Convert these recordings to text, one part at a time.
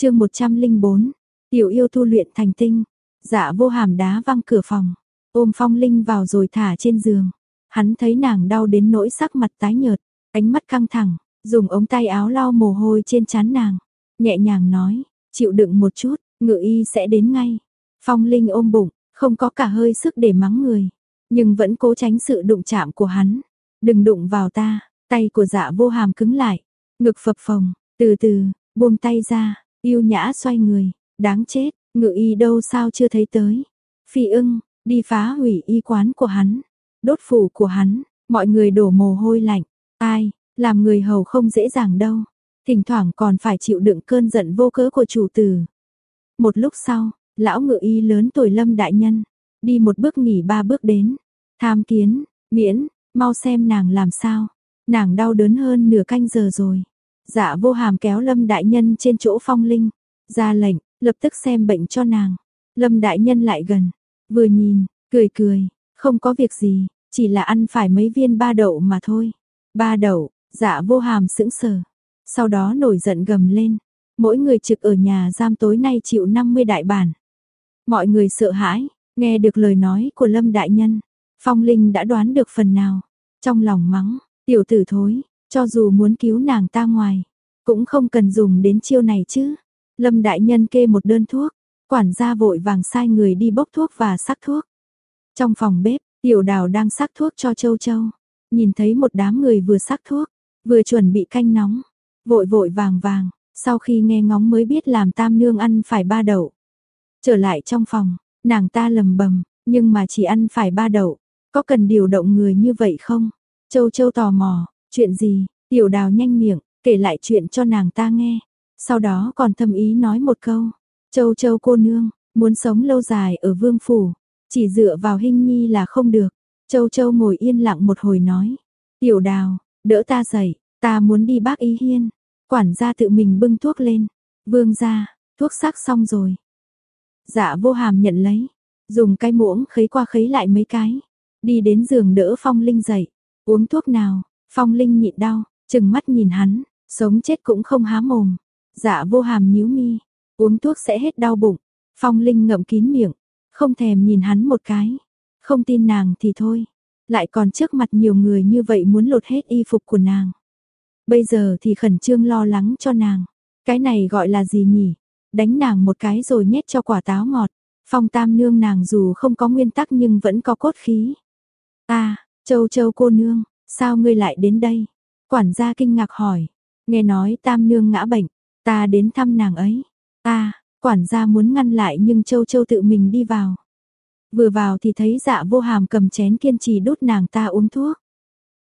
chương 104, tiểu yêu tu luyện thành tinh, dạ vô hàm đá văng cửa phòng, ôm phong linh vào rồi thả trên giường. Hắn thấy nàng đau đến nỗi sắc mặt tái nhợt, ánh mắt căng thẳng, dùng ống tay áo lau mồ hôi trên trán nàng, nhẹ nhàng nói, chịu đựng một chút, ngự y sẽ đến ngay. Phong Linh ôm bụng, không có cả hơi sức để mắng người, nhưng vẫn cố tránh sự đụng chạm của hắn. Đừng đụng vào ta, tay của dạ vô hàm cứng lại, ngực phập phồng, từ từ, buông tay ra, yêu nhã xoay người, đáng chết, ngự y đâu sao chưa thấy tới. Phi ưng, đi phá hủy y quán của hắn, đốt phủ của hắn, mọi người đổ mồ hôi lạnh, ai, làm người hầu không dễ dàng đâu, thỉnh thoảng còn phải chịu đựng cơn giận vô cớ của chủ tử. Một lúc sau, lão ngự y lớn tuổi lâm đại nhân, đi một bước nghỉ ba bước đến, tham kiến, miễn, mau xem nàng làm sao, nàng đau đớn hơn nửa canh giờ rồi. Dạ vô hàm kéo lâm đại nhân trên chỗ phong linh, ra lệnh, lập tức xem bệnh cho nàng. Lâm đại nhân lại gần, vừa nhìn, cười cười, không có việc gì, chỉ là ăn phải mấy viên ba đậu mà thôi. Ba đậu, dạ vô hàm sững sờ, sau đó nổi giận gầm lên. Mỗi người trực ở nhà giam tối nay chịu 50 đại bản. Mọi người sợ hãi, nghe được lời nói của Lâm Đại Nhân. Phong Linh đã đoán được phần nào. Trong lòng mắng, tiểu tử thối, cho dù muốn cứu nàng ta ngoài, cũng không cần dùng đến chiêu này chứ. Lâm Đại Nhân kê một đơn thuốc, quản gia vội vàng sai người đi bốc thuốc và sắc thuốc. Trong phòng bếp, tiểu đào đang sắc thuốc cho châu châu. Nhìn thấy một đám người vừa sắc thuốc, vừa chuẩn bị canh nóng, vội vội vàng vàng, sau khi nghe ngóng mới biết làm tam nương ăn phải ba đậu. Trở lại trong phòng, nàng ta lầm bầm, nhưng mà chỉ ăn phải ba đậu, có cần điều động người như vậy không? Châu Châu tò mò, chuyện gì? Tiểu đào nhanh miệng, kể lại chuyện cho nàng ta nghe. Sau đó còn thâm ý nói một câu. Châu Châu cô nương, muốn sống lâu dài ở vương phủ, chỉ dựa vào hình nhi là không được. Châu Châu ngồi yên lặng một hồi nói. Tiểu đào, đỡ ta dậy, ta muốn đi bác ý hiên. Quản gia tự mình bưng thuốc lên. Vương ra, thuốc sắc xong rồi. Dạ vô hàm nhận lấy. Dùng cái muỗng khấy qua khấy lại mấy cái. Đi đến giường đỡ Phong Linh dậy. Uống thuốc nào, Phong Linh nhịn đau, chừng mắt nhìn hắn, sống chết cũng không há mồm. Dạ vô hàm nhíu mi, uống thuốc sẽ hết đau bụng. Phong Linh ngậm kín miệng, không thèm nhìn hắn một cái. Không tin nàng thì thôi, lại còn trước mặt nhiều người như vậy muốn lột hết y phục của nàng. Bây giờ thì khẩn trương lo lắng cho nàng. Cái này gọi là gì nhỉ? Đánh nàng một cái rồi nhét cho quả táo ngọt. Phong tam nương nàng dù không có nguyên tắc nhưng vẫn có cốt khí. A, châu châu cô nương, sao ngươi lại đến đây? Quản gia kinh ngạc hỏi. Nghe nói tam nương ngã bệnh, ta đến thăm nàng ấy. Ta, quản gia muốn ngăn lại nhưng châu châu tự mình đi vào. Vừa vào thì thấy dạ vô hàm cầm chén kiên trì đút nàng ta uống thuốc.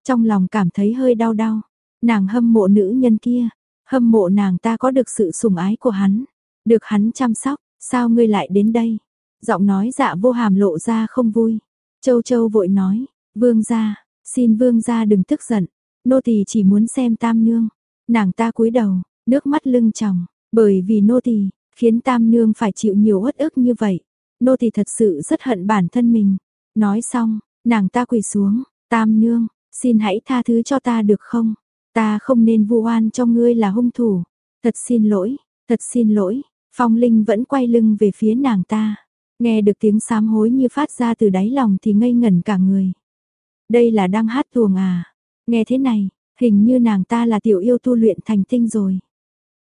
Trong lòng cảm thấy hơi đau đau. Nàng hâm mộ nữ nhân kia, hâm mộ nàng ta có được sự sủng ái của hắn, được hắn chăm sóc, sao ngươi lại đến đây? Giọng nói dạ vô hàm lộ ra không vui. Châu Châu vội nói, vương gia, xin vương gia đừng tức giận, nô tỳ chỉ muốn xem tam nương. Nàng ta cúi đầu, nước mắt lưng tròng, bởi vì nô tỳ khiến tam nương phải chịu nhiều uất ức như vậy. Nô tỳ thật sự rất hận bản thân mình. Nói xong, nàng ta quỳ xuống, tam nương, xin hãy tha thứ cho ta được không? Ta không nên vu oan cho ngươi là hung thủ. Thật xin lỗi, thật xin lỗi. Phong Linh vẫn quay lưng về phía nàng ta. Nghe được tiếng sám hối như phát ra từ đáy lòng thì ngây ngẩn cả người. Đây là đang hát tuồng à. Nghe thế này, hình như nàng ta là tiểu yêu tu luyện thành tinh rồi.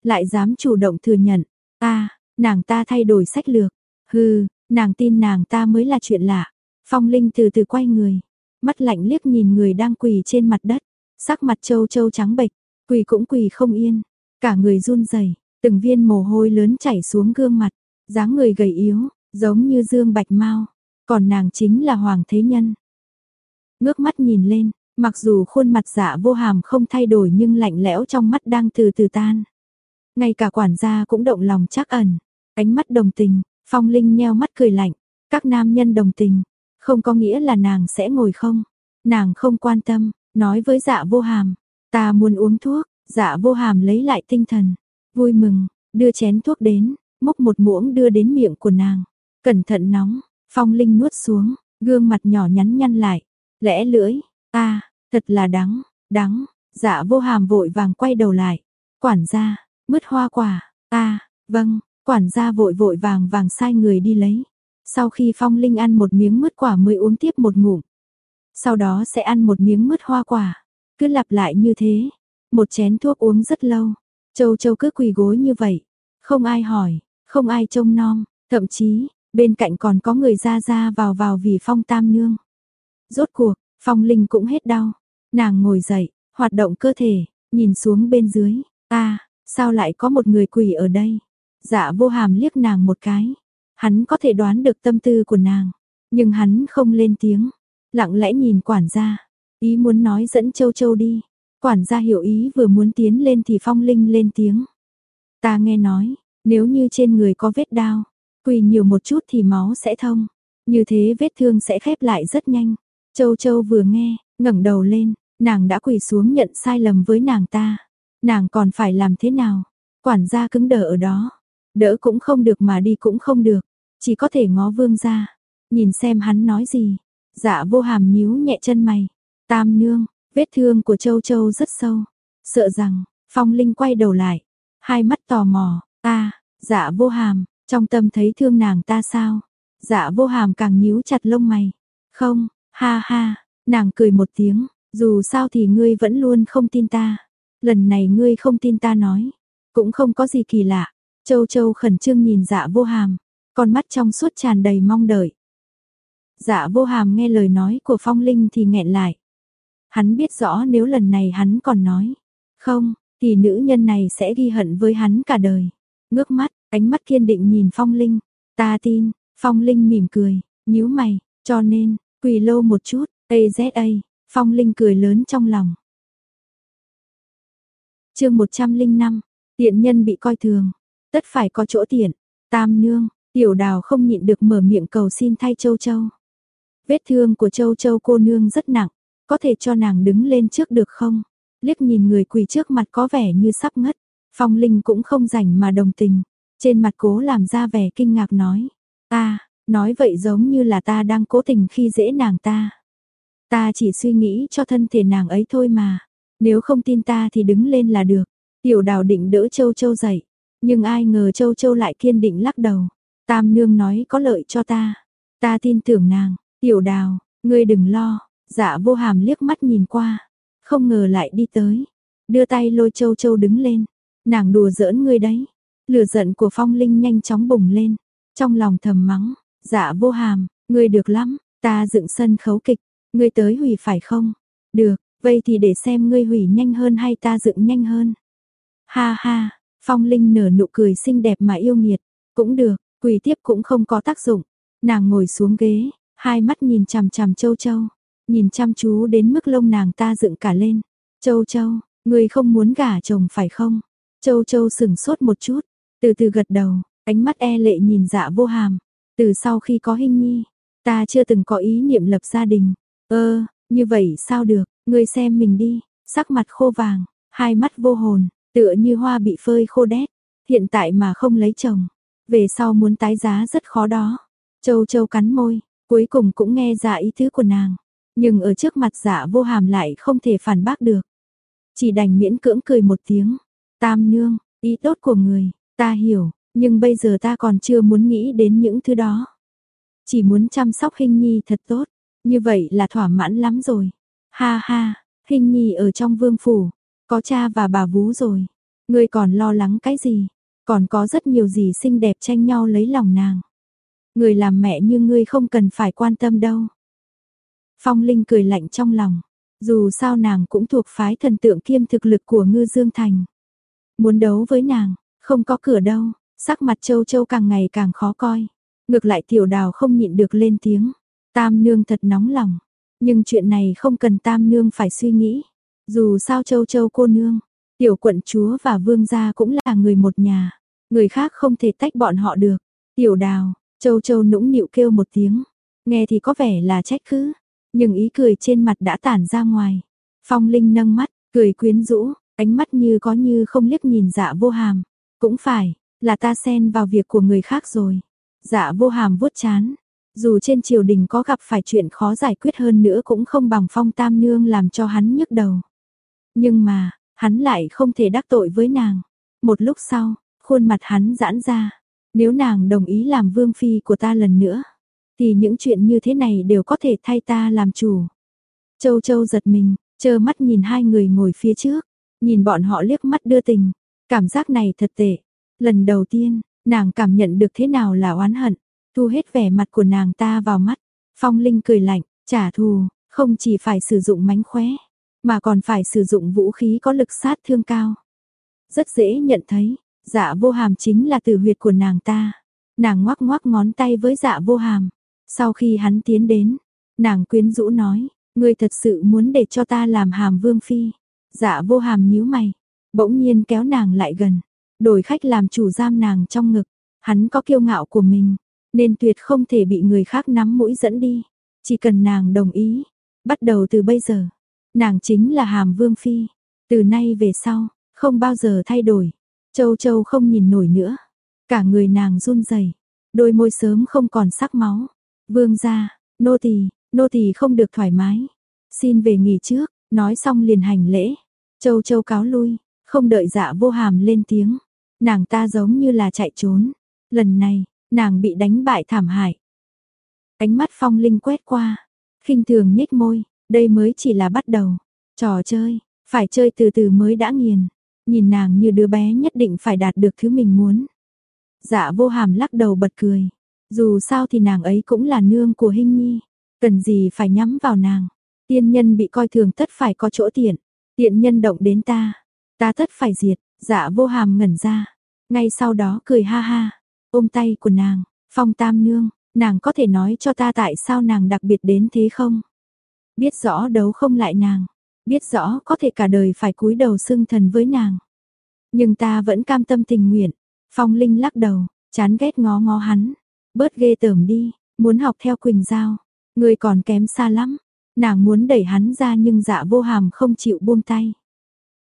Lại dám chủ động thừa nhận. Ta, nàng ta thay đổi sách lược. Hừ, nàng tin nàng ta mới là chuyện lạ. Phong Linh từ từ quay người. Mắt lạnh liếc nhìn người đang quỳ trên mặt đất. Sắc mặt châu châu trắng bệch, quỳ cũng quỳ không yên, cả người run rẩy, từng viên mồ hôi lớn chảy xuống gương mặt, dáng người gầy yếu, giống như Dương Bạch Mao, còn nàng chính là Hoàng Thế Nhân. Ngước mắt nhìn lên, mặc dù khuôn mặt dạ vô hàm không thay đổi nhưng lạnh lẽo trong mắt đang từ từ tan. Ngay cả quản gia cũng động lòng chắc ẩn, ánh mắt đồng tình, phong linh nheo mắt cười lạnh, các nam nhân đồng tình, không có nghĩa là nàng sẽ ngồi không, nàng không quan tâm, nói với dạ vô hàm, ta muốn uống thuốc, dạ vô hàm lấy lại tinh thần, vui mừng, đưa chén thuốc đến, múc một muỗng đưa đến miệng của nàng, cẩn thận nóng, phong linh nuốt xuống, gương mặt nhỏ nhắn nhăn lại, lẽ lưỡi, a thật là đắng, đắng, dạ vô hàm vội vàng quay đầu lại, quản gia, mứt hoa quả, a Vâng, quản gia vội vội vàng vàng sai người đi lấy. Sau khi Phong Linh ăn một miếng mứt quả mới uống tiếp một ngụm. Sau đó sẽ ăn một miếng mứt hoa quả. Cứ lặp lại như thế. Một chén thuốc uống rất lâu. Châu Châu cứ quỳ gối như vậy. Không ai hỏi, không ai trông nom, thậm chí, bên cạnh còn có người ra ra vào vào vì Phong Tam Nương. Rốt cuộc, Phong Linh cũng hết đau. Nàng ngồi dậy, hoạt động cơ thể, nhìn xuống bên dưới. à, sao lại có một người quỳ ở đây? Dạ vô hàm liếc nàng một cái. Hắn có thể đoán được tâm tư của nàng. Nhưng hắn không lên tiếng. Lặng lẽ nhìn quản gia. Ý muốn nói dẫn châu châu đi. Quản gia hiểu ý vừa muốn tiến lên thì phong linh lên tiếng. Ta nghe nói, nếu như trên người có vết đau, quỳ nhiều một chút thì máu sẽ thông. Như thế vết thương sẽ khép lại rất nhanh. Châu Châu vừa nghe, ngẩng đầu lên, nàng đã quỳ xuống nhận sai lầm với nàng ta. Nàng còn phải làm thế nào? Quản gia cứng đờ ở đó. Đỡ cũng không được mà đi cũng không được. Chỉ có thể ngó vương ra. Nhìn xem hắn nói gì. Dạ vô hàm nhíu nhẹ chân mày. Tam nương, vết thương của Châu Châu rất sâu. Sợ rằng, Phong Linh quay đầu lại. Hai mắt tò mò. Ta, dạ vô hàm, trong tâm thấy thương nàng ta sao? Dạ vô hàm càng nhíu chặt lông mày. Không, ha ha, nàng cười một tiếng, dù sao thì ngươi vẫn luôn không tin ta. Lần này ngươi không tin ta nói, cũng không có gì kỳ lạ. Châu Châu khẩn trương nhìn dạ vô hàm, con mắt trong suốt tràn đầy mong đợi. Dạ vô hàm nghe lời nói của Phong Linh thì nghẹn lại. Hắn biết rõ nếu lần này hắn còn nói, không, thì nữ nhân này sẽ ghi hận với hắn cả đời. Ngước mắt, ánh mắt kiên định nhìn Phong Linh. Ta tin, Phong Linh mỉm cười, nhíu mày, cho nên, quỳ lâu một chút, AZA, Phong Linh cười lớn trong lòng. chương 105, tiện nhân bị coi thường, tất phải có chỗ tiện. Tam nương, tiểu đào không nhịn được mở miệng cầu xin thay châu châu. Vết thương của châu châu cô nương rất nặng, có thể cho nàng đứng lên trước được không? Liếc nhìn người quỳ trước mặt có vẻ như sắp ngất, Phong Linh cũng không rảnh mà đồng tình, trên mặt cố làm ra vẻ kinh ngạc nói, ta, nói vậy giống như là ta đang cố tình khi dễ nàng ta. Ta chỉ suy nghĩ cho thân thể nàng ấy thôi mà, nếu không tin ta thì đứng lên là được. Tiểu đào định đỡ châu châu dậy, nhưng ai ngờ châu châu lại kiên định lắc đầu. Tam nương nói có lợi cho ta, ta tin tưởng nàng, tiểu đào, ngươi đừng lo, dạ vô hàm liếc mắt nhìn qua, không ngờ lại đi tới, đưa tay lôi châu châu đứng lên, nàng đùa giỡn ngươi đấy. Lửa giận của phong linh nhanh chóng bùng lên, trong lòng thầm mắng, dạ vô hàm, ngươi được lắm, ta dựng sân khấu kịch, ngươi tới hủy phải không? Được, vậy thì để xem ngươi hủy nhanh hơn hay ta dựng nhanh hơn. Ha ha, phong linh nở nụ cười xinh đẹp mà yêu nghiệt, cũng được, quỳ tiếp cũng không có tác dụng. Nàng ngồi xuống ghế, hai mắt nhìn chằm chằm châu châu, nhìn chăm chú đến mức lông nàng ta dựng cả lên. Châu châu, ngươi không muốn gả chồng phải không? Châu châu sừng sốt một chút, từ từ gật đầu, ánh mắt e lệ nhìn dạ vô hàm. Từ sau khi có hình nhi, ta chưa từng có ý niệm lập gia đình. Ơ, như vậy sao được, ngươi xem mình đi, sắc mặt khô vàng, hai mắt vô hồn, tựa như hoa bị phơi khô đét. Hiện tại mà không lấy chồng, về sau muốn tái giá rất khó đó. Châu châu cắn môi, cuối cùng cũng nghe ra ý tứ của nàng. Nhưng ở trước mặt dạ vô hàm lại không thể phản bác được. Chỉ đành miễn cưỡng cười một tiếng. Tam nương, ý tốt của người, ta hiểu, nhưng bây giờ ta còn chưa muốn nghĩ đến những thứ đó. Chỉ muốn chăm sóc hình nhi thật tốt, như vậy là thỏa mãn lắm rồi. Ha ha, hình nhi ở trong vương phủ, có cha và bà vú rồi. Ngươi còn lo lắng cái gì? Còn có rất nhiều gì xinh đẹp tranh nhau lấy lòng nàng. Người làm mẹ như ngươi không cần phải quan tâm đâu. Phong Linh cười lạnh trong lòng. Dù sao nàng cũng thuộc phái thần tượng kiêm thực lực của ngư Dương Thành. Muốn đấu với nàng, không có cửa đâu, sắc mặt châu châu càng ngày càng khó coi. Ngược lại tiểu đào không nhịn được lên tiếng. Tam nương thật nóng lòng. Nhưng chuyện này không cần tam nương phải suy nghĩ. Dù sao châu châu cô nương, tiểu quận chúa và vương gia cũng là người một nhà. Người khác không thể tách bọn họ được. Tiểu đào, châu châu nũng nịu kêu một tiếng. Nghe thì có vẻ là trách cứ. Nhưng ý cười trên mặt đã tản ra ngoài. Phong Linh nâng mắt, cười quyến rũ, ánh mắt như có như không liếc nhìn dạ vô hàm. Cũng phải, là ta xen vào việc của người khác rồi. Dạ vô hàm vuốt chán. Dù trên triều đình có gặp phải chuyện khó giải quyết hơn nữa cũng không bằng phong tam nương làm cho hắn nhức đầu. Nhưng mà, hắn lại không thể đắc tội với nàng. Một lúc sau, Khuôn mặt hắn giãn ra, nếu nàng đồng ý làm vương phi của ta lần nữa, thì những chuyện như thế này đều có thể thay ta làm chủ. Châu Châu giật mình, trơ mắt nhìn hai người ngồi phía trước, nhìn bọn họ liếc mắt đưa tình, cảm giác này thật tệ. Lần đầu tiên, nàng cảm nhận được thế nào là oán hận, thu hết vẻ mặt của nàng ta vào mắt. Phong Linh cười lạnh, trả thù, không chỉ phải sử dụng mánh khóe, mà còn phải sử dụng vũ khí có lực sát thương cao. Rất dễ nhận thấy, dạ vô hàm chính là tử huyệt của nàng ta. Nàng ngoắc ngoắc ngón tay với dạ vô hàm. Sau khi hắn tiến đến, nàng quyến rũ nói, ngươi thật sự muốn để cho ta làm hàm vương phi. Dạ vô hàm nhíu mày, bỗng nhiên kéo nàng lại gần, đổi khách làm chủ giam nàng trong ngực. Hắn có kiêu ngạo của mình, nên tuyệt không thể bị người khác nắm mũi dẫn đi. Chỉ cần nàng đồng ý, bắt đầu từ bây giờ, nàng chính là hàm vương phi. Từ nay về sau, không bao giờ thay đổi. Châu Châu không nhìn nổi nữa, cả người nàng run rẩy, đôi môi sớm không còn sắc máu. Vương gia, nô tỳ, nô tỳ không được thoải mái, xin về nghỉ trước, nói xong liền hành lễ. Châu Châu cáo lui, không đợi Dạ Vô Hàm lên tiếng, nàng ta giống như là chạy trốn. Lần này, nàng bị đánh bại thảm hại. Ánh mắt Phong Linh quét qua, khinh thường nhếch môi, đây mới chỉ là bắt đầu. Trò chơi, phải chơi từ từ mới đã nghiền. Nhìn nàng như đứa bé nhất định phải đạt được thứ mình muốn. Dạ vô hàm lắc đầu bật cười. Dù sao thì nàng ấy cũng là nương của Hinh Nhi. Cần gì phải nhắm vào nàng. Tiên nhân bị coi thường tất phải có chỗ tiện. Tiện nhân động đến ta. Ta tất phải diệt. Dạ vô hàm ngẩn ra. Ngay sau đó cười ha ha. Ôm tay của nàng. Phong tam nương. Nàng có thể nói cho ta tại sao nàng đặc biệt đến thế không? Biết rõ đấu không lại nàng biết rõ có thể cả đời phải cúi đầu xưng thần với nàng. Nhưng ta vẫn cam tâm tình nguyện. Phong Linh lắc đầu, chán ghét ngó ngó hắn. Bớt ghê tởm đi, muốn học theo Quỳnh Giao. Người còn kém xa lắm. Nàng muốn đẩy hắn ra nhưng dạ vô hàm không chịu buông tay.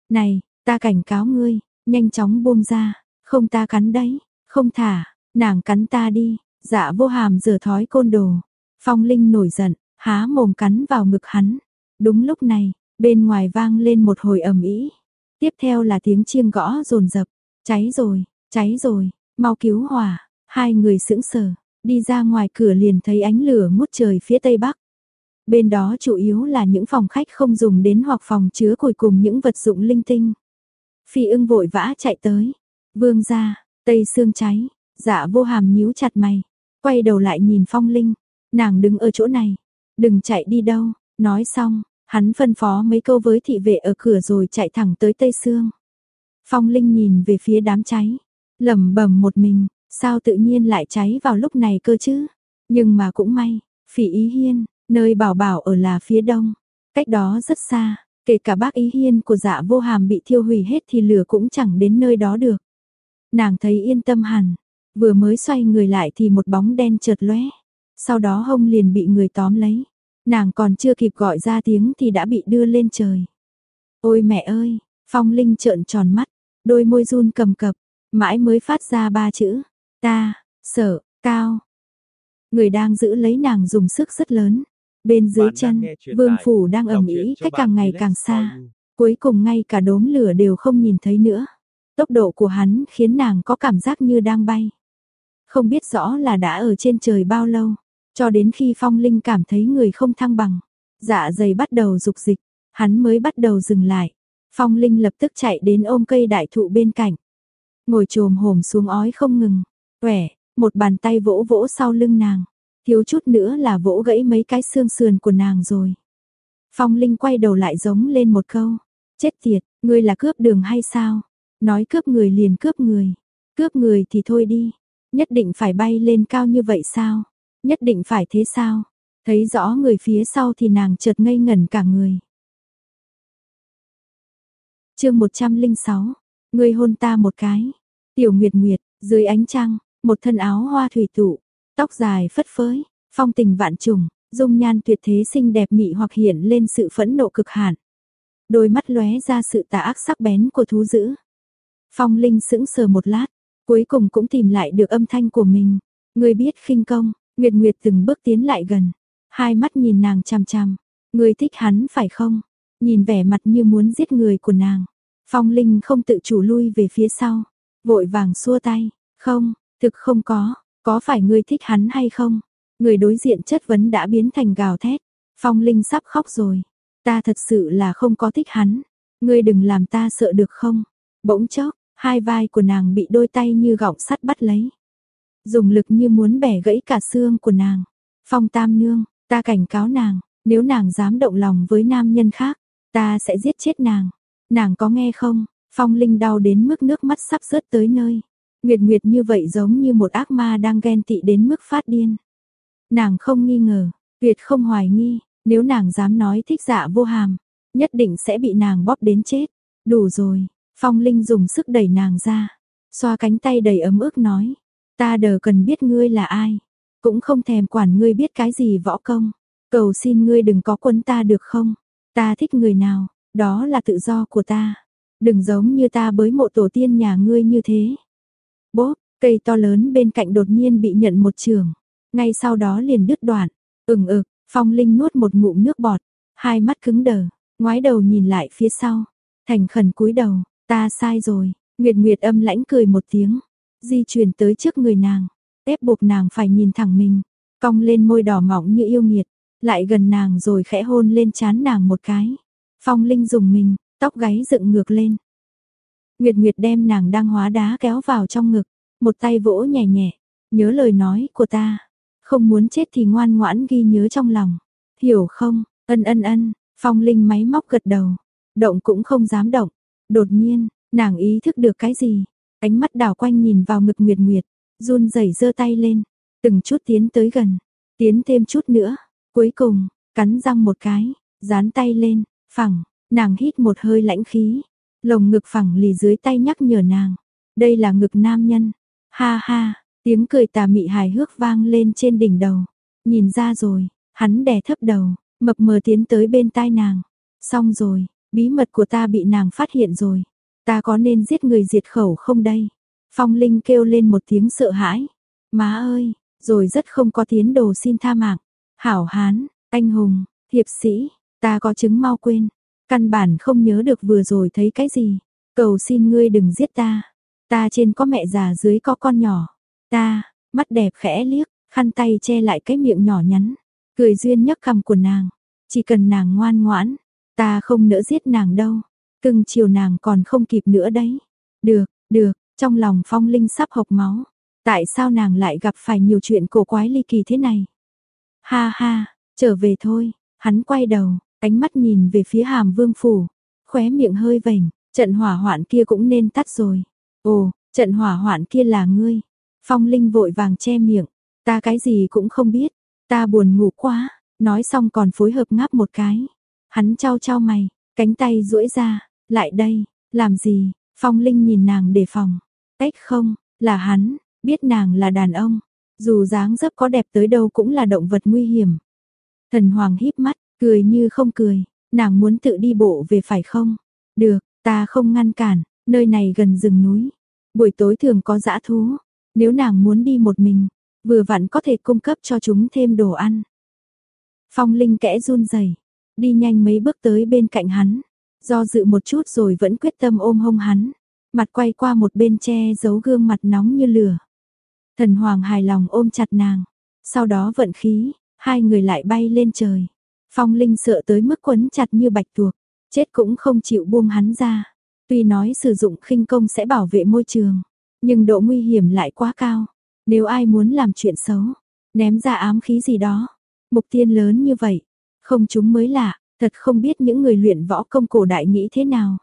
Này, ta cảnh cáo ngươi, nhanh chóng buông ra, không ta cắn đấy, không thả, nàng cắn ta đi, dạ vô hàm giờ thói côn đồ. Phong Linh nổi giận, há mồm cắn vào ngực hắn. Đúng lúc này, Bên ngoài vang lên một hồi ầm ĩ. Tiếp theo là tiếng chiêng gõ rồn rập, cháy rồi, cháy rồi, mau cứu hỏa. Hai người sững sờ, đi ra ngoài cửa liền thấy ánh lửa ngút trời phía tây bắc. Bên đó chủ yếu là những phòng khách không dùng đến hoặc phòng chứa củi cùng những vật dụng linh tinh. Phi ưng vội vã chạy tới. Vương ra, tây xương cháy, dạ vô hàm nhíu chặt mày. Quay đầu lại nhìn phong linh, nàng đứng ở chỗ này, đừng chạy đi đâu, nói xong, Hắn phân phó mấy câu với thị vệ ở cửa rồi chạy thẳng tới Tây xương. Phong Linh nhìn về phía đám cháy, lẩm bẩm một mình, sao tự nhiên lại cháy vào lúc này cơ chứ? Nhưng mà cũng may, Phỉ Ý Hiên, nơi bảo bảo ở là phía đông, cách đó rất xa, kể cả bác Ý Hiên của Dạ Vô Hàm bị thiêu hủy hết thì lửa cũng chẳng đến nơi đó được. Nàng thấy yên tâm hẳn, vừa mới xoay người lại thì một bóng đen chợt lóe, sau đó hông liền bị người tóm lấy. Nàng còn chưa kịp gọi ra tiếng thì đã bị đưa lên trời. Ôi mẹ ơi, Phong Linh trợn tròn mắt, đôi môi run cầm cập, mãi mới phát ra ba chữ, ta, sợ, cao. Người đang giữ lấy nàng dùng sức rất lớn. Bên dưới chân, vương phủ đang ẩm ý cách càng ngày càng xa. Cuối cùng ngay cả đốm lửa đều không nhìn thấy nữa. Tốc độ của hắn khiến nàng có cảm giác như đang bay. Không biết rõ là đã ở trên trời bao lâu. Cho đến khi Phong Linh cảm thấy người không thăng bằng, dạ dày bắt đầu dục dịch, hắn mới bắt đầu dừng lại. Phong Linh lập tức chạy đến ôm cây đại thụ bên cạnh. Ngồi trồm hổm xuống ói không ngừng. Quẻ, một bàn tay vỗ vỗ sau lưng nàng. Thiếu chút nữa là vỗ gãy mấy cái xương sườn của nàng rồi. Phong Linh quay đầu lại giống lên một câu. Chết tiệt, ngươi là cướp đường hay sao? Nói cướp người liền cướp người. Cướp người thì thôi đi. Nhất định phải bay lên cao như vậy sao? Nhất định phải thế sao? Thấy rõ người phía sau thì nàng chợt ngây ngẩn cả người. chương 106, ngươi hôn ta một cái. Tiểu Nguyệt Nguyệt, dưới ánh trăng, một thân áo hoa thủy tụ, tóc dài phất phới, phong tình vạn trùng, dung nhan tuyệt thế xinh đẹp mị hoặc hiện lên sự phẫn nộ cực hạn. Đôi mắt lóe ra sự tà ác sắc bén của thú dữ. Phong Linh sững sờ một lát, cuối cùng cũng tìm lại được âm thanh của mình. Người biết khinh công, Nguyệt Nguyệt từng bước tiến lại gần, hai mắt nhìn nàng chằm chằm. Người thích hắn phải không? Nhìn vẻ mặt như muốn giết người của nàng. Phong Linh không tự chủ lui về phía sau. vội vàng xua tay, không, thực không có, có phải ngươi thích hắn hay không? Người đối diện chất vấn đã biến thành gào thét, Phong Linh sắp khóc rồi, ta thật sự là không có thích hắn, ngươi đừng làm ta sợ được không? Bỗng chốc, hai vai của nàng bị đôi tay như gọng sắt bắt lấy. Dùng lực như muốn bẻ gãy cả xương của nàng. Phong Tam Nương, ta cảnh cáo nàng, nếu nàng dám động lòng với nam nhân khác, ta sẽ giết chết nàng. Nàng có nghe không? Phong Linh đau đến mức nước mắt sắp rớt tới nơi. Nguyệt Nguyệt như vậy giống như một ác ma đang ghen tị đến mức phát điên. Nàng không nghi ngờ, tuyệt không hoài nghi, nếu nàng dám nói thích dạ vô hàm, nhất định sẽ bị nàng bóp đến chết. Đủ rồi, Phong Linh dùng sức đẩy nàng ra, xoa cánh tay đầy ấm ức nói, ta đờ cần biết ngươi là ai, cũng không thèm quản ngươi biết cái gì võ công, cầu xin ngươi đừng có quân ta được không, ta thích người nào, đó là tự do của ta, đừng giống như ta bới mộ tổ tiên nhà ngươi như thế. Bốp, cây to lớn bên cạnh đột nhiên bị nhận một trường, ngay sau đó liền đứt đoạn, ừng ực, Phong Linh nuốt một ngụm nước bọt, hai mắt cứng đờ, ngoái đầu nhìn lại phía sau, thành khẩn cúi đầu, ta sai rồi, Nguyệt Nguyệt âm lãnh cười một tiếng, di chuyển tới trước người nàng, ép buộc nàng phải nhìn thẳng mình, cong lên môi đỏ mỏng như yêu nghiệt, lại gần nàng rồi khẽ hôn lên chán nàng một cái. Phong Linh dùng mình, tóc gáy dựng ngược lên. Nguyệt Nguyệt đem nàng đang hóa đá kéo vào trong ngực, một tay vỗ nhẹ nhẹ, nhớ lời nói của ta, không muốn chết thì ngoan ngoãn ghi nhớ trong lòng, hiểu không? Ân ân ân, Phong Linh máy móc gật đầu, động cũng không dám động. Đột nhiên, nàng ý thức được cái gì, ánh mắt đảo quanh nhìn vào ngực Nguyệt Nguyệt, run rẩy giơ tay lên, từng chút tiến tới gần, tiến thêm chút nữa, cuối cùng, cắn răng một cái, dán tay lên, phẳng, nàng hít một hơi lãnh khí, lồng ngực phẳng lì dưới tay nhắc nhở nàng, đây là ngực nam nhân. Ha ha, tiếng cười tà mị hài hước vang lên trên đỉnh đầu. Nhìn ra rồi, hắn đè thấp đầu, mập mờ tiến tới bên tai nàng. Xong rồi, bí mật của ta bị nàng phát hiện rồi. Ta có nên giết người diệt khẩu không đây? Phong Linh kêu lên một tiếng sợ hãi. Má ơi, rồi rất không có tiến đồ xin tha mạng. Hảo hán, anh hùng, hiệp sĩ, ta có chứng mau quên. Căn bản không nhớ được vừa rồi thấy cái gì. Cầu xin ngươi đừng giết ta. Ta trên có mẹ già dưới có con nhỏ. Ta, mắt đẹp khẽ liếc, khăn tay che lại cái miệng nhỏ nhắn. Cười duyên nhấc cằm của nàng. Chỉ cần nàng ngoan ngoãn, ta không nỡ giết nàng đâu. Cưng chiều nàng còn không kịp nữa đấy. Được, được, trong lòng phong linh sắp hộc máu. Tại sao nàng lại gặp phải nhiều chuyện cổ quái ly kỳ thế này? Ha ha, trở về thôi. Hắn quay đầu, ánh mắt nhìn về phía hàm vương phủ. Khóe miệng hơi vểnh, trận hỏa hoạn kia cũng nên tắt rồi. Ồ, trận hỏa hoạn kia là ngươi. Phong Linh vội vàng che miệng. Ta cái gì cũng không biết. Ta buồn ngủ quá. Nói xong còn phối hợp ngáp một cái. Hắn trao trao mày, cánh tay duỗi ra. Lại đây, làm gì? Phong Linh nhìn nàng đề phòng. Ếch không, là hắn, biết nàng là đàn ông. Dù dáng dấp có đẹp tới đâu cũng là động vật nguy hiểm. Thần Hoàng híp mắt, cười như không cười. Nàng muốn tự đi bộ về phải không? Được, ta không ngăn cản, nơi này gần rừng núi. Buổi tối thường có dã thú. Nếu nàng muốn đi một mình, vừa vặn có thể cung cấp cho chúng thêm đồ ăn. Phong Linh kẽ run rẩy, đi nhanh mấy bước tới bên cạnh hắn, do dự một chút rồi vẫn quyết tâm ôm hông hắn, mặt quay qua một bên che giấu gương mặt nóng như lửa. Thần Hoàng hài lòng ôm chặt nàng, sau đó vận khí, hai người lại bay lên trời. Phong Linh sợ tới mức quấn chặt như bạch tuộc, chết cũng không chịu buông hắn ra. Tuy nói sử dụng khinh công sẽ bảo vệ môi trường, nhưng độ nguy hiểm lại quá cao. Nếu ai muốn làm chuyện xấu, ném ra ám khí gì đó, mục tiên lớn như vậy, không chúng mới lạ, thật không biết những người luyện võ công cổ đại nghĩ thế nào.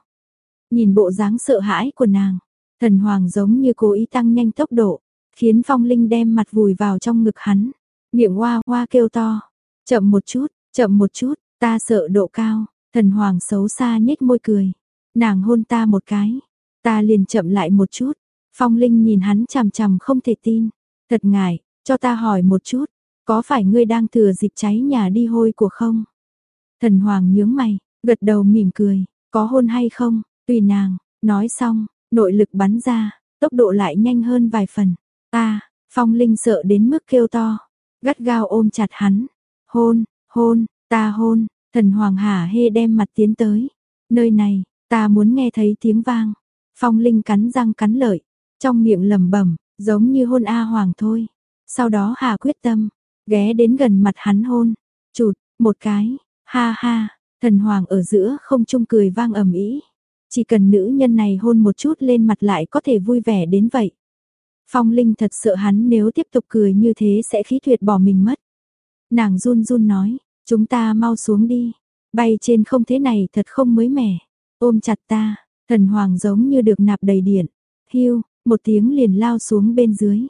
Nhìn bộ dáng sợ hãi của nàng, thần hoàng giống như cố ý tăng nhanh tốc độ, khiến phong linh đem mặt vùi vào trong ngực hắn, miệng hoa hoa kêu to, chậm một chút, chậm một chút, ta sợ độ cao, thần hoàng xấu xa nhếch môi cười, nàng hôn ta một cái, ta liền chậm lại một chút, phong linh nhìn hắn chằm chằm không thể tin, thật ngại, cho ta hỏi một chút, có phải ngươi đang thừa dịp cháy nhà đi hôi của không? Thần Hoàng nhướng mày, gật đầu mỉm cười, có hôn hay không, tùy nàng, nói xong, nội lực bắn ra, tốc độ lại nhanh hơn vài phần. Ta, Phong Linh sợ đến mức kêu to, gắt gao ôm chặt hắn. Hôn, hôn, ta hôn, thần Hoàng hả hê đem mặt tiến tới. Nơi này, ta muốn nghe thấy tiếng vang. Phong Linh cắn răng cắn lợi, trong miệng lẩm bẩm, giống như hôn A Hoàng thôi. Sau đó Hà quyết tâm, ghé đến gần mặt hắn hôn, chụt, một cái, ha ha, thần hoàng ở giữa không trung cười vang ầm ĩ. Chỉ cần nữ nhân này hôn một chút lên mặt lại có thể vui vẻ đến vậy. Phong Linh thật sợ hắn nếu tiếp tục cười như thế sẽ khí tuyệt bỏ mình mất. Nàng run run nói, chúng ta mau xuống đi, bay trên không thế này thật không mới mẻ, ôm chặt ta, thần hoàng giống như được nạp đầy điện, hưu, một tiếng liền lao xuống bên dưới,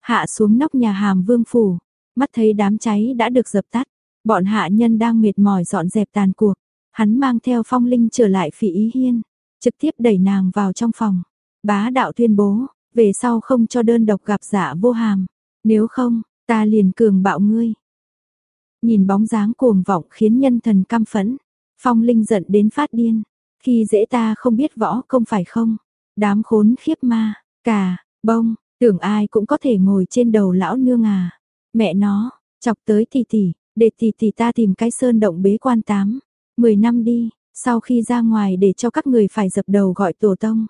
hạ xuống nóc nhà hàm vương phủ, mắt thấy đám cháy đã được dập tắt, bọn hạ nhân đang mệt mỏi dọn dẹp tàn cuộc, hắn mang theo phong linh trở lại phỉ ý hiên, trực tiếp đẩy nàng vào trong phòng, bá đạo tuyên bố, về sau không cho đơn độc gặp giả vô hàm, nếu không, ta liền cường bạo ngươi. Nhìn bóng dáng cuồng vọng khiến nhân thần căm phẫn, phong linh giận đến phát điên, khi dễ ta không biết võ không phải không, đám khốn khiếp ma, cà, bông, tưởng ai cũng có thể ngồi trên đầu lão nương à, mẹ nó, chọc tới tỷ tỷ, để tỷ tỷ ta tìm cái sơn động bế quan tám, 10 năm đi, sau khi ra ngoài để cho các người phải dập đầu gọi tổ tông.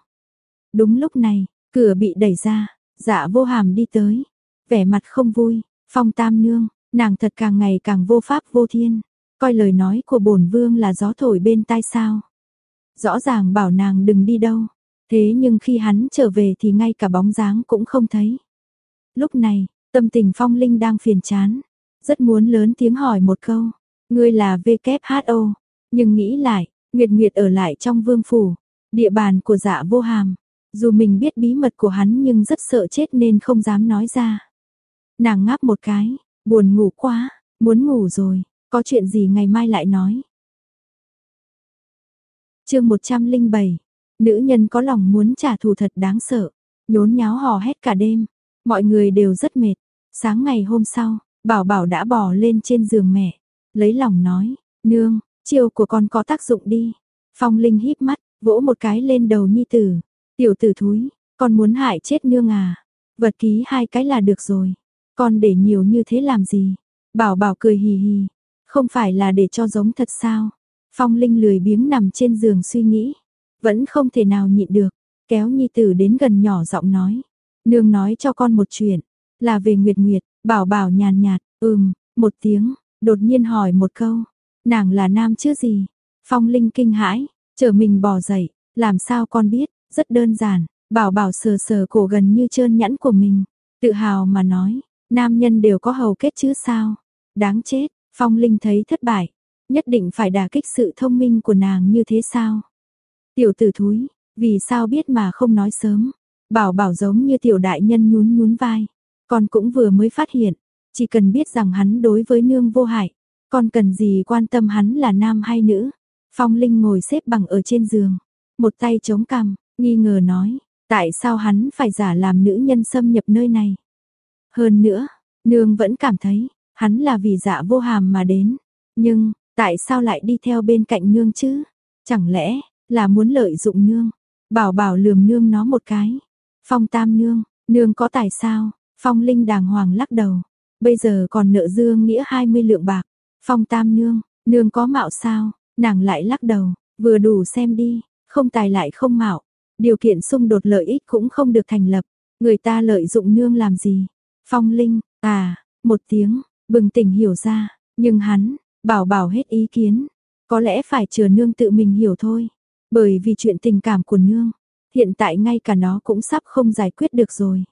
Đúng lúc này, cửa bị đẩy ra, dạ vô hàm đi tới, vẻ mặt không vui, phong tam nương, nàng thật càng ngày càng vô pháp vô thiên, coi lời nói của bổn vương là gió thổi bên tai sao. Rõ ràng bảo nàng đừng đi đâu, thế nhưng khi hắn trở về thì ngay cả bóng dáng cũng không thấy. Lúc này, tâm tình phong linh đang phiền chán, rất muốn lớn tiếng hỏi một câu, ngươi là WHO, nhưng nghĩ lại, Nguyệt Nguyệt ở lại trong vương phủ, địa bàn của dạ vô hàm, dù mình biết bí mật của hắn nhưng rất sợ chết nên không dám nói ra. Nàng ngáp một cái, buồn ngủ quá, muốn ngủ rồi, có chuyện gì ngày mai lại nói. chương 107, nữ nhân có lòng muốn trả thù thật đáng sợ, nhốn nháo hò hét cả đêm, mọi người đều rất mệt. Sáng ngày hôm sau, Bảo Bảo đã bò lên trên giường mẹ, lấy lòng nói, nương, chiêu của con có tác dụng đi. Phong Linh híp mắt, vỗ một cái lên đầu nhi tử, tiểu tử thúi, con muốn hại chết nương à, vật ký hai cái là được rồi, con để nhiều như thế làm gì. Bảo Bảo cười hì hì, không phải là để cho giống thật sao. Phong Linh lười biếng nằm trên giường suy nghĩ, vẫn không thể nào nhịn được, kéo nhi tử đến gần nhỏ giọng nói, nương nói cho con một chuyện, là về Nguyệt Nguyệt, bảo bảo nhàn nhạt, ừm, một tiếng, đột nhiên hỏi một câu, nàng là nam chứ gì? Phong Linh kinh hãi, chờ mình bò dậy, làm sao con biết, rất đơn giản, bảo bảo sờ sờ cổ gần như trơn nhẵn của mình, tự hào mà nói, nam nhân đều có hầu kết chứ sao? Đáng chết, Phong Linh thấy thất bại, nhất định phải đả kích sự thông minh của nàng như thế sao? Tiểu tử thúi, vì sao biết mà không nói sớm? Bảo bảo giống như tiểu đại nhân nhún nhún vai. Con cũng vừa mới phát hiện, chỉ cần biết rằng hắn đối với nương vô hại, con cần gì quan tâm hắn là nam hay nữ. Phong Linh ngồi xếp bằng ở trên giường, một tay chống cằm, nghi ngờ nói, tại sao hắn phải giả làm nữ nhân xâm nhập nơi này. Hơn nữa, nương vẫn cảm thấy, hắn là vì dạ vô hàm mà đến. Nhưng, tại sao lại đi theo bên cạnh nương chứ? Chẳng lẽ, là muốn lợi dụng nương? Bảo bảo lườm nương nó một cái. Phong tam nương, nương có tài sao? Phong Linh đàng hoàng lắc đầu. Bây giờ còn nợ Dương Nghĩa 20 lượng bạc. Phong Tam Nương, nương có mạo sao? Nàng lại lắc đầu, vừa đủ xem đi, không tài lại không mạo. Điều kiện xung đột lợi ích cũng không được thành lập. Người ta lợi dụng nương làm gì? Phong Linh, à, một tiếng, bừng tỉnh hiểu ra. Nhưng hắn, bảo bảo hết ý kiến. Có lẽ phải chờ nương tự mình hiểu thôi. Bởi vì chuyện tình cảm của nương, hiện tại ngay cả nó cũng sắp không giải quyết được rồi.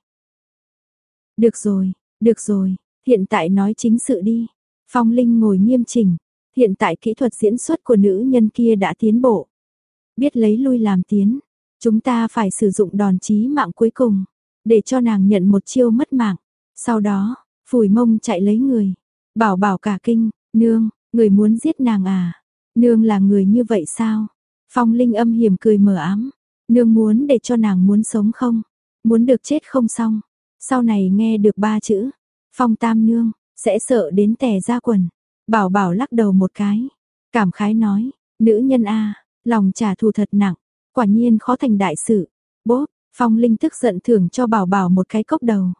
Được rồi, được rồi, hiện tại nói chính sự đi. Phong Linh ngồi nghiêm chỉnh, hiện tại kỹ thuật diễn xuất của nữ nhân kia đã tiến bộ. Biết lấy lui làm tiến, chúng ta phải sử dụng đòn chí mạng cuối cùng, để cho nàng nhận một chiêu mất mạng. Sau đó, phủi mông chạy lấy người, bảo bảo cả kinh, nương, người muốn giết nàng à? Nương là người như vậy sao? Phong Linh âm hiểm cười mờ ám, nương muốn để cho nàng muốn sống không? Muốn được chết không xong, sau này nghe được ba chữ, phong tam nương, sẽ sợ đến tè ra quần. Bảo bảo lắc đầu một cái, cảm khái nói, nữ nhân A, lòng trả thù thật nặng, quả nhiên khó thành đại sự. Bốp, phong linh tức giận thưởng cho bảo bảo một cái cốc đầu.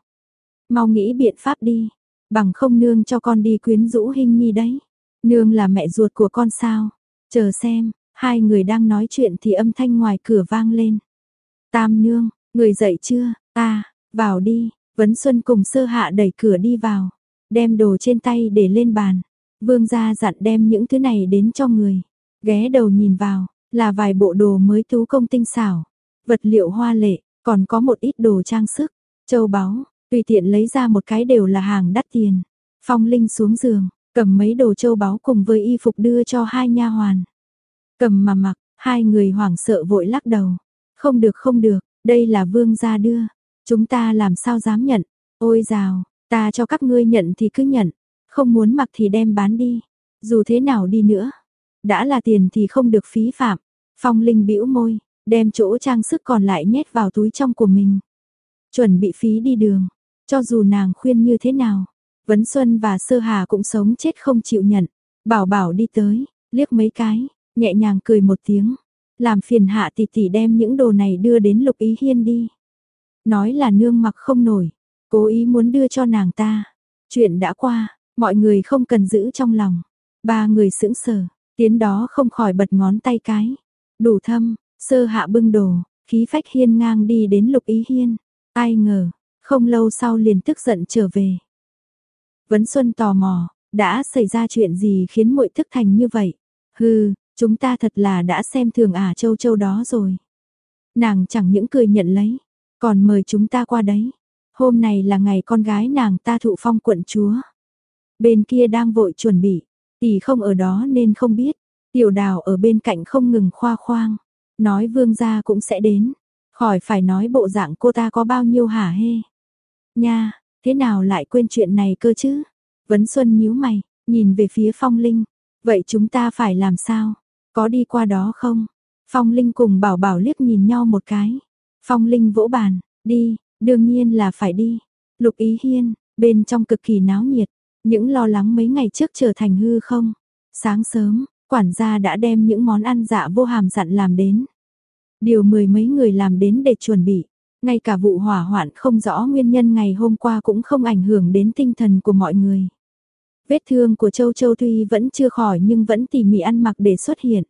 Mau nghĩ biện pháp đi, bằng không nương cho con đi quyến rũ hình nhi đấy. Nương là mẹ ruột của con sao? Chờ xem, hai người đang nói chuyện thì âm thanh ngoài cửa vang lên. Tam nương, người dậy chưa? Ta, vào đi, Vấn Xuân cùng sơ hạ đẩy cửa đi vào, đem đồ trên tay để lên bàn. Vương gia dặn đem những thứ này đến cho người. Ghé đầu nhìn vào, là vài bộ đồ mới tú công tinh xảo, vật liệu hoa lệ, còn có một ít đồ trang sức, châu báu, tùy tiện lấy ra một cái đều là hàng đắt tiền. Phong Linh xuống giường, cầm mấy đồ châu báu cùng với y phục đưa cho hai nha hoàn. Cầm mà mặc, hai người hoảng sợ vội lắc đầu. Không được không được, đây là vương gia đưa, chúng ta làm sao dám nhận. Ôi rào, ta cho các ngươi nhận thì cứ nhận, không muốn mặc thì đem bán đi, dù thế nào đi nữa. Đã là tiền thì không được phí phạm. Phong Linh bĩu môi, đem chỗ trang sức còn lại nhét vào túi trong của mình. Chuẩn bị phí đi đường, cho dù nàng khuyên như thế nào, Vấn Xuân và Sơ Hà cũng sống chết không chịu nhận. Bảo bảo đi tới, liếc mấy cái, nhẹ nhàng cười một tiếng. Làm phiền hạ tỷ tỷ đem những đồ này đưa đến Lục Ý Hiên đi. Nói là nương mặc không nổi, cố ý muốn đưa cho nàng ta. Chuyện đã qua, mọi người không cần giữ trong lòng. Ba người sững sờ, tiến đó không khỏi bật ngón tay cái. Đủ thâm, sơ hạ bưng đồ, khí phách hiên ngang đi đến Lục Ý Hiên. Ai ngờ, không lâu sau liền tức giận trở về. Vấn Xuân tò mò, đã xảy ra chuyện gì khiến muội thức thành như vậy? Hừ, chúng ta thật là đã xem thường ả châu châu đó rồi. Nàng chẳng những cười nhận lấy, còn mời chúng ta qua đấy. Hôm nay là ngày con gái nàng ta thụ phong quận chúa. Bên kia đang vội chuẩn bị, tỷ không ở đó nên không biết. Tiểu đào ở bên cạnh không ngừng khoa khoang, nói vương gia cũng sẽ đến. Khỏi phải nói bộ dạng cô ta có bao nhiêu hả hê. Nha, thế nào lại quên chuyện này cơ chứ? Vấn Xuân nhíu mày, nhìn về phía Phong Linh. Vậy chúng ta phải làm sao? Có đi qua đó không? Phong Linh cùng Bảo Bảo liếc nhìn nhau một cái. Phong Linh vỗ bàn, đi, đương nhiên là phải đi. Lục Ý Hiên, bên trong cực kỳ náo nhiệt, những lo lắng mấy ngày trước trở thành hư không. Sáng sớm, quản gia đã đem những món ăn dạ vô hàm dặn làm đến. Điều mười mấy người làm đến để chuẩn bị. Ngay cả vụ hỏa hoạn không rõ nguyên nhân ngày hôm qua cũng không ảnh hưởng đến tinh thần của mọi người. Vết thương của Châu Châu tuy vẫn chưa khỏi nhưng vẫn tỉ mỉ ăn mặc để xuất hiện.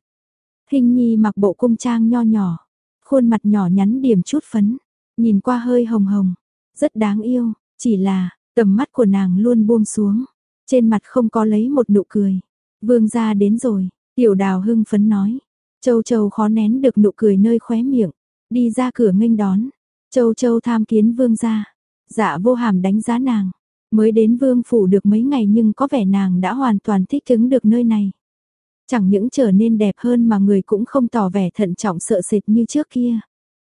Hình nhi mặc bộ cung trang nho nhỏ, khuôn mặt nhỏ nhắn điểm chút phấn, nhìn qua hơi hồng hồng, rất đáng yêu, chỉ là tầm mắt của nàng luôn buông xuống, trên mặt không có lấy một nụ cười. Vương gia đến rồi, tiểu đào hưng phấn nói. Châu Châu khó nén được nụ cười nơi khóe miệng, đi ra cửa nghênh đón. Châu Châu tham kiến vương gia. Dạ vô hàm đánh giá nàng, mới đến vương phủ được mấy ngày nhưng có vẻ nàng đã hoàn toàn thích ứng được nơi này. Chẳng những trở nên đẹp hơn mà người cũng không tỏ vẻ thận trọng sợ sệt như trước kia.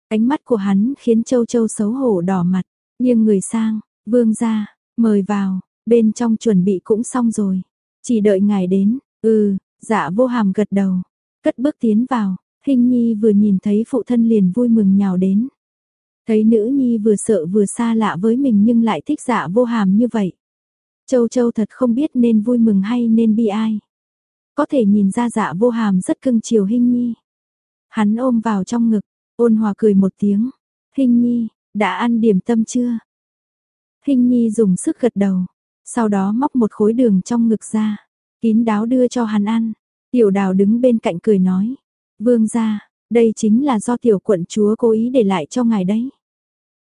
Ánh mắt của hắn khiến Châu Châu xấu hổ đỏ mặt, nhưng người sang, vương gia, mời vào, bên trong chuẩn bị cũng xong rồi. Chỉ đợi ngài đến, ừ, dạ vô hàm gật đầu, cất bước tiến vào, hình nhi vừa nhìn thấy phụ thân liền vui mừng nhào đến. Thấy nữ nhi vừa sợ vừa xa lạ với mình nhưng lại thích dạ vô hàm như vậy. Châu Châu thật không biết nên vui mừng hay nên bi ai. Có thể nhìn ra dạ vô hàm rất cưng chiều hình nhi. Hắn ôm vào trong ngực, ôn hòa cười một tiếng. Hình nhi, đã ăn điểm tâm chưa? Hình nhi dùng sức gật đầu, sau đó móc một khối đường trong ngực ra, kín đáo đưa cho hắn ăn. Tiểu đào đứng bên cạnh cười nói, vương gia, đây chính là do tiểu quận chúa cố ý để lại cho ngài đấy.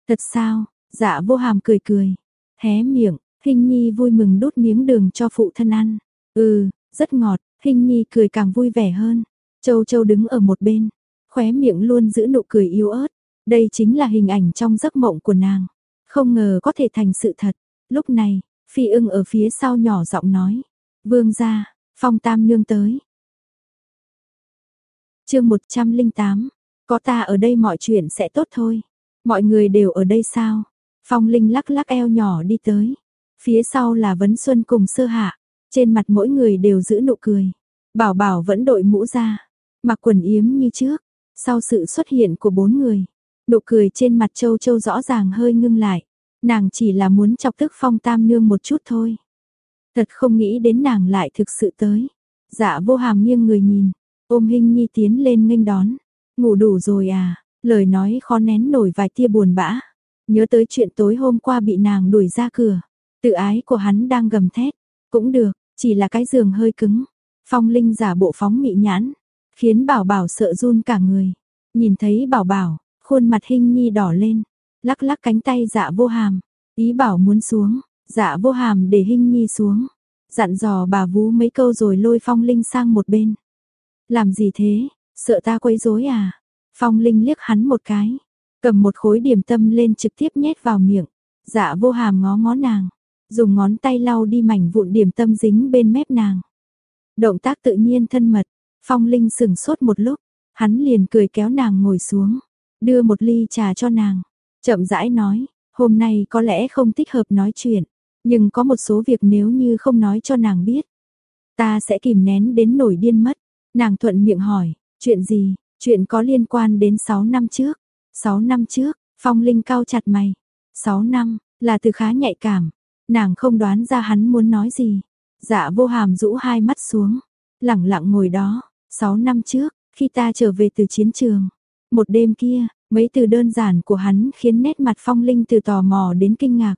Thật sao, dạ vô hàm cười cười, hé miệng, hình nhi vui mừng đút miếng đường cho phụ thân ăn. Ừ, rất ngọt, hình nhi cười càng vui vẻ hơn. Châu châu đứng ở một bên, khóe miệng luôn giữ nụ cười yếu ớt. Đây chính là hình ảnh trong giấc mộng của nàng. Không ngờ có thể thành sự thật. Lúc này, phi ưng ở phía sau nhỏ giọng nói. Vương gia, phong tam nương tới. chương 108, có ta ở đây mọi chuyện sẽ tốt thôi. Mọi người đều ở đây sao? Phong Linh lắc lắc eo nhỏ đi tới. Phía sau là Vấn Xuân cùng sơ hạ. Trên mặt mỗi người đều giữ nụ cười. Bảo bảo vẫn đội mũ ra. Mặc quần yếm như trước. Sau sự xuất hiện của bốn người. Nụ cười trên mặt châu châu rõ ràng hơi ngưng lại. Nàng chỉ là muốn chọc tức phong tam nương một chút thôi. Thật không nghĩ đến nàng lại thực sự tới. Dạ vô hàm nghiêng người nhìn. Ôm hình nhi tiến lên nghênh đón. Ngủ đủ rồi à? Lời nói khó nén nổi vài tia buồn bã. Nhớ tới chuyện tối hôm qua bị nàng đuổi ra cửa. Tự ái của hắn đang gầm thét. Cũng được, chỉ là cái giường hơi cứng. Phong Linh giả bộ phóng mị nhãn. Khiến bảo bảo sợ run cả người. Nhìn thấy bảo bảo, khuôn mặt hình nhi đỏ lên. lắc lắc cánh tay dạ vô hàm, ý bảo muốn xuống, dạ vô hàm để Hinh Nhi xuống, dặn dò bà vú mấy câu rồi lôi Phong Linh sang một bên. Làm gì thế, sợ ta quấy rối à? Phong Linh liếc hắn một cái, cầm một khối điểm tâm lên trực tiếp nhét vào miệng. Dạ vô hàm ngó ngó nàng, dùng ngón tay lau đi mảnh vụn điểm tâm dính bên mép nàng. Động tác tự nhiên thân mật, Phong Linh sừng sốt một lúc, hắn liền cười kéo nàng ngồi xuống, đưa một ly trà cho nàng, chậm rãi nói, hôm nay có lẽ không thích hợp nói chuyện, nhưng có một số việc nếu như không nói cho nàng biết, ta sẽ kìm nén đến nổi điên mất. Nàng thuận miệng hỏi, chuyện gì, chuyện có liên quan đến 6 năm trước. 6 năm trước, Phong Linh cao chặt mày. 6 năm, là từ khá nhạy cảm. Nàng không đoán ra hắn muốn nói gì. Dạ vô hàm rũ hai mắt xuống. Lặng lặng ngồi đó. 6 năm trước, khi ta trở về từ chiến trường. Một đêm kia, mấy từ đơn giản của hắn khiến nét mặt Phong Linh từ tò mò đến kinh ngạc.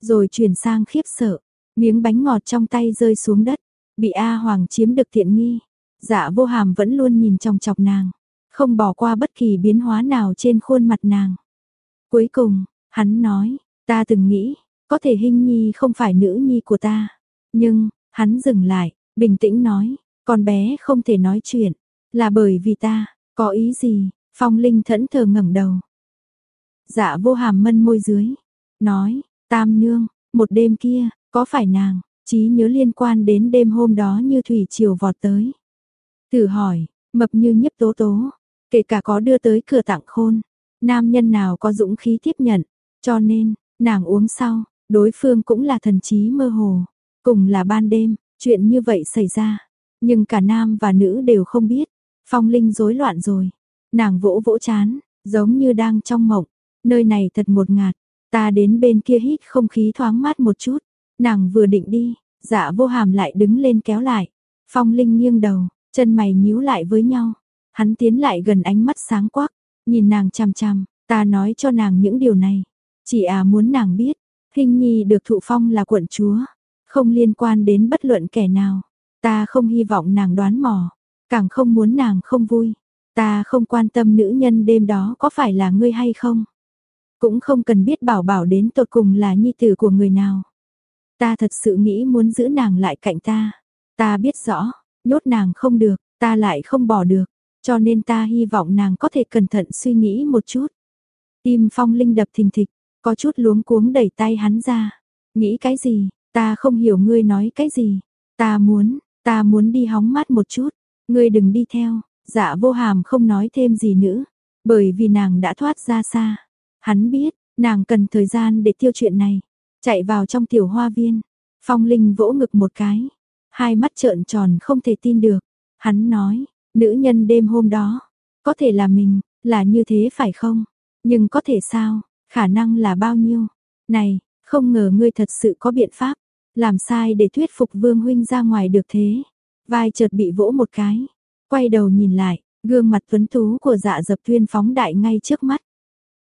Rồi chuyển sang khiếp sợ. Miếng bánh ngọt trong tay rơi xuống đất. Bị A Hoàng chiếm được tiện nghi. Dạ vô hàm vẫn luôn nhìn trong chọc nàng không bỏ qua bất kỳ biến hóa nào trên khuôn mặt nàng. Cuối cùng, hắn nói, ta từng nghĩ, có thể hình nhi không phải nữ nhi của ta. Nhưng, hắn dừng lại, bình tĩnh nói, con bé không thể nói chuyện, là bởi vì ta, có ý gì, phong linh thẫn thờ ngẩng đầu. Dạ vô hàm mân môi dưới, nói, tam nương, một đêm kia, có phải nàng, trí nhớ liên quan đến đêm hôm đó như thủy triều vọt tới. Thử hỏi, mập như nhiếp tố tố, Kể cả có đưa tới cửa tặng khôn, nam nhân nào có dũng khí tiếp nhận, cho nên, nàng uống sau, đối phương cũng là thần trí mơ hồ, cùng là ban đêm, chuyện như vậy xảy ra, nhưng cả nam và nữ đều không biết, phong linh rối loạn rồi, nàng vỗ vỗ chán, giống như đang trong mộng, nơi này thật một ngạt, ta đến bên kia hít không khí thoáng mát một chút, nàng vừa định đi, dạ vô hàm lại đứng lên kéo lại, phong linh nghiêng đầu, chân mày nhíu lại với nhau, Hắn tiến lại gần ánh mắt sáng quắc, nhìn nàng chằm chằm, ta nói cho nàng những điều này. Chỉ à muốn nàng biết, Hình Nhi được thụ phong là quận chúa, không liên quan đến bất luận kẻ nào. Ta không hy vọng nàng đoán mò, càng không muốn nàng không vui. Ta không quan tâm nữ nhân đêm đó có phải là ngươi hay không. Cũng không cần biết bảo bảo đến tột cùng là nhi tử của người nào. Ta thật sự nghĩ muốn giữ nàng lại cạnh ta. Ta biết rõ, nhốt nàng không được, ta lại không bỏ được. Cho nên ta hy vọng nàng có thể cẩn thận suy nghĩ một chút. Tim phong linh đập thình thịch, có chút luống cuống đẩy tay hắn ra. Nghĩ cái gì, ta không hiểu ngươi nói cái gì. Ta muốn, ta muốn đi hóng mát một chút. Ngươi đừng đi theo, dạ vô hàm không nói thêm gì nữa. Bởi vì nàng đã thoát ra xa. Hắn biết, nàng cần thời gian để tiêu chuyện này. Chạy vào trong tiểu hoa viên. Phong Linh vỗ ngực một cái. Hai mắt trợn tròn không thể tin được. Hắn nói, Nữ nhân đêm hôm đó, có thể là mình, là như thế phải không? Nhưng có thể sao, khả năng là bao nhiêu? Này, không ngờ ngươi thật sự có biện pháp, làm sai để thuyết phục Vương huynh ra ngoài được thế. Vai chợt bị vỗ một cái, quay đầu nhìn lại, gương mặt tuấn tú của Dạ Dập Tuyên phóng đại ngay trước mắt.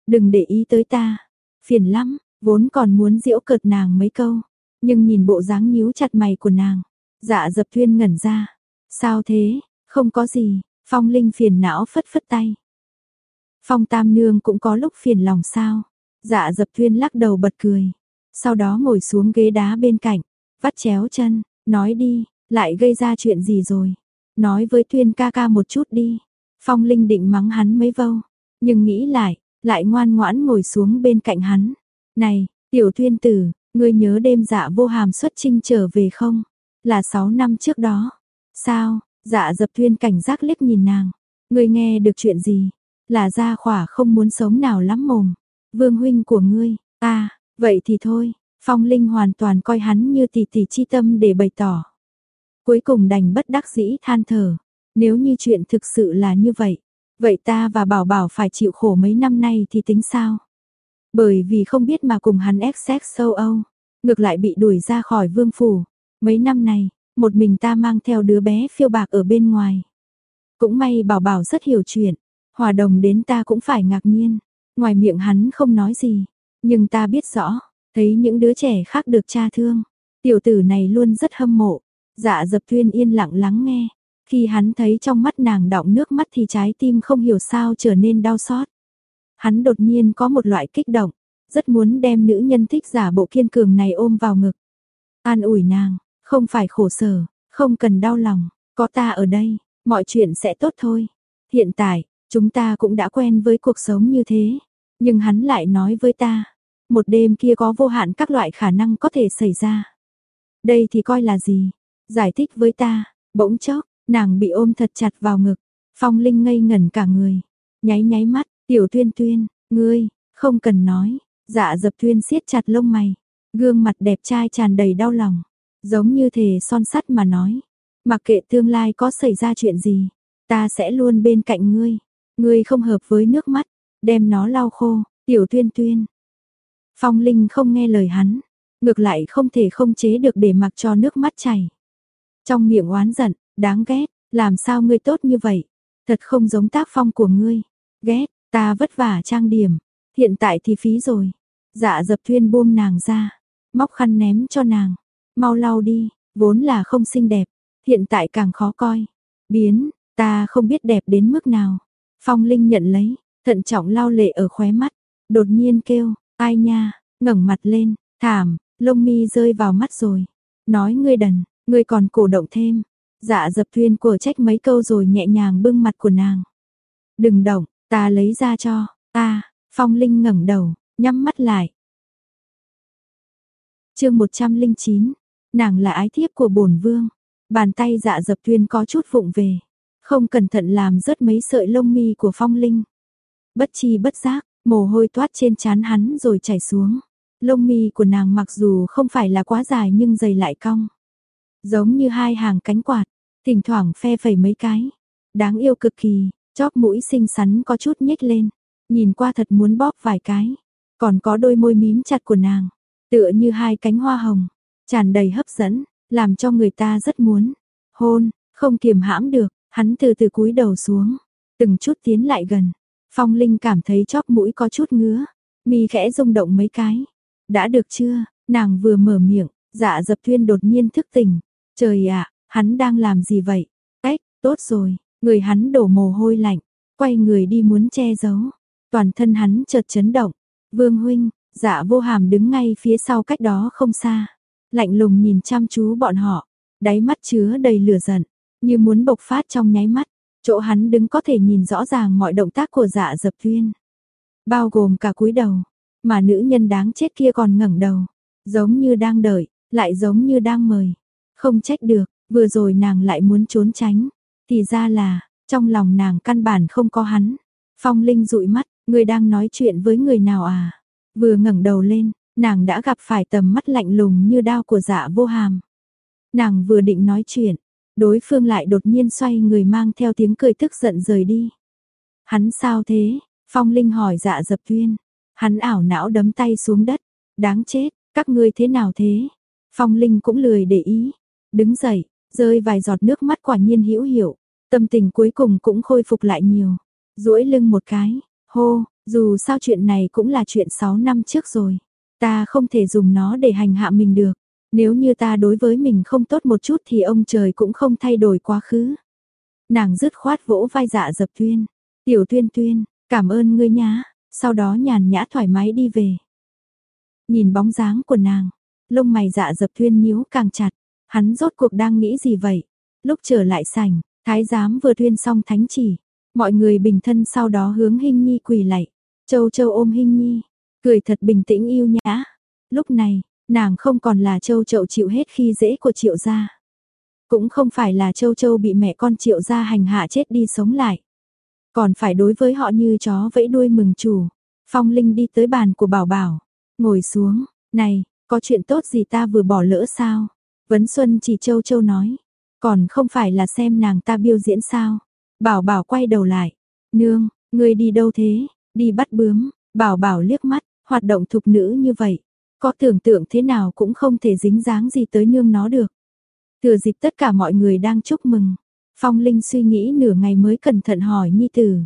Đừng để ý tới ta, phiền lắm, vốn còn muốn giễu cợt nàng mấy câu, nhưng nhìn bộ dáng nhíu chặt mày của nàng, Dạ Dập Tuyên ngẩn ra. Sao thế? Không có gì, Phong Linh phiền não phất phất tay. Phong Tam Nương cũng có lúc phiền lòng sao. Dạ dập thuyên lắc đầu bật cười. Sau đó ngồi xuống ghế đá bên cạnh, vắt chéo chân, nói đi, lại gây ra chuyện gì rồi. Nói với Thuyên ca ca một chút đi. Phong Linh định mắng hắn mấy vâu, nhưng nghĩ lại, lại ngoan ngoãn ngồi xuống bên cạnh hắn. Này, tiểu Thuyên tử, ngươi nhớ đêm dạ vô hàm xuất trinh trở về không? Là 6 năm trước đó. Sao, Dạ dập thuyên cảnh giác liếc nhìn nàng. Ngươi nghe được chuyện gì? Là gia khỏa không muốn sống nào lắm mồm. Vương huynh của ngươi, ta, vậy thì thôi. Phong Linh hoàn toàn coi hắn như tỷ tỷ chi tâm để bày tỏ. Cuối cùng đành bất đắc dĩ than thở. Nếu như chuyện thực sự là như vậy, vậy ta và Bảo Bảo phải chịu khổ mấy năm nay thì tính sao? Bởi vì không biết mà cùng hắn ép xét sâu Âu, ngược lại bị đuổi ra khỏi vương phủ. Mấy năm này, một mình ta mang theo đứa bé phiêu bạc ở bên ngoài. Cũng may bảo bảo rất hiểu chuyện, hòa đồng đến ta cũng phải ngạc nhiên. Ngoài miệng hắn không nói gì, nhưng ta biết rõ, thấy những đứa trẻ khác được cha thương. Tiểu tử này luôn rất hâm mộ, dạ dập tuyên yên lặng lắng nghe. Khi hắn thấy trong mắt nàng đọng nước mắt thì trái tim không hiểu sao trở nên đau xót. Hắn đột nhiên có một loại kích động, rất muốn đem nữ nhân thích giả bộ kiên cường này ôm vào ngực. An ủi nàng, không phải khổ sở, không cần đau lòng, có ta ở đây, mọi chuyện sẽ tốt thôi. Hiện tại, chúng ta cũng đã quen với cuộc sống như thế, nhưng hắn lại nói với ta, một đêm kia có vô hạn các loại khả năng có thể xảy ra. Đây thì coi là gì? Giải thích với ta, bỗng chốc, nàng bị ôm thật chặt vào ngực, Phong Linh ngây ngẩn cả người, nháy nháy mắt, "Tiểu Tuyên Tuyên, ngươi, không cần nói." Dạ Dập Tuyên siết chặt lông mày, gương mặt đẹp trai tràn đầy đau lòng, giống như thể son sắt mà nói, "Mặc kệ tương lai có xảy ra chuyện gì, ta sẽ luôn bên cạnh ngươi. Ngươi không hợp với nước mắt, đem nó lau khô." Tiểu Tuyên Tuyên. Phong Linh không nghe lời hắn, ngược lại không thể không chế được để mặc cho nước mắt chảy. Trong miệng oán giận, đáng ghét, làm sao ngươi tốt như vậy? Thật không giống tác phong của ngươi. Ghét, ta vất vả trang điểm, hiện tại thì phí rồi. Dạ dập thuyên buông nàng ra, móc khăn ném cho nàng. Mau lau đi, vốn là không xinh đẹp, hiện tại càng khó coi. Biến, ta không biết đẹp đến mức nào. Phong Linh nhận lấy, thận trọng lau lệ ở khóe mắt, đột nhiên kêu, ai nha, ngẩng mặt lên, thảm, lông mi rơi vào mắt rồi. Nói ngươi đần, ngươi còn cổ động thêm. Dạ dập thuyên của trách mấy câu rồi nhẹ nhàng bưng mặt của nàng. Đừng động, ta lấy ra cho, ta, phong linh ngẩng đầu, nhắm mắt lại. chương 109, nàng là ái thiếp của bổn vương. Bàn tay dạ dập tuyên có chút vụng về. Không cẩn thận làm rớt mấy sợi lông mi của phong linh. Bất chi bất giác, mồ hôi toát trên trán hắn rồi chảy xuống. Lông mi của nàng mặc dù không phải là quá dài nhưng dày lại cong. Giống như hai hàng cánh quạt, thỉnh thoảng phe phẩy mấy cái. Đáng yêu cực kỳ, chóp mũi xinh xắn có chút nhếch lên, nhìn qua thật muốn bóp vài cái. Còn có đôi môi mím chặt của nàng, tựa như hai cánh hoa hồng, tràn đầy hấp dẫn, làm cho người ta rất muốn hôn, không kiềm hãm được, hắn từ từ cúi đầu xuống, từng chút tiến lại gần. Phong Linh cảm thấy chóp mũi có chút ngứa, mi khẽ rung động mấy cái. Đã được chưa? Nàng vừa mở miệng, Dạ Dập Thuyên đột nhiên thức tỉnh. Trời ạ, Hắn đang làm gì vậy? Ếch, tốt rồi, người hắn đổ mồ hôi lạnh, quay người đi muốn che giấu. Toàn thân hắn chợt chấn động. Vương huynh, dạ vô hàm đứng ngay phía sau cách đó không xa. Lạnh lùng nhìn chăm chú bọn họ, đáy mắt chứa đầy lửa giận, như muốn bộc phát trong nháy mắt. Chỗ hắn đứng có thể nhìn rõ ràng mọi động tác của dạ dập tuyên. Bao gồm cả cúi đầu, mà nữ nhân đáng chết kia còn ngẩng đầu. Giống như đang đợi, lại giống như đang mời. Không trách được, Vừa rồi nàng lại muốn trốn tránh, thì ra là, trong lòng nàng căn bản không có hắn. Phong Linh dụi mắt, người đang nói chuyện với người nào à? Vừa ngẩng đầu lên, nàng đã gặp phải tầm mắt lạnh lùng như đao của dạ vô hàm. Nàng vừa định nói chuyện, đối phương lại đột nhiên xoay người mang theo tiếng cười tức giận rời đi. Hắn sao thế? Phong Linh hỏi dạ dập tuyên. Hắn ảo não đấm tay xuống đất. Đáng chết, các ngươi thế nào thế? Phong Linh cũng lười để ý. Đứng dậy, rơi vài giọt nước mắt quả nhiên hữu hiệu, tâm tình cuối cùng cũng khôi phục lại nhiều. duỗi lưng một cái, hô, dù sao chuyện này cũng là chuyện 6 năm trước rồi, ta không thể dùng nó để hành hạ mình được. Nếu như ta đối với mình không tốt một chút thì ông trời cũng không thay đổi quá khứ. Nàng dứt khoát vỗ vai dạ dập tuyên. Tiểu tuyên tuyên, cảm ơn ngươi nhá. Sau đó nhàn nhã thoải mái đi về. Nhìn bóng dáng của nàng, lông mày dạ dập tuyên nhíu càng chặt. Hắn rốt cuộc đang nghĩ gì vậy? Lúc trở lại sảnh, thái giám vừa tuyên xong thánh chỉ, mọi người bình thân sau đó hướng Hinh Nhi quỳ lạy. Châu Châu ôm Hinh Nhi, cười thật bình tĩnh yêu nhã. Lúc này, nàng không còn là Châu Chậu chịu hết khi dễ của Triệu gia. Cũng không phải là Châu Châu bị mẹ con Triệu gia hành hạ chết đi sống lại. Còn phải đối với họ như chó vẫy đuôi mừng chủ. Phong Linh đi tới bàn của Bảo Bảo, ngồi xuống, "Này, có chuyện tốt gì ta vừa bỏ lỡ sao?" Vấn Xuân chỉ châu châu nói, còn không phải là xem nàng ta biểu diễn sao. Bảo bảo quay đầu lại, nương, ngươi đi đâu thế, đi bắt bướm, bảo bảo liếc mắt, hoạt động thục nữ như vậy, có tưởng tượng thế nào cũng không thể dính dáng gì tới nương nó được. Thừa dịp tất cả mọi người đang chúc mừng, Phong Linh suy nghĩ nửa ngày mới cẩn thận hỏi Nhi Tử.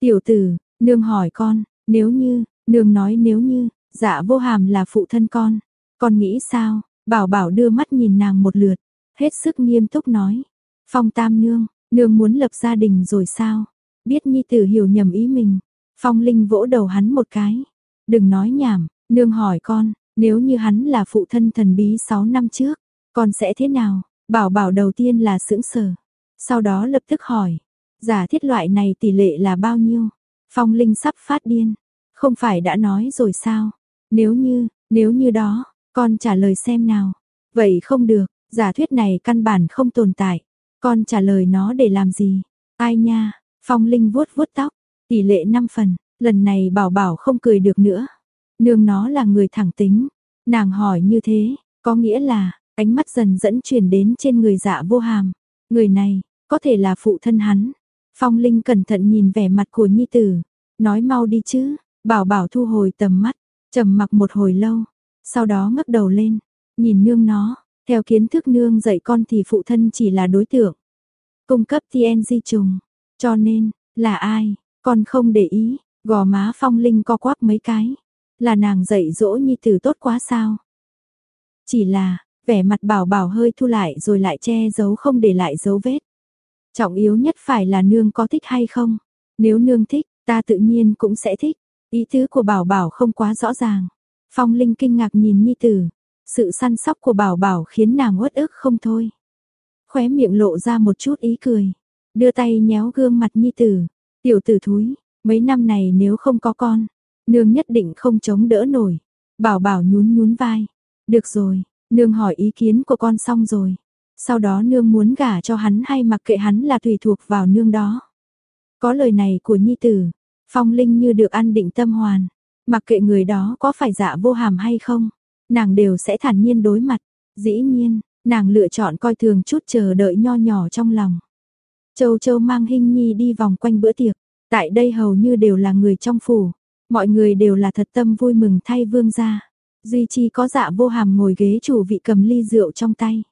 Tiểu tử, nương hỏi con, nếu như, nương nói nếu như, dạ vô hàm là phụ thân con, con nghĩ sao? Bảo bảo đưa mắt nhìn nàng một lượt, hết sức nghiêm túc nói. Phong tam nương, nương muốn lập gia đình rồi sao? Biết nhi tử hiểu nhầm ý mình. Phong Linh vỗ đầu hắn một cái. Đừng nói nhảm, nương hỏi con, nếu như hắn là phụ thân thần bí 6 năm trước, con sẽ thế nào? Bảo bảo đầu tiên là sững sờ, sau đó lập tức hỏi, giả thiết loại này tỷ lệ là bao nhiêu? Phong Linh sắp phát điên, không phải đã nói rồi sao? Nếu như, nếu như đó, con trả lời xem nào. Vậy không được, giả thuyết này căn bản không tồn tại. Con trả lời nó để làm gì? Ai nha, Phong Linh vuốt vuốt tóc, tỷ lệ 5 phần, lần này bảo bảo không cười được nữa. Nương nó là người thẳng tính. Nàng hỏi như thế, có nghĩa là, ánh mắt dần dẫn chuyển đến trên người dạ vô hàm. Người này, có thể là phụ thân hắn. Phong Linh cẩn thận nhìn vẻ mặt của Nhi Tử, nói mau đi chứ, bảo bảo thu hồi tầm mắt, trầm mặc một hồi lâu, sau đó ngước đầu lên, nhìn nương nó, theo kiến thức nương dạy con thì phụ thân chỉ là đối tượng. Cung cấp TNG trùng, cho nên, là ai, con không để ý, gò má Phong Linh co quắp mấy cái. Là nàng dạy dỗ nhi tử tốt quá sao? Chỉ là, vẻ mặt bảo bảo hơi thu lại rồi lại che giấu không để lại dấu vết. Trọng yếu nhất phải là nương có thích hay không. Nếu nương thích, ta tự nhiên cũng sẽ thích. Ý tứ của bảo bảo không quá rõ ràng. Phong Linh kinh ngạc nhìn Nhi Tử. Sự săn sóc của bảo bảo khiến nàng uất ức không thôi. Khóe miệng lộ ra một chút ý cười. Đưa tay nhéo gương mặt Nhi Tử. Tiểu tử thúi, mấy năm này nếu không có con, nương nhất định không chống đỡ nổi. Bảo bảo nhún nhún vai. Được rồi, nương hỏi ý kiến của con xong rồi. Sau đó nương muốn gả cho hắn hay mặc kệ hắn là tùy thuộc vào nương đó. Có lời này của nhi tử, phong linh như được ăn định tâm hoàn. Mặc kệ người đó có phải dạ vô hàm hay không, nàng đều sẽ thản nhiên đối mặt. Dĩ nhiên, nàng lựa chọn coi thường chút chờ đợi nho nhỏ trong lòng. Châu Châu mang Hinh Nhi đi vòng quanh bữa tiệc, tại đây hầu như đều là người trong phủ, mọi người đều là thật tâm vui mừng thay vương gia. Duy chi có dạ vô hàm ngồi ghế chủ vị cầm ly rượu trong tay.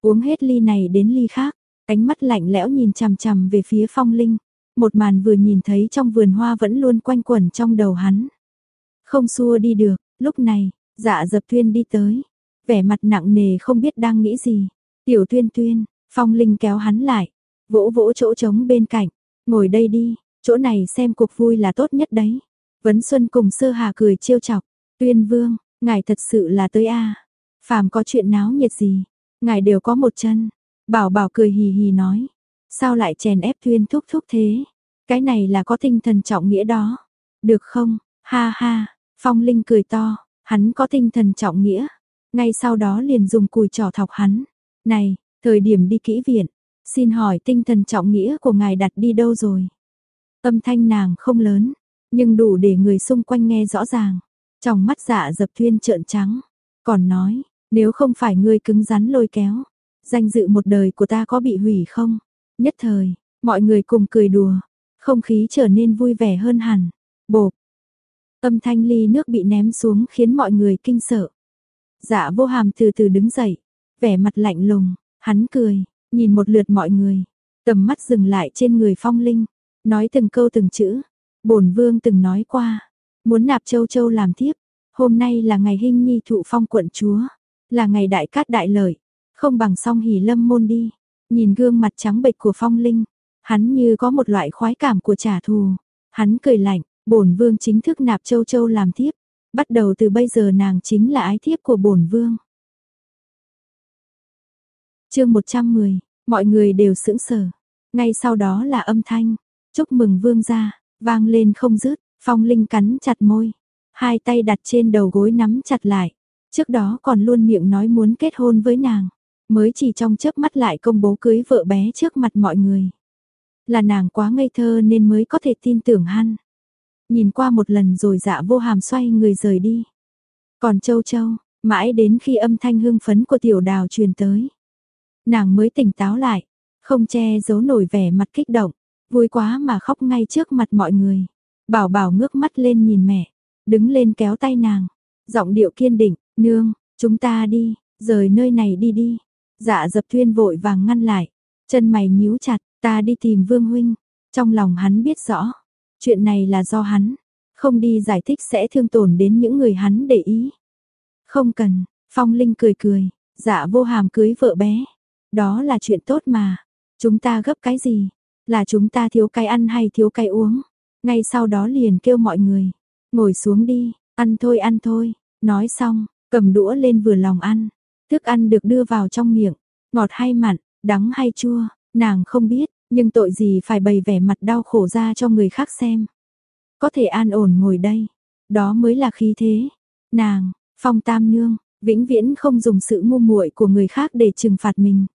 Uống hết ly này đến ly khác, ánh mắt lạnh lẽo nhìn chằm chằm về phía phong linh. Một màn vừa nhìn thấy trong vườn hoa vẫn luôn quanh quẩn trong đầu hắn. Không xua đi được, lúc này, dạ dập tuyên đi tới. Vẻ mặt nặng nề không biết đang nghĩ gì. Tiểu tuyên tuyên, phong linh kéo hắn lại. Vỗ vỗ chỗ trống bên cạnh. Ngồi đây đi, chỗ này xem cuộc vui là tốt nhất đấy. Vấn Xuân cùng sơ hà cười trêu chọc. Tuyên vương, ngài thật sự là tới a Phàm có chuyện náo nhiệt gì, ngài đều có một chân. Bảo bảo cười hì hì nói. Sao lại chèn ép Tuyên thúc thúc thế? Cái này là có tinh thần trọng nghĩa đó. Được không? Ha ha, Phong Linh cười to, hắn có tinh thần trọng nghĩa. Ngay sau đó liền dùng cùi trò thọc hắn. Này, thời điểm đi kỹ viện, xin hỏi tinh thần trọng nghĩa của ngài đặt đi đâu rồi? Âm thanh nàng không lớn, nhưng đủ để người xung quanh nghe rõ ràng. Trong mắt dạ dập thuyên trợn trắng, còn nói, nếu không phải ngươi cứng rắn lôi kéo, danh dự một đời của ta có bị hủy không? Nhất thời, mọi người cùng cười đùa, không khí trở nên vui vẻ hơn hẳn. Bộp. Âm thanh ly nước bị ném xuống khiến mọi người kinh sợ. Dạ vô hàm từ từ đứng dậy, vẻ mặt lạnh lùng, hắn cười, nhìn một lượt mọi người, tầm mắt dừng lại trên người phong linh, nói từng câu từng chữ. bổn vương từng nói qua, muốn nạp châu châu làm thiếp, hôm nay là ngày hinh nhi thụ phong quận chúa, là ngày đại cát đại lợi, không bằng song hỉ lâm môn đi. Nhìn gương mặt trắng bệch của phong linh, hắn như có một loại khoái cảm của trả thù. Hắn cười lạnh, bổn vương chính thức nạp châu châu làm thiếp, bắt đầu từ bây giờ nàng chính là ái thiếp của bổn vương. Chương 110, mọi người đều sững sờ. Ngay sau đó là âm thanh, chúc mừng vương gia, vang lên không dứt, Phong Linh cắn chặt môi, hai tay đặt trên đầu gối nắm chặt lại. Trước đó còn luôn miệng nói muốn kết hôn với nàng, mới chỉ trong chớp mắt lại công bố cưới vợ bé trước mặt mọi người. Là nàng quá ngây thơ nên mới có thể tin tưởng hắn. Nhìn qua một lần rồi dạ vô hàm xoay người rời đi. Còn châu châu, mãi đến khi âm thanh hưng phấn của tiểu đào truyền tới. Nàng mới tỉnh táo lại, không che giấu nổi vẻ mặt kích động, vui quá mà khóc ngay trước mặt mọi người. Bảo bảo ngước mắt lên nhìn mẹ, đứng lên kéo tay nàng, giọng điệu kiên định, nương, chúng ta đi, rời nơi này đi đi. Dạ dập thuyên vội vàng ngăn lại, chân mày nhíu chặt, ta đi tìm vương huynh. Trong lòng hắn biết rõ, chuyện này là do hắn, không đi giải thích sẽ thương tổn đến những người hắn để ý. Không cần, Phong Linh cười cười, dạ vô hàm cưới vợ bé. Đó là chuyện tốt mà, chúng ta gấp cái gì? Là chúng ta thiếu cái ăn hay thiếu cái uống? ngay sau đó liền kêu mọi người, ngồi xuống đi, ăn thôi ăn thôi, nói xong, cầm đũa lên vừa lòng ăn, thức ăn được đưa vào trong miệng, ngọt hay mặn, đắng hay chua, nàng không biết, nhưng tội gì phải bày vẻ mặt đau khổ ra cho người khác xem. Có thể an ổn ngồi đây, đó mới là khí thế. Nàng, Phong Tam Nương, vĩnh viễn không dùng sự ngu muội của người khác để trừng phạt mình.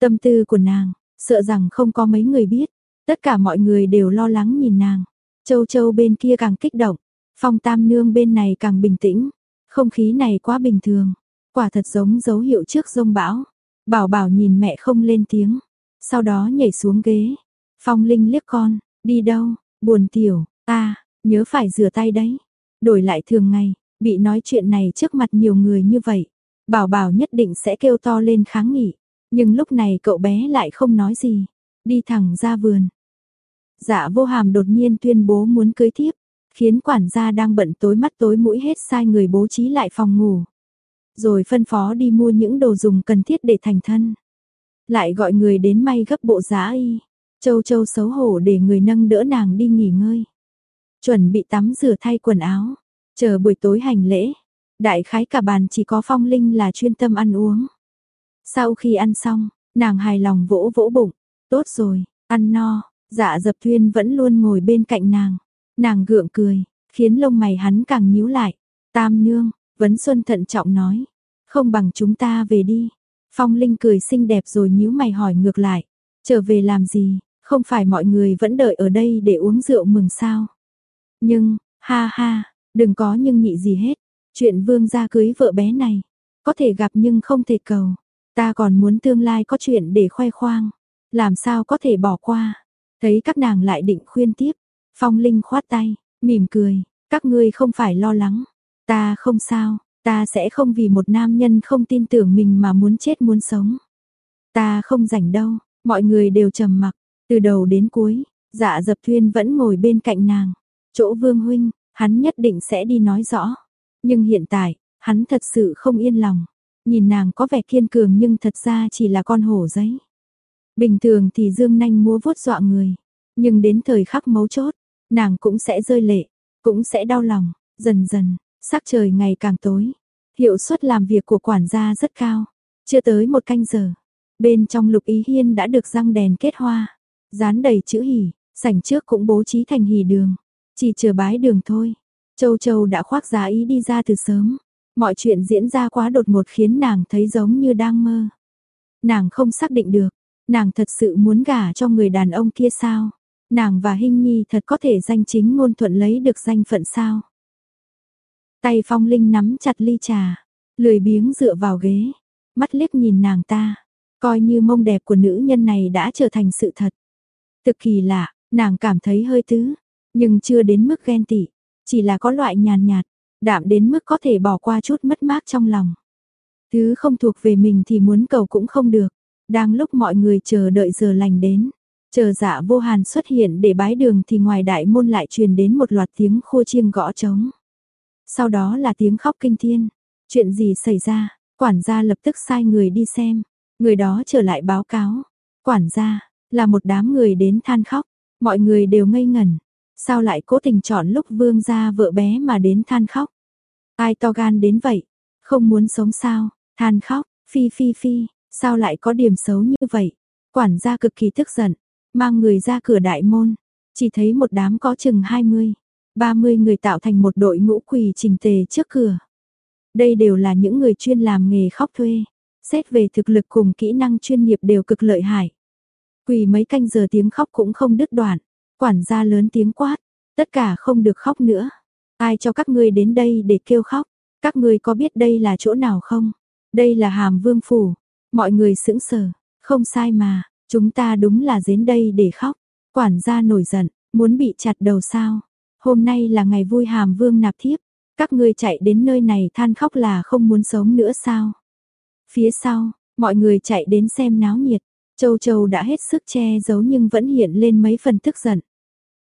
Tâm tư của nàng, sợ rằng không có mấy người biết, tất cả mọi người đều lo lắng nhìn nàng. Châu Châu bên kia càng kích động, Phong Tam Nương bên này càng bình tĩnh, không khí này quá bình thường, quả thật giống dấu hiệu trước rông bão. Bảo Bảo nhìn mẹ không lên tiếng, sau đó nhảy xuống ghế. Phong Linh liếc con, đi đâu, buồn tiểu, ta, nhớ phải rửa tay đấy. Đổi lại thường ngày, bị nói chuyện này trước mặt nhiều người như vậy, Bảo Bảo nhất định sẽ kêu to lên kháng nghị. Nhưng lúc này cậu bé lại không nói gì, đi thẳng ra vườn. Dạ vô hàm đột nhiên tuyên bố muốn cưới tiếp, khiến quản gia đang bận tối mắt tối mũi hết sai người bố trí lại phòng ngủ. Rồi phân phó đi mua những đồ dùng cần thiết để thành thân. Lại gọi người đến may gấp bộ giá y. Châu châu xấu hổ để người nâng đỡ nàng đi nghỉ ngơi. Chuẩn bị tắm rửa thay quần áo. Chờ buổi tối hành lễ. Đại khái cả bàn chỉ có phong linh là chuyên tâm ăn uống. Sau khi ăn xong, nàng hài lòng vỗ vỗ bụng. Tốt rồi, ăn no. Dạ dập thuyên vẫn luôn ngồi bên cạnh nàng. Nàng gượng cười, khiến lông mày hắn càng nhíu lại. Tam nương, Vấn Xuân thận trọng nói. Không bằng chúng ta về đi. Phong Linh cười xinh đẹp rồi nhíu mày hỏi ngược lại. Trở về làm gì, không phải mọi người vẫn đợi ở đây để uống rượu mừng sao? Nhưng, ha ha, đừng có nhưng nhị gì hết. Chuyện vương gia cưới vợ bé này, có thể gặp nhưng không thể cầu. Ta còn muốn tương lai có chuyện để khoe khoang, làm sao có thể bỏ qua. Thấy các nàng lại định khuyên tiếp, Phong Linh khoát tay, mỉm cười, các ngươi không phải lo lắng. Ta không sao, ta sẽ không vì một nam nhân không tin tưởng mình mà muốn chết muốn sống. Ta không rảnh đâu, mọi người đều trầm mặc, từ đầu đến cuối, dạ dập thuyên vẫn ngồi bên cạnh nàng. Chỗ vương huynh, hắn nhất định sẽ đi nói rõ. Nhưng hiện tại, hắn thật sự không yên lòng. Nhìn nàng có vẻ kiên cường nhưng thật ra chỉ là con hổ giấy. Bình thường thì dương nanh múa vuốt dọa người. Nhưng đến thời khắc mấu chốt, nàng cũng sẽ rơi lệ, cũng sẽ đau lòng. Dần dần, sắc trời ngày càng tối. Hiệu suất làm việc của quản gia rất cao. Chưa tới một canh giờ. Bên trong lục ý hiên đã được răng đèn kết hoa. Dán đầy chữ hỉ, sảnh trước cũng bố trí thành hỉ đường. Chỉ chờ bái đường thôi. Châu Châu đã khoác giá ý đi ra từ sớm. Mọi chuyện diễn ra quá đột ngột khiến nàng thấy giống như đang mơ. Nàng không xác định được, nàng thật sự muốn gả cho người đàn ông kia sao? Nàng và Hinh Nhi thật có thể danh chính ngôn thuận lấy được danh phận sao? Tay Phong Linh nắm chặt ly trà, lười biếng dựa vào ghế, mắt liếc nhìn nàng ta, coi như mông đẹp của nữ nhân này đã trở thành sự thật. Thực kỳ lạ, nàng cảm thấy hơi tứ, nhưng chưa đến mức ghen tị, chỉ là có loại nhàn nhạt, đạm đến mức có thể bỏ qua chút mất mát trong lòng. Thứ không thuộc về mình thì muốn cầu cũng không được. Đang lúc mọi người chờ đợi giờ lành đến, chờ dạ vô hàn xuất hiện để bái đường thì ngoài đại môn lại truyền đến một loạt tiếng khua chiêng gõ trống. Sau đó là tiếng khóc kinh thiên. Chuyện gì xảy ra? Quản gia lập tức sai người đi xem. Người đó trở lại báo cáo. Quản gia, là một đám người đến than khóc. Mọi người đều ngây ngẩn. Sao lại cố tình chọn lúc vương gia vợ bé mà đến than khóc? Ai to gan đến vậy? Không muốn sống sao? Than khóc, phi phi phi, sao lại có điểm xấu như vậy? Quản gia cực kỳ tức giận, mang người ra cửa đại môn, chỉ thấy một đám có chừng 20, 30 người tạo thành một đội ngũ quỳ trình tề trước cửa. Đây đều là những người chuyên làm nghề khóc thuê, xét về thực lực cùng kỹ năng chuyên nghiệp đều cực lợi hại. Quỳ mấy canh giờ tiếng khóc cũng không đứt đoạn, quản gia lớn tiếng quát, tất cả không được khóc nữa. Ai cho các ngươi đến đây để kêu khóc? Các ngươi có biết đây là chỗ nào không? Đây là Hàm Vương phủ. Mọi người sững sờ, không sai mà, chúng ta đúng là đến đây để khóc. Quản gia nổi giận, muốn bị chặt đầu sao? Hôm nay là ngày vui Hàm Vương nạp thiếp, các ngươi chạy đến nơi này than khóc là không muốn sống nữa sao? Phía sau, mọi người chạy đến xem náo nhiệt. Châu Châu đã hết sức che giấu nhưng vẫn hiện lên mấy phần tức giận.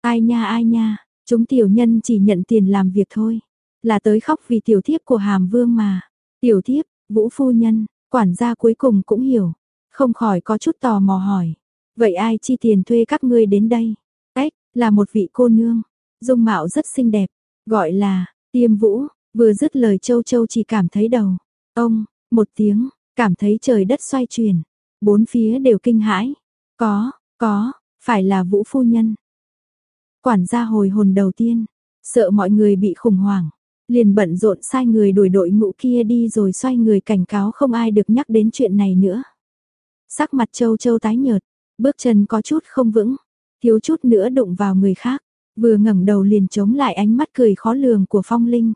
Ai nha ai nha, chúng tiểu nhân chỉ nhận tiền làm việc thôi. Là tới khóc vì tiểu thiếp của Hàm Vương mà. Tiểu thiếp, Vũ Phu Nhân, quản gia cuối cùng cũng hiểu. Không khỏi có chút tò mò hỏi. Vậy ai chi tiền thuê các ngươi đến đây? Ếch, là một vị cô nương, dung mạo rất xinh đẹp, gọi là Tiêm Vũ, vừa dứt lời Châu Châu chỉ cảm thấy đầu ông một tiếng, cảm thấy trời đất xoay chuyển, bốn phía đều kinh hãi. Có, có, phải là Vũ phu nhân. Quản gia hồi hồn đầu tiên, sợ mọi người bị khủng hoảng, liền bận rộn sai người đuổi đội ngũ kia đi rồi xoay người cảnh cáo không ai được nhắc đến chuyện này nữa. Sắc mặt Châu Châu tái nhợt, bước chân có chút không vững, thiếu chút nữa đụng vào người khác, vừa ngẩng đầu liền chống lại ánh mắt cười khó lường của Phong Linh.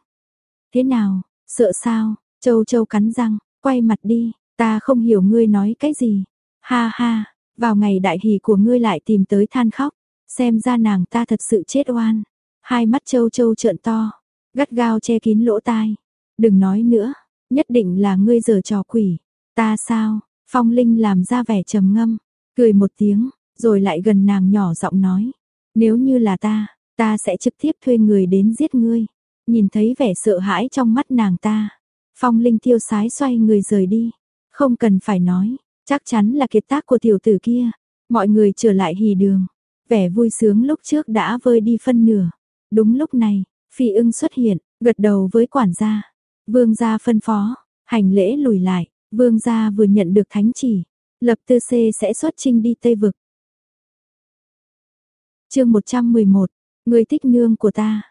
Thế nào, sợ sao? Châu Châu cắn răng, quay mặt đi, ta không hiểu ngươi nói cái gì. Ha ha, vào ngày đại hỷ của ngươi lại tìm tới than khóc, xem ra nàng ta thật sự chết oan. Hai mắt Châu Châu trợn to, gắt gao che kín lỗ tai. Đừng nói nữa, nhất định là ngươi giở trò quỷ. Ta sao? Phong Linh làm ra vẻ trầm ngâm, cười một tiếng, rồi lại gần nàng nhỏ giọng nói, nếu như là ta, ta sẽ trực tiếp thuê người đến giết ngươi. Nhìn thấy vẻ sợ hãi trong mắt nàng ta, Phong Linh tiêu sái xoay người rời đi, không cần phải nói, chắc chắn là kiệt tác của tiểu tử kia. Mọi người trở lại hỉ đường, vẻ vui sướng lúc trước đã vơi đi phân nửa. Đúng lúc này, Phi ưng xuất hiện, gật đầu với quản gia. Vương gia phân phó, hành lễ lùi lại, vương gia vừa nhận được thánh chỉ, lập tư C sẽ xuất trinh đi Tây Vực. chương 111, người thích nương của ta.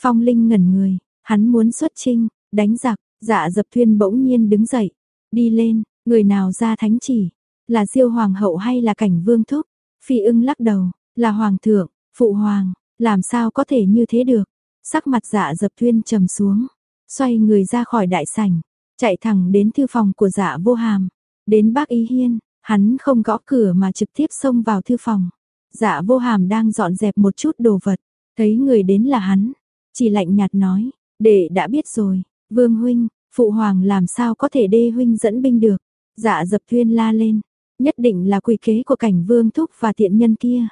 Phong Linh ngẩn người, hắn muốn xuất trinh, đánh giặc, dạ dập thuyên bỗng nhiên đứng dậy, đi lên, người nào ra thánh chỉ, là diêu hoàng hậu hay là cảnh vương thúc? Phi ưng lắc đầu, là hoàng thượng, phụ hoàng, làm sao có thể như thế được? Sắc mặt dạ dập thuyên trầm xuống, xoay người ra khỏi đại sảnh, chạy thẳng đến thư phòng của dạ vô hàm, đến bác ý hiên, hắn không gõ cửa mà trực tiếp xông vào thư phòng. Dạ vô hàm đang dọn dẹp một chút đồ vật, thấy người đến là hắn, chỉ lạnh nhạt nói, đệ đã biết rồi, vương huynh, phụ hoàng làm sao có thể đê huynh dẫn binh được, dạ dập thuyên la lên, nhất định là quy kế của cảnh vương thúc và tiện nhân kia.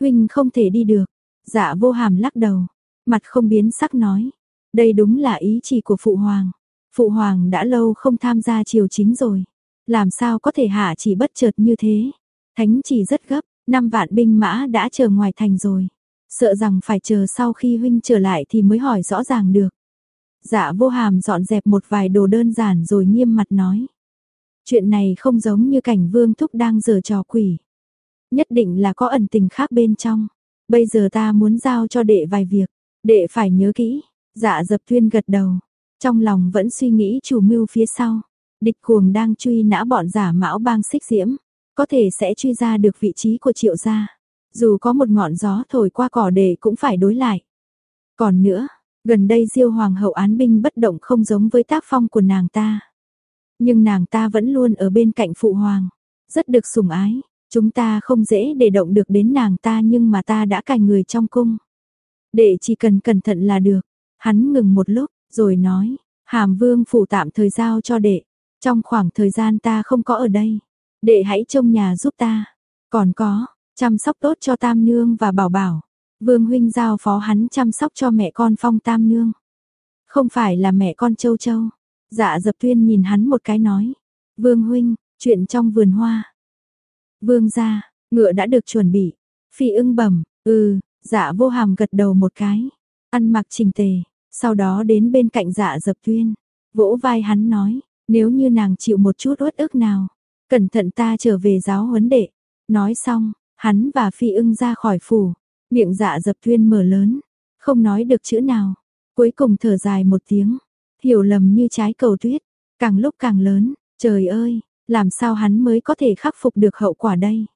Huynh không thể đi được, dạ vô hàm lắc đầu, mặt không biến sắc nói, đây đúng là ý chỉ của phụ hoàng. Phụ hoàng đã lâu không tham gia triều chính rồi, làm sao có thể hạ chỉ bất chợt như thế. Thánh chỉ rất gấp, năm vạn binh mã đã chờ ngoài thành rồi, sợ rằng phải chờ sau khi huynh trở lại thì mới hỏi rõ ràng được. Dạ vô hàm dọn dẹp một vài đồ đơn giản rồi nghiêm mặt nói. Chuyện này không giống như cảnh vương thúc đang giở trò quỷ. Nhất định là có ẩn tình khác bên trong. Bây giờ ta muốn giao cho đệ vài việc. Đệ phải nhớ kỹ, dạ dập tuyên gật đầu, trong lòng vẫn suy nghĩ chủ mưu phía sau. Địch cuồng đang truy nã bọn giả mão bang xích diễm, có thể sẽ truy ra được vị trí của triệu gia. Dù có một ngọn gió thổi qua cỏ đề cũng phải đối lại. Còn nữa, gần đây diêu hoàng hậu án binh bất động không giống với tác phong của nàng ta. Nhưng nàng ta vẫn luôn ở bên cạnh phụ hoàng, rất được sủng ái. Chúng ta không dễ để động được đến nàng ta nhưng mà ta đã cài người trong cung. Đệ chỉ cần cẩn thận là được. Hắn ngừng một lúc, rồi nói, Hàm Vương phủ tạm thời giao cho đệ. Trong khoảng thời gian ta không có ở đây, đệ hãy trông nhà giúp ta. Còn có, chăm sóc tốt cho Tam Nương và Bảo Bảo. Vương huynh giao phó hắn chăm sóc cho mẹ con Phong Tam Nương. Không phải là mẹ con Châu Châu. Dạ dập tuyên nhìn hắn một cái nói. Vương huynh, chuyện trong vườn hoa. Vương gia, ngựa đã được chuẩn bị. Phi ưng bẩm, ừ, Dạ vô hàm gật đầu một cái, ăn mặc trình tề, sau đó đến bên cạnh dạ dập tuyên, vỗ vai hắn nói, nếu như nàng chịu một chút uất ức nào, cẩn thận ta trở về giáo huấn đệ. Nói xong, hắn và phi ưng ra khỏi phủ, miệng dạ dập tuyên mở lớn, không nói được chữ nào, cuối cùng thở dài một tiếng, hiểu lầm như trái cầu tuyết, càng lúc càng lớn, trời ơi, làm sao hắn mới có thể khắc phục được hậu quả đây.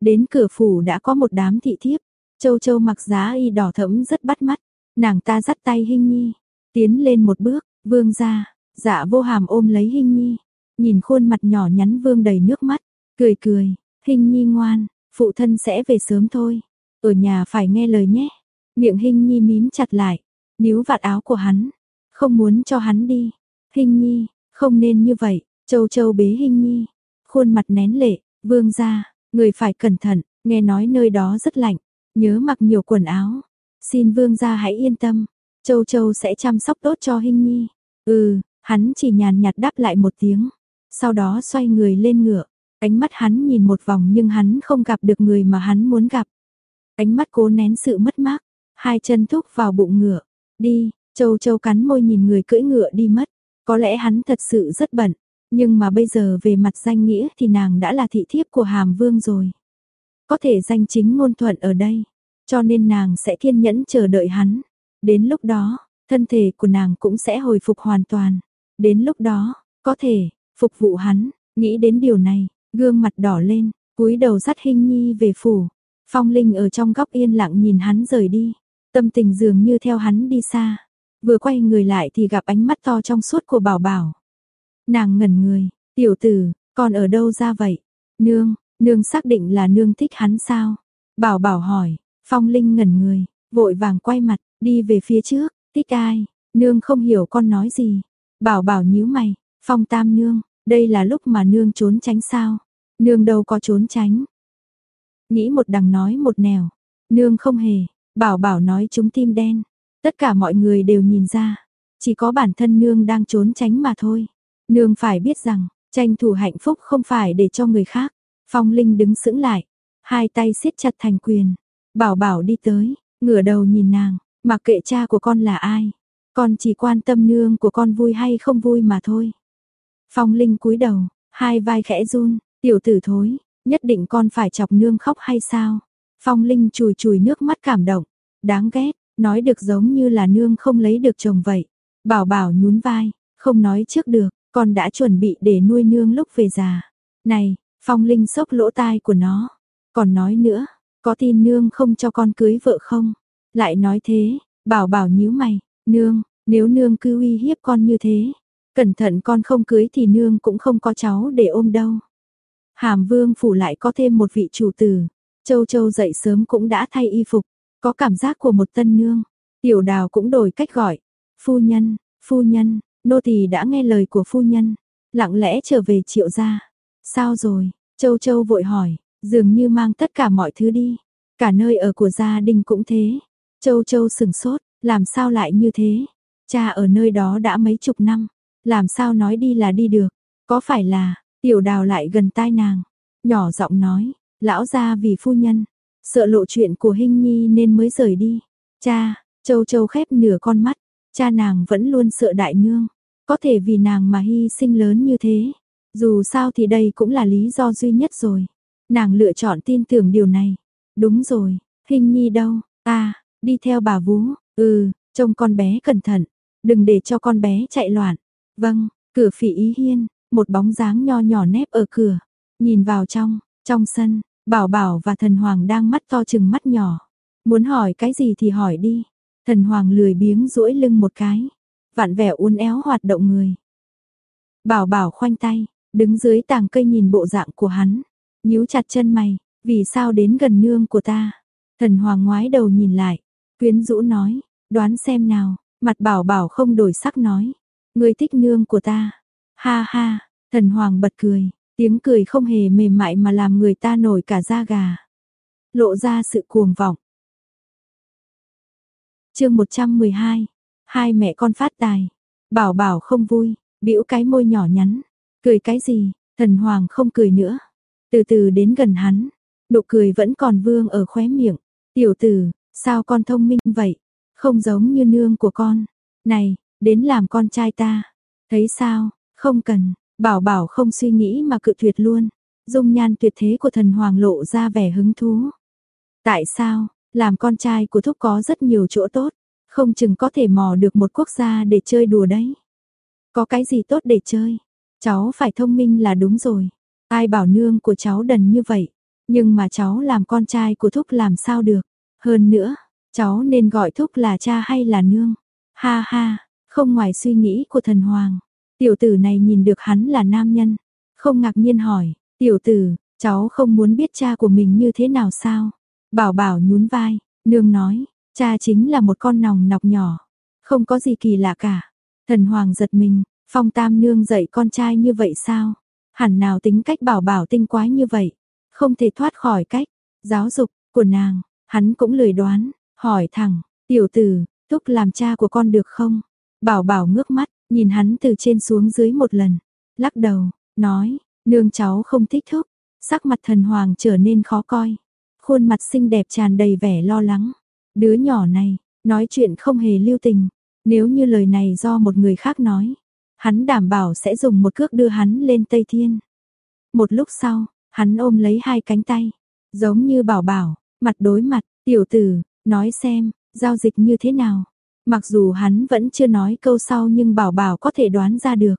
Đến cửa phủ đã có một đám thị thiếp, Châu Châu mặc giá y đỏ thẫm rất bắt mắt, nàng ta dắt tay Hinh Nhi, tiến lên một bước, vương ra, dạ vô hàm ôm lấy Hinh Nhi, nhìn khuôn mặt nhỏ nhắn vương đầy nước mắt, cười cười, Hinh Nhi ngoan, phụ thân sẽ về sớm thôi, ở nhà phải nghe lời nhé. Miệng Hinh Nhi mím chặt lại, níu vạt áo của hắn, không muốn cho hắn đi. Hinh Nhi, không nên như vậy, Châu Châu bế hình Nhi, khuôn mặt nén lệ, vương ra, người phải cẩn thận, nghe nói nơi đó rất lạnh, Nhớ mặc nhiều quần áo. Xin vương gia hãy yên tâm. Châu Châu sẽ chăm sóc tốt cho hình Nhi. Ừ, hắn chỉ nhàn nhạt đáp lại một tiếng. Sau đó xoay người lên ngựa. Ánh mắt hắn nhìn một vòng nhưng hắn không gặp được người mà hắn muốn gặp. ánh mắt cố nén sự mất mát, hai chân thúc vào bụng ngựa, đi, châu châu cắn môi nhìn người cưỡi ngựa đi mất, có lẽ hắn thật sự rất bận, nhưng mà bây giờ về mặt danh nghĩa thì nàng đã là thị thiếp của hàm vương rồi. Có thể danh chính ngôn thuận ở đây, cho nên nàng sẽ kiên nhẫn chờ đợi hắn. Đến lúc đó, thân thể của nàng cũng sẽ hồi phục hoàn toàn. Đến lúc đó, có thể, phục vụ hắn, nghĩ đến điều này, gương mặt đỏ lên, cúi đầu dắt hình nhi về phủ. Phong Linh ở trong góc yên lặng nhìn hắn rời đi, tâm tình dường như theo hắn đi xa. Vừa quay người lại thì gặp ánh mắt to trong suốt của bảo bảo. Nàng ngẩn người, tiểu tử, con ở đâu ra vậy? Nương, nương xác định là nương thích hắn sao? Bảo bảo hỏi, Phong Linh ngẩn người, vội vàng quay mặt, đi về phía trước, thích ai? Nương không hiểu con nói gì. Bảo bảo nhíu mày, Phong Tam nương, đây là lúc mà nương trốn tránh sao? Nương đâu có trốn tránh. Nghĩ một đằng nói một nẻo, nương không hề, bảo bảo nói chúng tim đen. Tất cả mọi người đều nhìn ra, chỉ có bản thân nương đang trốn tránh mà thôi. Nương phải biết rằng, tranh thủ hạnh phúc không phải để cho người khác. Phong Linh đứng sững lại, hai tay siết chặt thành quyền. Bảo bảo đi tới, ngửa đầu nhìn nàng, mặc kệ cha của con là ai. Con chỉ quan tâm nương của con vui hay không vui mà thôi. Phong Linh cúi đầu, hai vai khẽ run, tiểu tử thối, nhất định con phải chọc nương khóc hay sao? Phong Linh chùi chùi nước mắt cảm động, đáng ghét, nói được giống như là nương không lấy được chồng vậy. Bảo bảo nhún vai, không nói trước được, con đã chuẩn bị để nuôi nương lúc về già. Này, Phong Linh sốc lỗ tai của nó, còn nói nữa, có tin nương không cho con cưới vợ không? Lại nói thế, bảo bảo nhíu mày, nương, nếu nương cứ uy hiếp con như thế, cẩn thận con không cưới thì nương cũng không có cháu để ôm đâu. Hàm vương phủ lại có thêm một vị chủ tử, châu châu dậy sớm cũng đã thay y phục, có cảm giác của một tân nương. Tiểu đào cũng đổi cách gọi, phu nhân, phu nhân, nô tỳ đã nghe lời của phu nhân, lặng lẽ trở về triệu gia. Sao rồi, châu châu vội hỏi, dường như mang tất cả mọi thứ đi, cả nơi ở của gia đình cũng thế. Châu châu sừng sốt, làm sao lại như thế? Cha ở nơi đó đã mấy chục năm, làm sao nói đi là đi được? Có phải là, tiểu đào lại gần tai nàng, nhỏ giọng nói, lão gia vì phu nhân, sợ lộ chuyện của Hinh Nhi nên mới rời đi. Cha, châu châu khép nửa con mắt, cha nàng vẫn luôn sợ đại nương, có thể vì nàng mà hy sinh lớn như thế. Dù sao thì đây cũng là lý do duy nhất rồi. Nàng lựa chọn tin tưởng điều này. Đúng rồi, Hinh Nhi đâu? À, đi theo bà Vú. Ừ, trông con bé cẩn thận, đừng để cho con bé chạy loạn. Vâng, cửa phỉ ý hiên, một bóng dáng nho nhỏ nép ở cửa. Nhìn vào trong, trong sân, Bảo Bảo và Thần Hoàng đang mắt to chừng mắt nhỏ. Muốn hỏi cái gì thì hỏi đi. Thần Hoàng lười biếng duỗi lưng một cái. Vạn vẻ uốn éo hoạt động người. Bảo Bảo khoanh tay, đứng dưới tàng cây nhìn bộ dạng của hắn. nhíu chặt chân mày, vì sao đến gần nương của ta? Thần Hoàng ngoái đầu nhìn lại, quyến rũ nói, đoán xem nào, mặt Bảo Bảo không đổi sắc nói. Người thích nương của ta. Ha ha, thần Hoàng bật cười, Tiếng cười không hề mềm mại mà làm người ta nổi cả da gà. Lộ ra sự cuồng vọng chương 112. Hai mẹ con phát tài. Bảo bảo không vui, bĩu cái môi nhỏ nhắn. Cười cái gì, thần hoàng không cười nữa. Từ từ đến gần hắn. Nụ cười vẫn còn vương ở khóe miệng. Tiểu tử, sao con thông minh vậy? Không giống như nương của con. Này, đến làm con trai ta. Thấy sao, không cần, Bảo bảo không suy nghĩ mà cự tuyệt luôn. Dung nhan tuyệt thế của thần hoàng lộ ra vẻ hứng thú. Tại sao, làm con trai của thúc có rất nhiều chỗ tốt, không chừng có thể mò được một quốc gia để chơi đùa đấy. Có cái gì tốt để chơi? Cháu phải thông minh là đúng rồi. Ai bảo nương của cháu đần như vậy, nhưng mà cháu làm con trai của thúc làm sao được? Hơn nữa, cháu nên gọi thúc là cha hay là nương? Ha ha, không ngoài suy nghĩ của thần hoàng. Tiểu tử này nhìn được hắn là nam nhân, không ngạc nhiên hỏi, tiểu tử, cháu không muốn biết cha của mình như thế nào sao? Bảo bảo nhún vai, nương nói, cha chính là một con nòng nọc nhỏ, không có gì kỳ lạ cả. Thần hoàng giật mình, phong tam nương dạy con trai như vậy sao? Hẳn nào tính cách bảo bảo tinh quái như vậy, không thể thoát khỏi cách giáo dục của nàng, hắn cũng lười đoán, hỏi thẳng, tiểu tử, thúc làm cha của con được không? Bảo bảo ngước mắt, Nhìn hắn từ trên xuống dưới một lần, lắc đầu, nói, nương cháu không thích thúc, sắc mặt thần hoàng trở nên khó coi khuôn mặt xinh đẹp tràn đầy vẻ lo lắng. Đứa nhỏ này, nói chuyện không hề lưu tình, nếu như lời này do một người khác nói, hắn đảm bảo sẽ dùng một cước đưa hắn lên Tây Thiên. Một lúc sau, hắn ôm lấy hai cánh tay, giống như bảo bảo, mặt đối mặt, tiểu tử, nói xem, giao dịch như thế nào. Mặc dù hắn vẫn chưa nói câu sau nhưng bảo bảo có thể đoán ra được.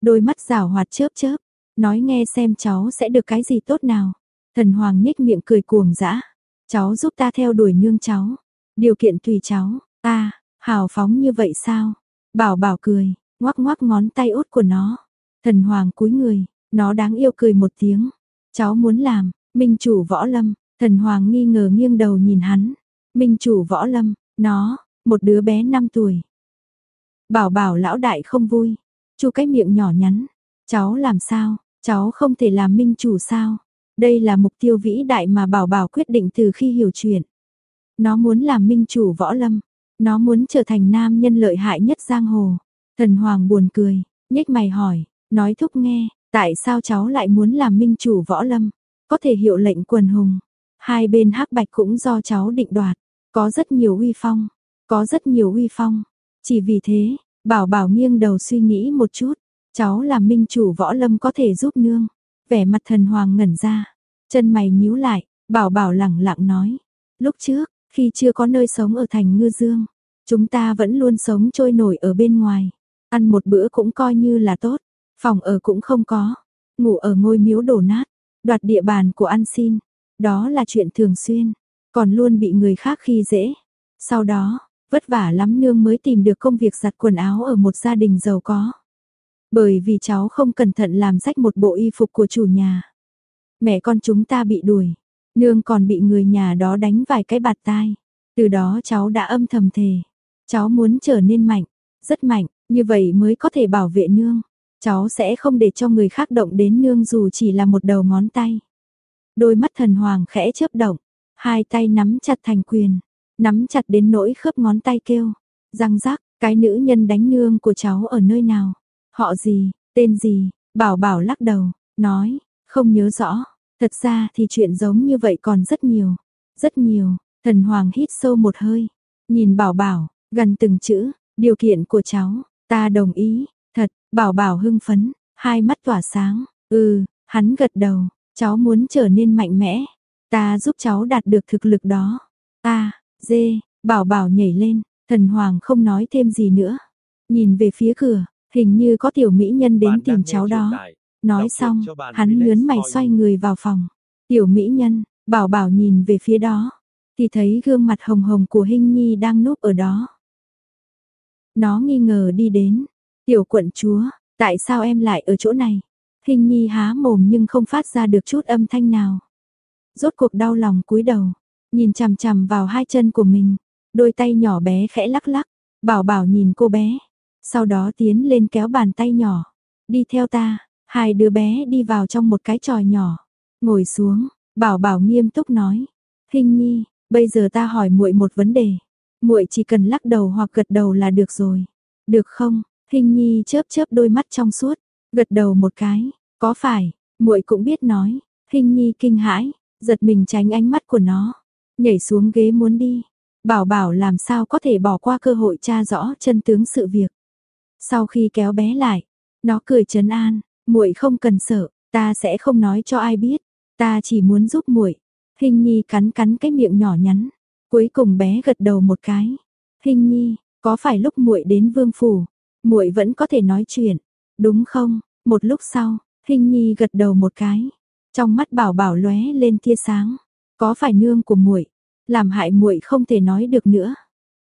Đôi mắt rảo hoạt chớp chớp, nói nghe xem cháu sẽ được cái gì tốt nào. Thần Hoàng nhếch miệng cười cuồng dã. Cháu giúp ta theo đuổi nương cháu. Điều kiện tùy cháu. Ta, hào phóng như vậy sao? Bảo bảo cười, ngoắc ngoắc ngón tay út của nó. Thần Hoàng cúi người, nó đáng yêu cười một tiếng. Cháu muốn làm, minh chủ võ lâm. Thần Hoàng nghi ngờ nghiêng đầu nhìn hắn. Minh chủ võ lâm, nó, một đứa bé 5 tuổi. Bảo bảo lão đại không vui. Chu cái miệng nhỏ nhắn. Cháu làm sao? Cháu không thể làm minh chủ sao? Đây là mục tiêu vĩ đại mà Bảo Bảo quyết định từ khi hiểu chuyện. Nó muốn làm minh chủ võ lâm, nó muốn trở thành nam nhân lợi hại nhất giang hồ. Thần Hoàng buồn cười, nhếch mày hỏi, nói thúc nghe, tại sao cháu lại muốn làm minh chủ võ lâm? Có thể hiệu lệnh quần hùng. Hai bên hắc bạch cũng do cháu định đoạt, có rất nhiều uy phong, có rất nhiều uy phong. Chỉ vì thế, Bảo Bảo nghiêng đầu suy nghĩ một chút, cháu làm minh chủ võ lâm có thể giúp nương. Vẻ mặt thần hoàng ngẩn ra, chân mày nhíu lại, bảo bảo lẳng lặng nói. Lúc trước, khi chưa có nơi sống ở thành ngư dương, chúng ta vẫn luôn sống trôi nổi ở bên ngoài. Ăn một bữa cũng coi như là tốt, phòng ở cũng không có, ngủ ở ngôi miếu đổ nát, đoạt địa bàn của ăn xin. Đó là chuyện thường xuyên, còn luôn bị người khác khi dễ. Sau đó, vất vả lắm nương mới tìm được công việc giặt quần áo ở một gia đình giàu có. Bởi vì cháu không cẩn thận làm rách một bộ y phục của chủ nhà. Mẹ con chúng ta bị đuổi, nương còn bị người nhà đó đánh vài cái bạt tai. Từ đó cháu đã âm thầm thề, cháu muốn trở nên mạnh, rất mạnh, như vậy mới có thể bảo vệ nương. Cháu sẽ không để cho người khác động đến nương dù chỉ là một đầu ngón tay. Đôi mắt thần hoàng khẽ chớp động, hai tay nắm chặt thành quyền, nắm chặt đến nỗi khớp ngón tay kêu. Răng rác, cái nữ nhân đánh nương của cháu ở nơi nào? Họ gì, tên gì, bảo bảo lắc đầu, nói, không nhớ rõ, thật ra thì chuyện giống như vậy còn rất nhiều, rất nhiều, thần hoàng hít sâu một hơi, nhìn bảo bảo, gần từng chữ, điều kiện của cháu, ta đồng ý, thật, bảo bảo hưng phấn, hai mắt tỏa sáng, ừ, hắn gật đầu, cháu muốn trở nên mạnh mẽ, ta giúp cháu đạt được thực lực đó, ta, dê, bảo bảo nhảy lên, thần hoàng không nói thêm gì nữa, nhìn về phía cửa, Hình như có tiểu mỹ nhân đến tìm cháu đó. Nói xong, hắn nhớn mày xoay người vào phòng. Tiểu mỹ nhân, bảo bảo nhìn về phía đó. Thì thấy gương mặt hồng hồng của Hinh Nhi đang núp ở đó. Nó nghi ngờ đi đến. Tiểu quận chúa, tại sao em lại ở chỗ này? Hình Nhi há mồm nhưng không phát ra được chút âm thanh nào. Rốt cuộc đau lòng cúi đầu, nhìn chằm chằm vào hai chân của mình, đôi tay nhỏ bé khẽ lắc lắc, bảo bảo nhìn cô bé, sau đó tiến lên kéo bàn tay nhỏ. Đi theo ta, hai đứa bé đi vào trong một cái tròi nhỏ. Ngồi xuống, bảo bảo nghiêm túc nói. Hình nhi, bây giờ ta hỏi muội một vấn đề. muội chỉ cần lắc đầu hoặc gật đầu là được rồi. Được không? Hình nhi chớp chớp đôi mắt trong suốt. Gật đầu một cái. Có phải, muội cũng biết nói. Hình nhi kinh hãi, giật mình tránh ánh mắt của nó. Nhảy xuống ghế muốn đi. Bảo bảo làm sao có thể bỏ qua cơ hội tra rõ chân tướng sự việc. Sau khi kéo bé lại, nó cười trấn an, muội không cần sợ, ta sẽ không nói cho ai biết, ta chỉ muốn giúp muội. Hình Nhi cắn cắn cái miệng nhỏ nhắn, cuối cùng bé gật đầu một cái. Hình Nhi, có phải lúc muội đến vương phủ, muội vẫn có thể nói chuyện, đúng không? Một lúc sau, Hình Nhi gật đầu một cái, trong mắt Bảo Bảo lóe lên tia sáng, có phải nương của muội làm hại muội không thể nói được nữa.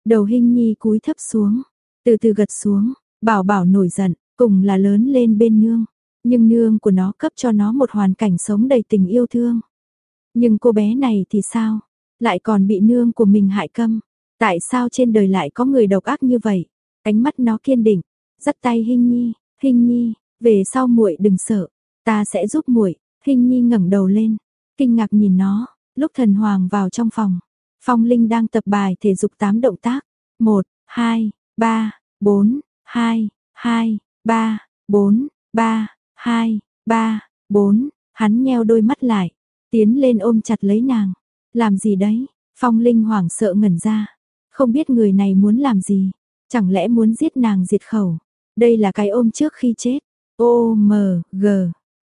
Đầu Hình Nhi cúi thấp xuống, từ từ gật xuống, Bảo bảo nổi giận, cùng là lớn lên bên nương, nhưng nương của nó cấp cho nó một hoàn cảnh sống đầy tình yêu thương. Nhưng cô bé này thì sao? Lại còn bị nương của mình hại câm. Tại sao trên đời lại có người độc ác như vậy? Ánh mắt nó kiên định, dắt tay Hinh Nhi, "Hinh Nhi, về sau muội đừng sợ, ta sẽ giúp muội." Hinh Nhi ngẩng đầu lên, kinh ngạc nhìn nó, lúc Thần Hoàng vào trong phòng, Phong Linh đang tập bài thể dục tám động tác, một hai ba bốn 2, 2, 3, 4, 3, 2, 3, 4, hắn nheo đôi mắt lại, tiến lên ôm chặt lấy nàng. Làm gì đấy? Phong Linh hoảng sợ ngẩn ra. Không biết người này muốn làm gì. Chẳng lẽ muốn giết nàng diệt khẩu. Đây là cái ôm trước khi chết. O M G.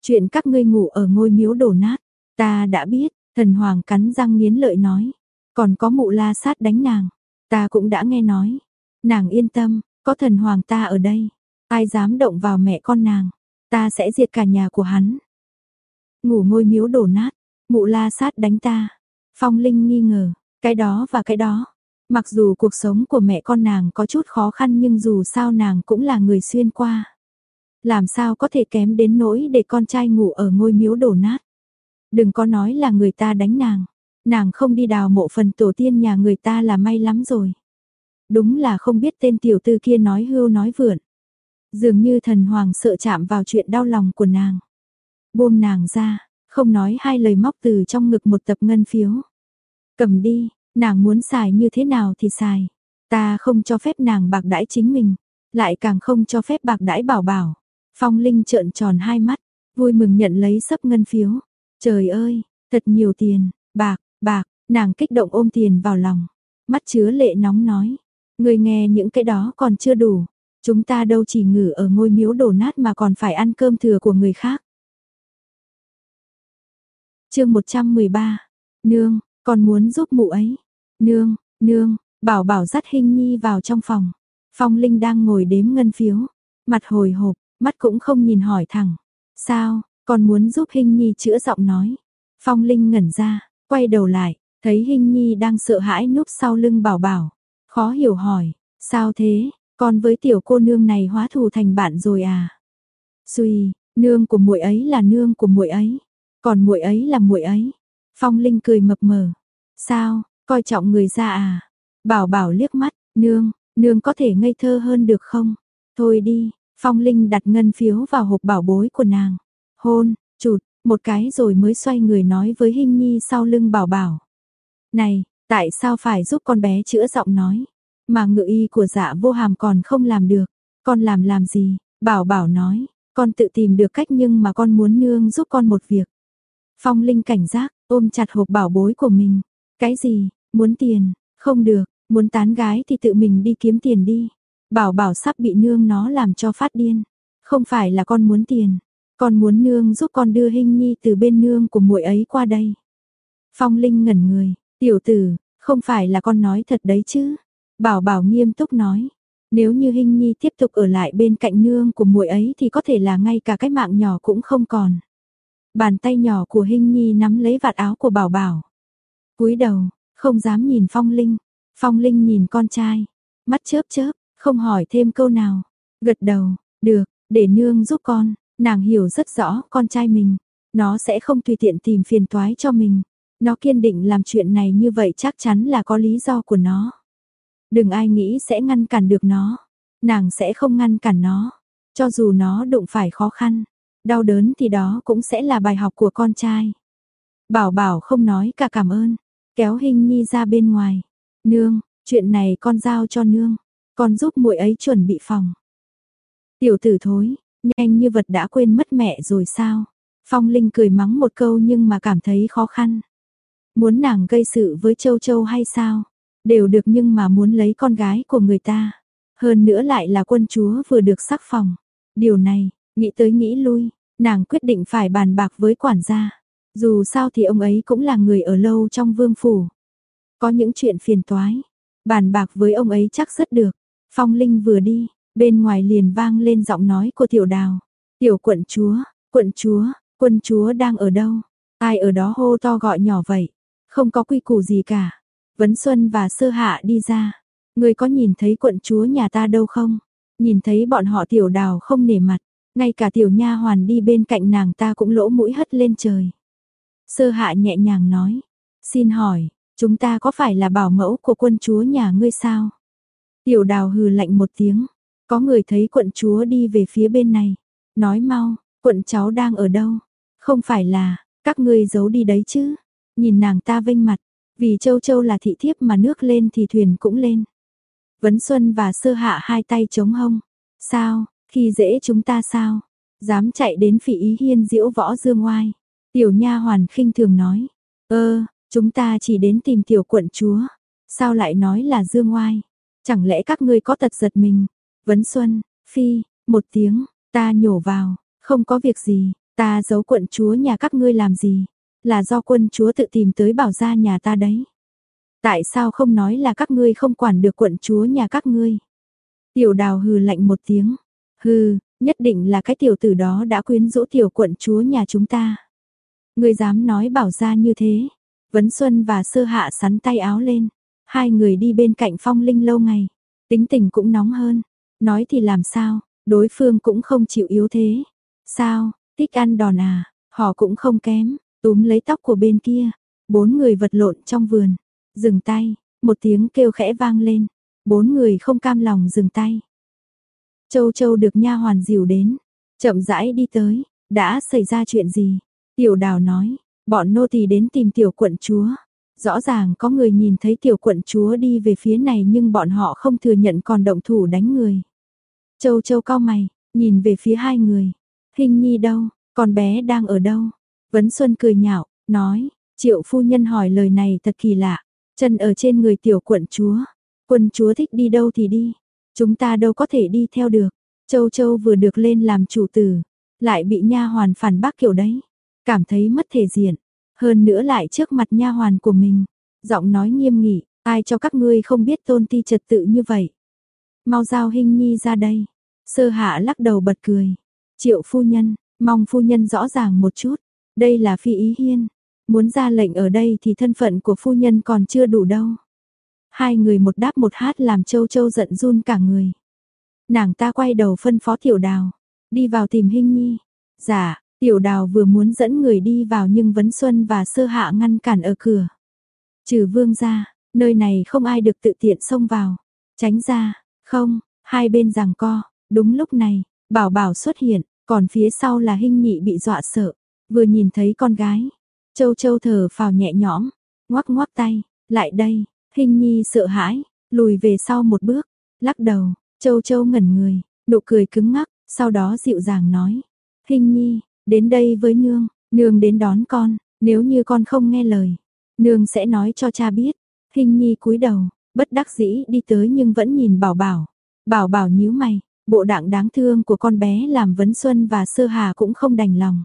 Chuyện các ngươi ngủ ở ngôi miếu đổ nát. Ta đã biết. Thần Hoàng cắn răng nghiến lợi nói. Còn có mụ la sát đánh nàng. Ta cũng đã nghe nói. Nàng yên tâm. Có thần Hoàng ta ở đây. Ai dám động vào mẹ con nàng. Ta sẽ diệt cả nhà của hắn. Ngủ ngôi miếu đổ nát. Mụ la sát đánh ta. Phong Linh nghi ngờ. Cái đó và cái đó. Mặc dù cuộc sống của mẹ con nàng có chút khó khăn nhưng dù sao nàng cũng là người xuyên qua. Làm sao có thể kém đến nỗi để con trai ngủ ở ngôi miếu đổ nát. Đừng có nói là người ta đánh nàng. Nàng không đi đào mộ phần tổ tiên nhà người ta là may lắm rồi. Đúng là không biết tên tiểu tư kia nói hưu nói vượn. Dường như thần hoàng sợ chạm vào chuyện đau lòng của nàng. Buông nàng ra, không nói hai lời móc từ trong ngực một tập ngân phiếu. Cầm đi, nàng muốn xài như thế nào thì xài. Ta không cho phép nàng bạc đãi chính mình, lại càng không cho phép bạc đãi bảo bảo. Phong Linh trợn tròn hai mắt, vui mừng nhận lấy sấp ngân phiếu. Trời ơi, thật nhiều tiền, bạc, bạc, nàng kích động ôm tiền vào lòng. Mắt chứa lệ nóng nói, người nghe những cái đó còn chưa đủ. Chúng ta đâu chỉ ngử ở ngôi miếu đổ nát mà còn phải ăn cơm thừa của người khác. chương 113, Nương, còn muốn giúp mụ ấy. Nương, nương, bảo bảo dắt hình nhi vào trong phòng. Phong Linh đang ngồi đếm ngân phiếu, mặt hồi hộp, mắt cũng không nhìn hỏi thẳng. Sao, còn muốn giúp hình nhi chữa giọng nói. Phong Linh ngẩn ra, quay đầu lại, thấy hình nhi đang sợ hãi núp sau lưng bảo bảo. Khó hiểu hỏi, sao thế, con với tiểu cô nương này hóa thù thành bạn rồi à? Xuy, nương của muội ấy là nương của muội ấy, còn muội ấy là muội ấy. Phong Linh cười mập mờ. Sao, coi trọng người ra à? Bảo bảo liếc mắt, nương, nương có thể ngây thơ hơn được không? Thôi đi, Phong Linh đặt ngân phiếu vào hộp bảo bối của nàng. Hôn, chụt, một cái rồi mới xoay người nói với Hinh Nhi sau lưng bảo bảo. Này, tại sao phải giúp con bé chữa giọng nói? Mà ngự y của dạ vô hàm còn không làm được. Con làm làm gì? Bảo bảo nói, con tự tìm được cách nhưng mà con muốn nương giúp con một việc. Phong Linh cảnh giác, ôm chặt hộp bảo bối của mình. Cái gì? Muốn tiền? Không được, muốn tán gái thì tự mình đi kiếm tiền đi. Bảo bảo sắp bị nương nó làm cho phát điên. Không phải là con muốn tiền, con muốn nương giúp con đưa hình nhi từ bên nương của muội ấy qua đây. Phong Linh ngẩn người, tiểu tử, không phải là con nói thật đấy chứ. Bảo bảo nghiêm túc nói, nếu như Hinh nhi tiếp tục ở lại bên cạnh nương của muội ấy thì có thể là ngay cả cái mạng nhỏ cũng không còn. Bàn tay nhỏ của Hinh nhi nắm lấy vạt áo của bảo bảo. cúi đầu, không dám nhìn Phong Linh. Phong Linh nhìn con trai, mắt chớp chớp, không hỏi thêm câu nào. Gật đầu, được, để nương giúp con, nàng hiểu rất rõ con trai mình. Nó sẽ không tùy tiện tìm phiền toái cho mình. Nó kiên định làm chuyện này như vậy chắc chắn là có lý do của nó. Đừng ai nghĩ sẽ ngăn cản được nó. Nàng sẽ không ngăn cản nó. Cho dù nó đụng phải khó khăn, đau đớn thì đó cũng sẽ là bài học của con trai. Bảo bảo không nói cả cảm ơn, kéo hình nhi ra bên ngoài. Nương, chuyện này con giao cho nương, con giúp muội ấy chuẩn bị phòng. Tiểu tử thối, nhanh như vật đã quên mất mẹ rồi sao? Phong Linh cười mắng một câu nhưng mà cảm thấy khó khăn. Muốn nàng gây sự với Châu Châu hay sao? Đều được nhưng mà muốn lấy con gái của người ta. Hơn nữa lại là quân chúa vừa được sắc phòng. Điều này, nghĩ tới nghĩ lui, nàng quyết định phải bàn bạc với quản gia. Dù sao thì ông ấy cũng là người ở lâu trong vương phủ. Có những chuyện phiền toái, bàn bạc với ông ấy chắc rất được. Phong Linh vừa đi, bên ngoài liền vang lên giọng nói của tiểu đào. Tiểu quận chúa, quận chúa, quân chúa đang ở đâu? Ai ở đó hô to gọi nhỏ vậy? Không có quy củ gì cả. Vấn Xuân và Sơ Hạ đi ra. Người có nhìn thấy quận chúa nhà ta đâu không? Nhìn thấy bọn họ tiểu đào không nể mặt. Ngay cả tiểu nha hoàn đi bên cạnh nàng ta cũng lỗ mũi hất lên trời. Sơ Hạ nhẹ nhàng nói. Xin hỏi, chúng ta có phải là bảo mẫu của quân chúa nhà ngươi sao? Tiểu đào hừ lạnh một tiếng. Có người thấy quận chúa đi về phía bên này. Nói mau, quận cháu đang ở đâu? Không phải là, các ngươi giấu đi đấy chứ? Nhìn nàng ta vênh mặt, vì châu châu là thị thiếp mà nước lên thì thuyền cũng lên. Vấn Xuân và Sơ Hạ hai tay chống hông. Sao, khi dễ chúng ta sao? Dám chạy đến phỉ ý hiên diễu võ dương oai Tiểu nha hoàn khinh thường nói. Ơ, Chúng ta chỉ đến tìm tiểu quận chúa. Sao lại nói là dương oai Chẳng lẽ các ngươi có tật giật mình? Vấn Xuân, Phi, một tiếng, ta nhổ vào, không có việc gì, ta giấu quận chúa nhà các ngươi làm gì? Là do quân chúa tự tìm tới bảo ra nhà ta đấy. Tại sao không nói là các ngươi không quản được quận chúa nhà các ngươi? Tiểu đào hừ lạnh một tiếng. Hừ, nhất định là cái tiểu tử đó đã quyến rũ tiểu quận chúa nhà chúng ta. Ngươi dám nói bảo ra như thế. Vấn Xuân và Sơ Hạ sắn tay áo lên. Hai người đi bên cạnh phong linh lâu ngày. Tính tình cũng nóng hơn. Nói thì làm sao, đối phương cũng không chịu yếu thế. Sao, thích ăn đòn à, họ cũng không kém. Túm lấy tóc của bên kia. Bốn người vật lộn trong vườn. Dừng tay, một tiếng kêu khẽ vang lên. Bốn người không cam lòng dừng tay. Châu Châu được nha hoàn dìu đến, chậm rãi đi tới, đã xảy ra chuyện gì? Tiểu Đào nói, bọn nô tỳ đến tìm tiểu quận chúa. Rõ ràng có người nhìn thấy tiểu quận chúa đi về phía này nhưng bọn họ không thừa nhận còn động thủ đánh người. Châu Châu cao mày, nhìn về phía hai người. Hình nhi đâu, con bé đang ở đâu? Vấn Xuân cười nhạo, nói, triệu phu nhân hỏi lời này thật kỳ lạ. Chân ở trên người tiểu quận chúa. Quân chúa thích đi đâu thì đi. Chúng ta đâu có thể đi theo được. Châu Châu vừa được lên làm chủ tử, lại bị nha hoàn phản bác kiểu đấy, cảm thấy mất thể diện, hơn nữa lại trước mặt nha hoàn của mình, giọng nói nghiêm nghị, ai cho các ngươi không biết tôn ti trật tự như vậy. Mau giao hình nhi ra đây. Sơ hạ lắc đầu bật cười. Triệu phu nhân, mong phu nhân rõ ràng một chút, đây là phi ý hiên, muốn ra lệnh ở đây thì thân phận của phu nhân còn chưa đủ đâu. Hai người một đáp một hát làm châu châu giận run cả người. Nàng ta quay đầu phân phó tiểu đào, đi vào tìm hình nhi. Dạ, tiểu đào vừa muốn dẫn người đi vào nhưng Vấn Xuân và Sơ Hạ ngăn cản ở cửa. Trừ vương ra, nơi này không ai được tự tiện xông vào. Tránh ra, không, hai bên giằng co, đúng lúc này, bảo bảo xuất hiện, còn phía sau là hình nhị bị dọa sợ. Vừa nhìn thấy con gái, châu châu thở phào nhẹ nhõm, ngoắc ngoắc tay, lại đây, hình nhi sợ hãi, lùi về sau một bước, lắc đầu, Châu Châu ngẩn người, nụ cười cứng ngắc, sau đó dịu dàng nói. Hình nhi, đến đây với nương, nương đến đón con, nếu như con không nghe lời, nương sẽ nói cho cha biết. Hình nhi cúi đầu, bất đắc dĩ đi tới nhưng vẫn nhìn bảo bảo. Bảo bảo nhíu mày, bộ đạng đáng thương của con bé làm vấn xuân và sơ hà cũng không đành lòng.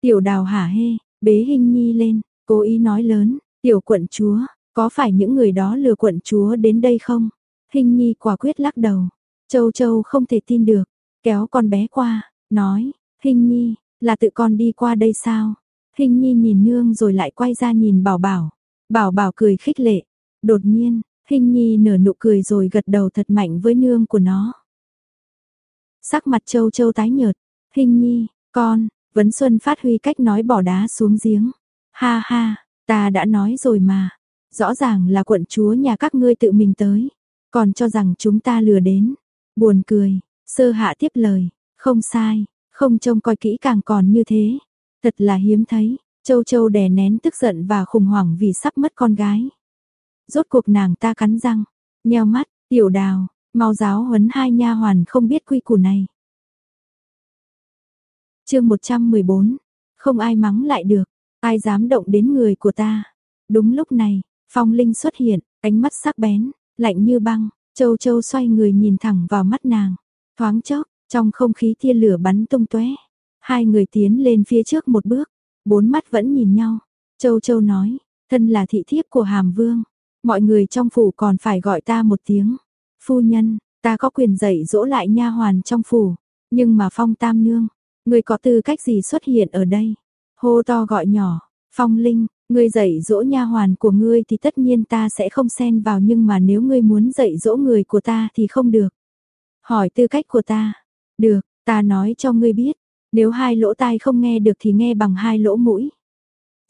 Tiểu đào hả hê, bế hình nhi lên, cố ý nói lớn, tiểu quận chúa, có phải những người đó lừa quận chúa đến đây không? Hình nhi quả quyết lắc đầu. Châu Châu không thể tin được, kéo con bé qua, nói, Hình nhi, là tự con đi qua đây sao? Hình nhi nhìn nương rồi lại quay ra nhìn bảo bảo. Bảo bảo cười khích lệ. Đột nhiên, Hình nhi nở nụ cười rồi gật đầu thật mạnh với nương của nó. Sắc mặt châu châu tái nhợt. Hình nhi, con, Vấn Xuân phát huy cách nói bỏ đá xuống giếng. Ha ha, ta đã nói rồi mà. Rõ ràng là quận chúa nhà các ngươi tự mình tới. Còn cho rằng chúng ta lừa đến. Buồn cười, sơ hạ tiếp lời, không sai, không trông coi kỹ càng còn như thế. Thật là hiếm thấy, châu châu đè nén tức giận và khủng hoảng vì sắp mất con gái. Rốt cuộc nàng ta cắn răng, nheo mắt, tiểu đào, mau giáo huấn hai nha hoàn không biết quy củ này chương 114, không ai mắng lại được, ai dám động đến người của ta. Đúng lúc này, phong linh xuất hiện, ánh mắt sắc bén, lạnh như băng, Châu Châu xoay người nhìn thẳng vào mắt nàng, thoáng chốc, trong không khí tia lửa bắn tung tóe. Hai người tiến lên phía trước một bước, bốn mắt vẫn nhìn nhau. Châu Châu nói, thân là thị thiếp của Hàm Vương, mọi người trong phủ còn phải gọi ta một tiếng. Phu nhân, ta có quyền dạy dỗ lại nha hoàn trong phủ, nhưng mà Phong Tam nương, người có tư cách gì xuất hiện ở đây? Hô to gọi nhỏ, Phong Linh, Ngươi dạy dỗ nha hoàn của ngươi thì tất nhiên ta sẽ không xen vào nhưng mà nếu ngươi muốn dạy dỗ người của ta thì không được. Hỏi tư cách của ta. Được, ta nói cho ngươi biết, nếu hai lỗ tai không nghe được thì nghe bằng hai lỗ mũi.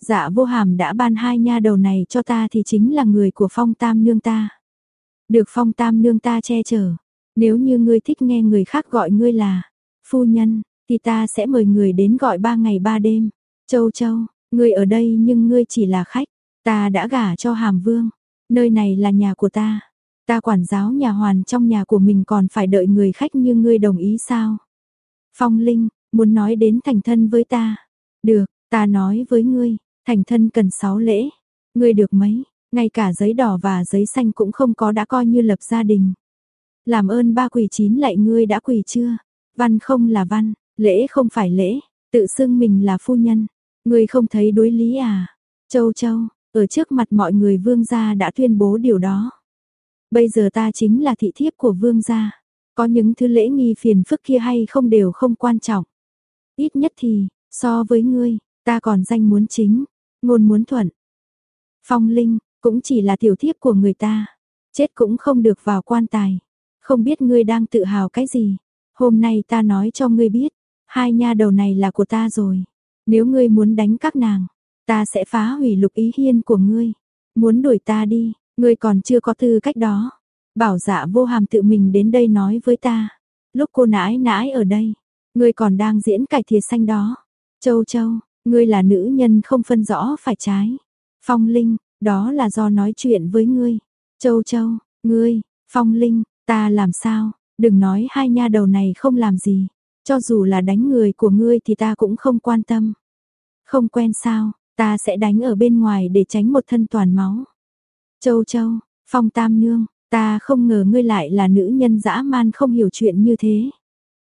Dạ vô hàm đã ban hai nha đầu này cho ta thì chính là người của phong tam nương ta. Được phong tam nương ta che chở. Nếu như ngươi thích nghe người khác gọi ngươi là phu nhân, thì ta sẽ mời người đến gọi ba ngày ba đêm. Châu châu, Ngươi ở đây nhưng ngươi chỉ là khách, ta đã gả cho Hàm Vương, nơi này là nhà của ta. Ta quản giáo nhà hoàn trong nhà của mình còn phải đợi người khách như ngươi đồng ý sao? Phong Linh, muốn nói đến thành thân với ta. Được, ta nói với ngươi, thành thân cần sáu lễ. ngươi được mấy, ngay cả giấy đỏ và giấy xanh cũng không có đã coi như lập gia đình. Làm ơn ba quỳ chín lại ngươi đã quỳ chưa? Văn không là văn, lễ không phải lễ, tự xưng mình là phu nhân. người không thấy đối lý à? Châu châu, ở trước mặt mọi người vương gia đã tuyên bố điều đó. Bây giờ ta chính là thị thiếp của vương gia. Có những thứ lễ nghi phiền phức kia hay không đều không quan trọng. Ít nhất thì, so với ngươi, ta còn danh muốn chính, ngôn muốn thuận. Phong Linh, cũng chỉ là tiểu thiếp của người ta. Chết cũng không được vào quan tài. Không biết ngươi đang tự hào cái gì. Hôm nay ta nói cho ngươi biết. Hai nha đầu này là của ta rồi. Nếu ngươi muốn đánh các nàng. Ta sẽ phá hủy lục ý hiên của ngươi. Muốn đuổi ta đi. Ngươi còn chưa có tư cách đó. Bảo dạ vô hàm tự mình đến đây nói với ta. Lúc cô nãi nãi ở đây. Ngươi còn đang diễn cải thìa xanh đó. Châu châu, ngươi là nữ nhân không phân rõ phải trái. Phong Linh, đó là do nói chuyện với ngươi. Châu Châu, ngươi, Phong Linh, ta làm sao? Đừng nói hai nha đầu này không làm gì. Cho dù là đánh người của ngươi thì ta cũng không quan tâm. Không quen sao, ta sẽ đánh ở bên ngoài để tránh một thân toàn máu. Châu Châu, Phong Tam Nương, ta không ngờ ngươi lại là nữ nhân dã man không hiểu chuyện như thế.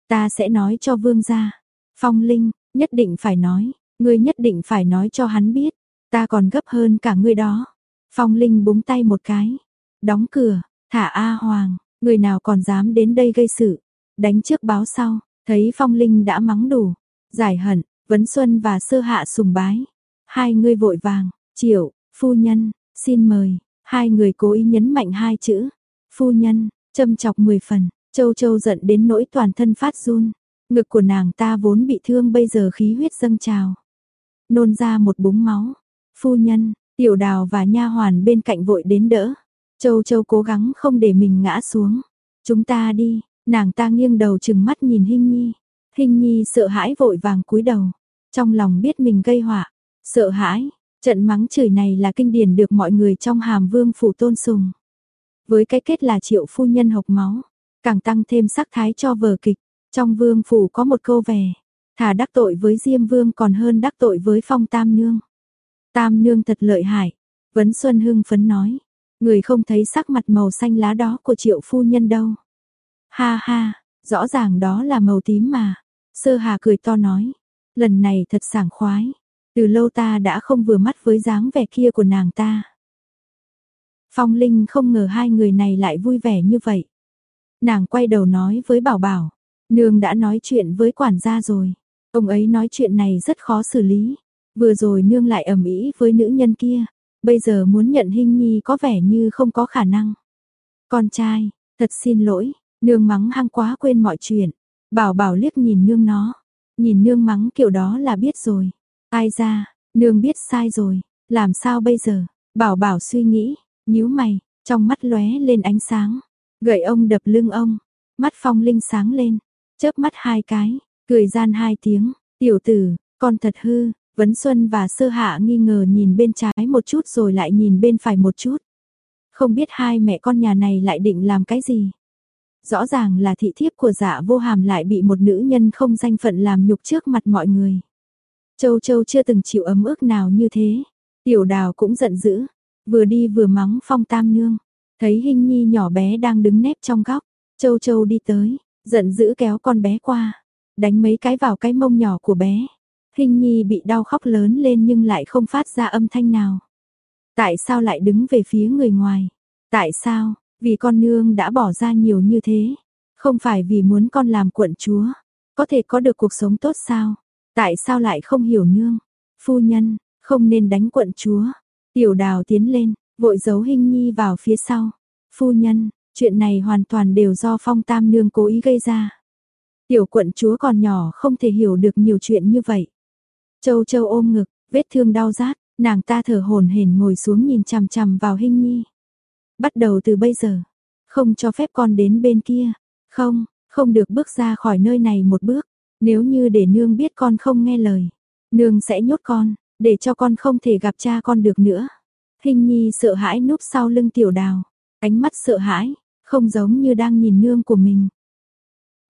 Ta sẽ nói cho vương gia. Phong Linh, nhất định phải nói, ngươi nhất định phải nói cho hắn biết. Ta còn gấp hơn cả ngươi đó. Phong Linh búng tay một cái. Đóng cửa, thả A Hoàng, người nào còn dám đến đây gây sự. Đánh trước báo sau, thấy Phong Linh đã mắng đủ. Giải hận, Vấn Xuân và Sơ Hạ sùng bái. Hai người vội vàng, triệu, phu nhân, xin mời. Hai người cố ý nhấn mạnh hai chữ. Phu nhân, châm chọc mười phần. Châu Châu giận đến nỗi toàn thân phát run. Ngực của nàng ta vốn bị thương bây giờ khí huyết dâng trào. Nôn ra một búng máu. Phu nhân, tiểu đào và nha hoàn bên cạnh vội đến đỡ. Châu Châu cố gắng không để mình ngã xuống. Chúng ta đi, nàng ta nghiêng đầu chừng mắt nhìn Hinh Nhi. Hinh Nhi sợ hãi vội vàng cúi đầu. Trong lòng biết mình gây họa. Sợ hãi, trận mắng chửi này là kinh điển được mọi người trong hàm vương phủ tôn sùng. Với cái kết là triệu phu nhân hộc máu. Càng tăng thêm sắc thái cho vở kịch. Trong vương phủ có một câu về. Thà đắc tội với Diêm Vương còn hơn đắc tội với Phong Tam Nương. Tam nương thật lợi hại. Vấn Xuân hưng phấn nói. Người không thấy sắc mặt màu xanh lá đó của triệu phu nhân đâu. Ha ha, rõ ràng đó là màu tím mà. Sơ hà cười to nói. Lần này thật sảng khoái. Từ lâu ta đã không vừa mắt với dáng vẻ kia của nàng ta. Phong Linh không ngờ hai người này lại vui vẻ như vậy. Nàng quay đầu nói với Bảo Bảo. Nương đã nói chuyện với quản gia rồi. Ông ấy nói chuyện này rất khó xử lý. Vừa rồi nương lại ầm ĩ với nữ nhân kia, bây giờ muốn nhận hình nhi có vẻ như không có khả năng. Con trai, thật xin lỗi, nương mắng hăng quá quên mọi chuyện. Bảo bảo liếc nhìn nương nó, nhìn nương mắng kiểu đó là biết rồi. Ai ra, nương biết sai rồi, làm sao bây giờ? Bảo bảo suy nghĩ, nhíu mày, trong mắt lóe lên ánh sáng. Gậy ông đập lưng ông, mắt phong linh sáng lên, chớp mắt hai cái, cười gian hai tiếng, tiểu tử, con thật hư, Vấn Xuân và Sơ Hạ nghi ngờ nhìn bên trái một chút rồi lại nhìn bên phải một chút. Không biết hai mẹ con nhà này lại định làm cái gì. Rõ ràng là thị thiếp của dạ vô hàm lại bị một nữ nhân không danh phận làm nhục trước mặt mọi người. Châu Châu chưa từng chịu ấm ức nào như thế. Tiểu đào cũng giận dữ, vừa đi vừa mắng phong tam nương. Thấy hình nhi nhỏ bé đang đứng nép trong góc, Châu Châu đi tới, giận dữ kéo con bé qua, đánh mấy cái vào cái mông nhỏ của bé. Hình nhi bị đau khóc lớn lên nhưng lại không phát ra âm thanh nào. Tại sao lại đứng về phía người ngoài? Tại sao? Vì con nương đã bỏ ra nhiều như thế. Không phải vì muốn con làm quận chúa. Có thể có được cuộc sống tốt sao? Tại sao lại không hiểu nương? Phu nhân, không nên đánh quận chúa. Tiểu đào tiến lên, vội giấu hình nhi vào phía sau. Phu nhân, chuyện này hoàn toàn đều do phong tam nương cố ý gây ra. Tiểu quận chúa còn nhỏ không thể hiểu được nhiều chuyện như vậy. Châu Châu ôm ngực, vết thương đau rát, nàng ta thở hổn hển ngồi xuống nhìn chằm chằm vào Hinh Nhi. Bắt đầu từ bây giờ, không cho phép con đến bên kia, không, không được bước ra khỏi nơi này một bước, nếu như để nương biết con không nghe lời, nương sẽ nhốt con, để cho con không thể gặp cha con được nữa. hình Nhi sợ hãi núp sau lưng tiểu đào, ánh mắt sợ hãi, không giống như đang nhìn nương của mình.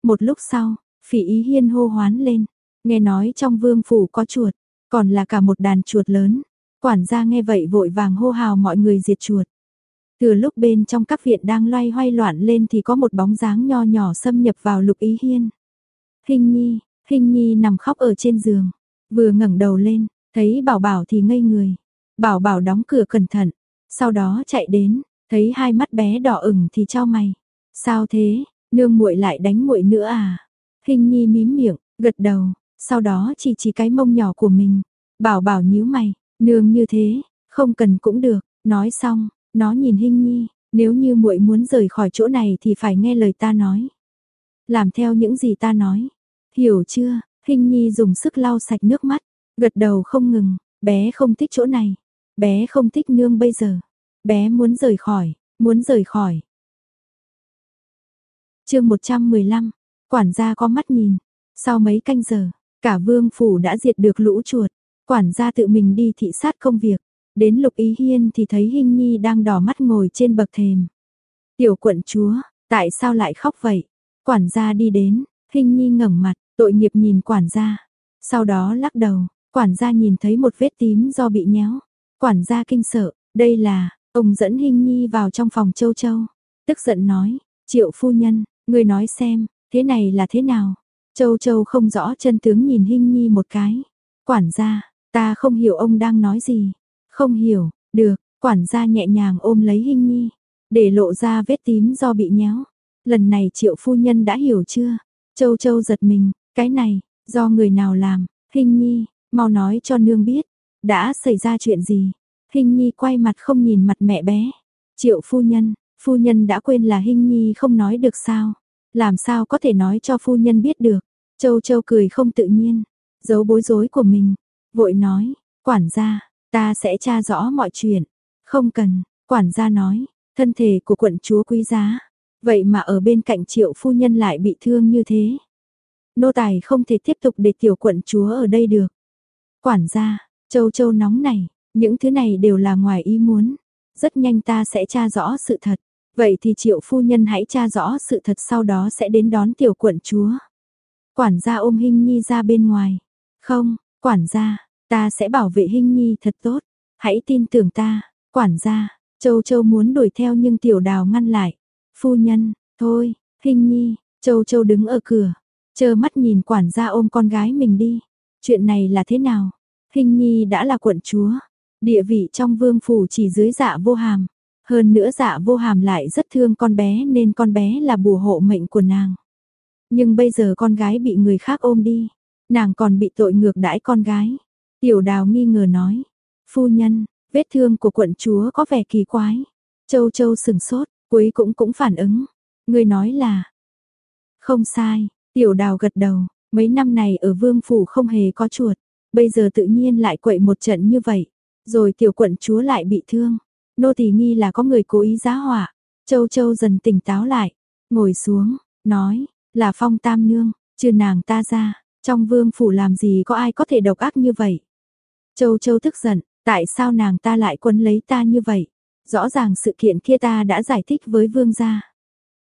Một lúc sau, phỉ ý hiên hô hoán lên, Nghe nói trong vương phủ có chuột, còn là cả một đàn chuột lớn. Quản gia nghe vậy vội vàng hô hào mọi người diệt chuột. Từ lúc bên trong các viện đang loay hoay loạn lên thì có một bóng dáng nho nhỏ xâm nhập vào lục ý hiên. Hình nhi, hình nhi nằm khóc ở trên giường, vừa ngẩng đầu lên, thấy bảo bảo thì ngây người. Bảo bảo đóng cửa cẩn thận, sau đó chạy đến, thấy hai mắt bé đỏ ửng thì trao mày. Sao thế, nương muội lại đánh muội nữa à? Hình nhi mím miệng, gật đầu, sau đó chỉ chỉ cái mông nhỏ của mình. Bảo bảo nhíu mày, nương như thế, không cần cũng được, nói xong, nó nhìn Hinh Nhi, nếu như muội muốn rời khỏi chỗ này thì phải nghe lời ta nói. Làm theo những gì ta nói. Hiểu chưa? Hinh Nhi dùng sức lau sạch nước mắt, gật đầu không ngừng, bé không thích chỗ này, bé không thích nương bây giờ. Bé muốn rời khỏi, muốn rời khỏi. Chương 115. Quản gia có mắt nhìn, sau mấy canh giờ, cả vương phủ đã diệt được lũ chuột, quản gia tự mình đi thị sát công việc. Đến Lục Ý Hiên thì thấy Hinh Nhi đang đỏ mắt ngồi trên bậc thềm. Tiểu quận chúa, tại sao lại khóc vậy? Quản gia đi đến, Hinh Nhi ngẩng mặt, tội nghiệp nhìn quản gia. Sau đó lắc đầu, quản gia nhìn thấy một vết tím do bị nhéo. Quản gia kinh sợ, đây là, ông dẫn Hinh Nhi vào trong phòng châu châu. Tức giận nói, triệu phu nhân, người nói xem, thế này là thế nào? Châu châu không rõ chân tướng nhìn Hinh Nhi một cái. Quản gia, ta không hiểu ông đang nói gì. Không hiểu, được, quản gia nhẹ nhàng ôm lấy Hinh Nhi, để lộ ra vết tím do bị nhéo. Lần này triệu phu nhân đã hiểu chưa? Châu Châu giật mình, cái này, do người nào làm? Hinh Nhi, mau nói cho nương biết, đã xảy ra chuyện gì? Hinh Nhi quay mặt không nhìn mặt mẹ bé. Triệu phu nhân, phu nhân đã quên là Hinh Nhi không nói được sao? Làm sao có thể nói cho phu nhân biết được? Châu Châu cười không tự nhiên, giấu bối rối của mình, vội nói, quản gia, Ta sẽ tra rõ mọi chuyện. Không cần, quản gia nói, thân thể của quận chúa quý giá. Vậy mà ở bên cạnh triệu phu nhân lại bị thương như thế. Nô tài không thể tiếp tục để tiểu quận chúa ở đây được. Quản gia, châu châu nóng này, những thứ này đều là ngoài ý muốn. Rất nhanh ta sẽ tra rõ sự thật. Vậy thì triệu phu nhân hãy tra rõ sự thật sau đó sẽ đến đón tiểu quận chúa. Quản gia ôm Hinh Nhi ra bên ngoài. Không, quản gia, Ta sẽ bảo vệ Hinh Nhi thật tốt, hãy tin tưởng ta, quản gia, Châu Châu muốn đuổi theo nhưng tiểu đào ngăn lại. Phu nhân, thôi, Hinh Nhi, Châu Châu đứng ở cửa, chờ mắt nhìn quản gia ôm con gái mình đi. Chuyện này là thế nào? Hinh Nhi đã là quận chúa, địa vị trong vương phủ chỉ dưới dạ vô hàm. Hơn nữa dạ vô hàm lại rất thương con bé nên con bé là bùa hộ mệnh của nàng. Nhưng bây giờ con gái bị người khác ôm đi, nàng còn bị tội ngược đãi con gái. Tiểu đào nghi ngờ nói, phu nhân, vết thương của quận chúa có vẻ kỳ quái. Châu châu sừng sốt, cuối cũng cũng phản ứng. Người nói là, không sai, tiểu đào gật đầu, mấy năm này ở vương phủ không hề có chuột. Bây giờ tự nhiên lại quậy một trận như vậy. Rồi tiểu quận chúa lại bị thương. Nô tỳ nghi là có người cố ý giá họa. Châu châu dần tỉnh táo lại, ngồi xuống, nói, là phong tam nương, trừ nàng ta ra, trong vương phủ làm gì có ai có thể độc ác như vậy. Châu Châu tức giận, tại sao nàng ta lại quấn lấy ta như vậy? Rõ ràng sự kiện kia ta đã giải thích với vương gia.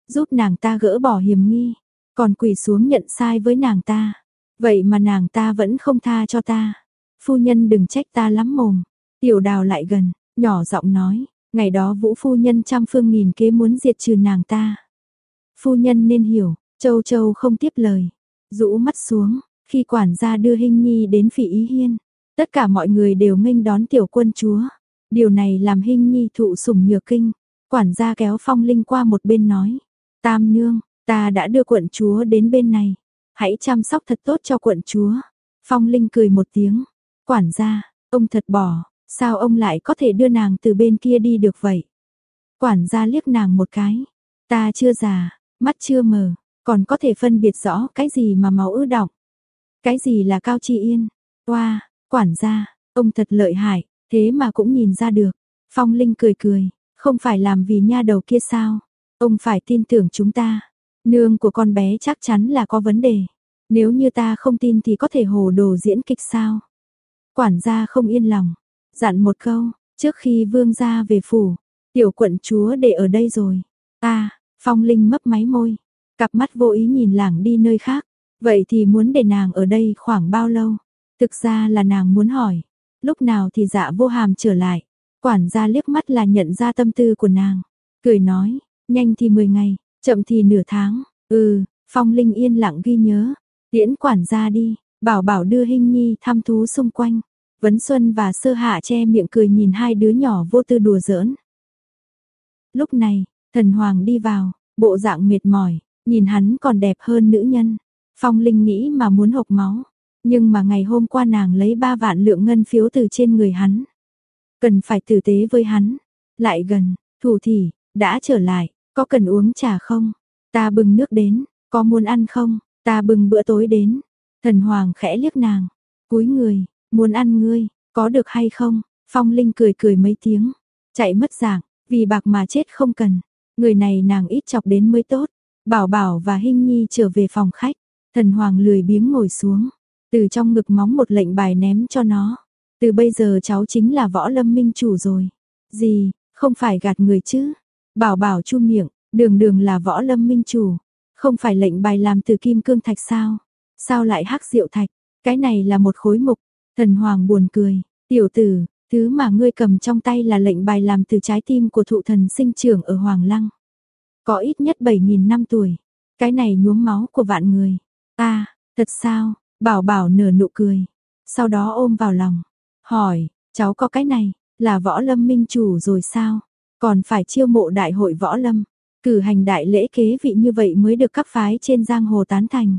Giúp nàng ta gỡ bỏ hiểm nghi, còn quỳ xuống nhận sai với nàng ta. Vậy mà nàng ta vẫn không tha cho ta. Phu nhân đừng trách ta lắm mồm. Tiểu đào lại gần, nhỏ giọng nói, ngày đó vũ phu nhân trăm phương nghìn kế muốn diệt trừ nàng ta. Phu nhân nên hiểu, châu châu không tiếp lời, rũ mắt xuống, khi quản gia đưa hình nhi đến phỉ ý hiên, Tất cả mọi người đều nghênh đón tiểu quân chúa. Điều này làm hình nhi thụ sủng nhược kinh. Quản gia kéo phong linh qua một bên nói. Tam nương, ta đã đưa quận chúa đến bên này. Hãy chăm sóc thật tốt cho quận chúa. Phong linh cười một tiếng. Quản gia, ông thật bỏ, sao ông lại có thể đưa nàng từ bên kia đi được vậy? Quản gia liếc nàng một cái. Ta chưa già, mắt chưa mờ, còn có thể phân biệt rõ cái gì mà máu ứ động. Cái gì là cao chi yên. Oa, Quản gia, ông thật lợi hại, thế mà cũng nhìn ra được. Phong Linh cười cười, không phải làm vì nha đầu kia sao? Ông phải tin tưởng chúng ta. Nương của con bé chắc chắn là có vấn đề. Nếu như ta không tin thì có thể hồ đồ diễn kịch sao? Quản gia không yên lòng, dặn một câu, trước khi vương gia về phủ, tiểu quận chúa để ở đây rồi. Ta, Phong Linh mấp máy môi, cặp mắt vô ý nhìn lảng đi nơi khác. Vậy thì muốn để nàng ở đây khoảng bao lâu? Thực ra là nàng muốn hỏi, Lúc nào thì dạ vô hàm trở lại, quản gia liếc mắt là nhận ra tâm tư của nàng, cười nói, nhanh thì 10 ngày, chậm thì nửa tháng, ừ, Phong Linh yên lặng ghi nhớ, tiễn quản gia đi, bảo bảo đưa hình nhi thăm thú xung quanh. Vấn Xuân và Sơ Hạ che miệng cười nhìn hai đứa nhỏ vô tư đùa giỡn. Lúc này, thần hoàng đi vào, bộ dạng mệt mỏi, nhìn hắn còn đẹp hơn nữ nhân. Phong Linh nghĩ mà muốn hộc máu, nhưng mà ngày hôm qua nàng lấy ba vạn lượng ngân phiếu từ trên người hắn. Cần phải tử tế với hắn. Lại gần, thủ thỉ, đã trở lại, có cần uống trà không? Ta bưng nước đến, có muốn ăn không? Ta bưng bữa tối đến. Thần Hoàng khẽ liếc nàng, cúi người, muốn ăn ngươi, có được hay không? Phong Linh cười cười mấy tiếng, chạy mất dạng, vì bạc mà chết không cần. Người này nàng ít chọc đến mới tốt. Bảo Bảo và Hinh Nhi trở về phòng khách, thần hoàng lười biếng ngồi xuống, từ trong ngực móng một lệnh bài ném cho nó. Từ bây giờ cháu chính là võ lâm minh chủ rồi. Gì, không phải gạt người chứ? Bảo Bảo chu miệng, đường đường là võ lâm minh chủ. Không phải lệnh bài làm từ kim cương thạch sao? Sao lại hắc diệu thạch? Cái này là một khối mục. Thần hoàng buồn cười, tiểu tử, thứ mà ngươi cầm trong tay là lệnh bài làm từ trái tim của thụ thần sinh trưởng ở Hoàng Lăng. Có ít nhất 7.000 năm tuổi. Cái này nhuốm máu của vạn người. Ta, thật sao? Bảo bảo nở nụ cười. Sau đó ôm vào lòng. Hỏi, cháu có cái này, là võ lâm minh chủ rồi sao? Còn phải chiêu mộ đại hội võ lâm. Cử hành đại lễ kế vị như vậy mới được các phái trên giang hồ tán thành.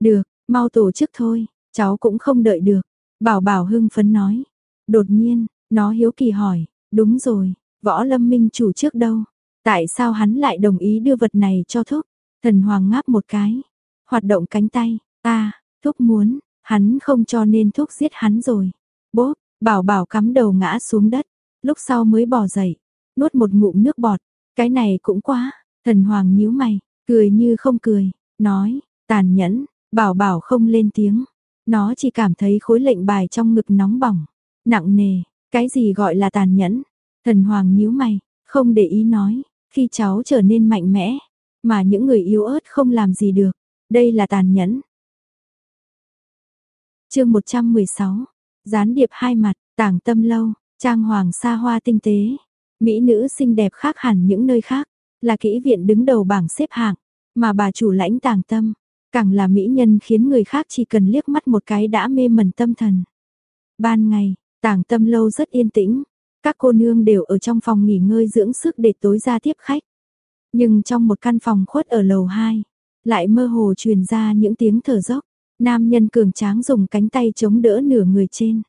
Được, mau tổ chức thôi, cháu cũng không đợi được. Bảo bảo hưng phấn nói. Đột nhiên, nó hiếu kỳ hỏi, đúng rồi, võ lâm minh chủ trước đâu? Tại sao hắn lại đồng ý đưa vật này cho thúc? Thần hoàng ngáp một cái, hoạt động cánh tay, ta, thúc muốn, hắn không cho nên thúc giết hắn rồi. Bốp, bảo bảo cắm đầu ngã xuống đất, lúc sau mới bò dậy, nuốt một ngụm nước bọt, cái này cũng quá, thần hoàng nhíu mày, cười như không cười, nói, tàn nhẫn, bảo bảo không lên tiếng, nó chỉ cảm thấy khối lệnh bài trong ngực nóng bỏng, nặng nề, cái gì gọi là tàn nhẫn? Thần hoàng nhíu mày, không để ý nói, khi cháu trở nên mạnh mẽ, mà những người yếu ớt không làm gì được, đây là tàn nhẫn. Chương 116. Gián điệp hai mặt, tảng tâm lâu, trang hoàng xa hoa tinh tế, mỹ nữ xinh đẹp khác hẳn những nơi khác, là kỹ viện đứng đầu bảng xếp hạng, mà bà chủ lãnh tàng tâm, càng là mỹ nhân khiến người khác chỉ cần liếc mắt một cái đã mê mẩn tâm thần. Ban ngày, tàng tâm lâu rất yên tĩnh, các cô nương đều ở trong phòng nghỉ ngơi dưỡng sức để tối ra tiếp khách. Nhưng trong một căn phòng khuất ở lầu 2, lại mơ hồ truyền ra những tiếng thở dốc. Nam nhân cường tráng dùng cánh tay chống đỡ nửa người trên.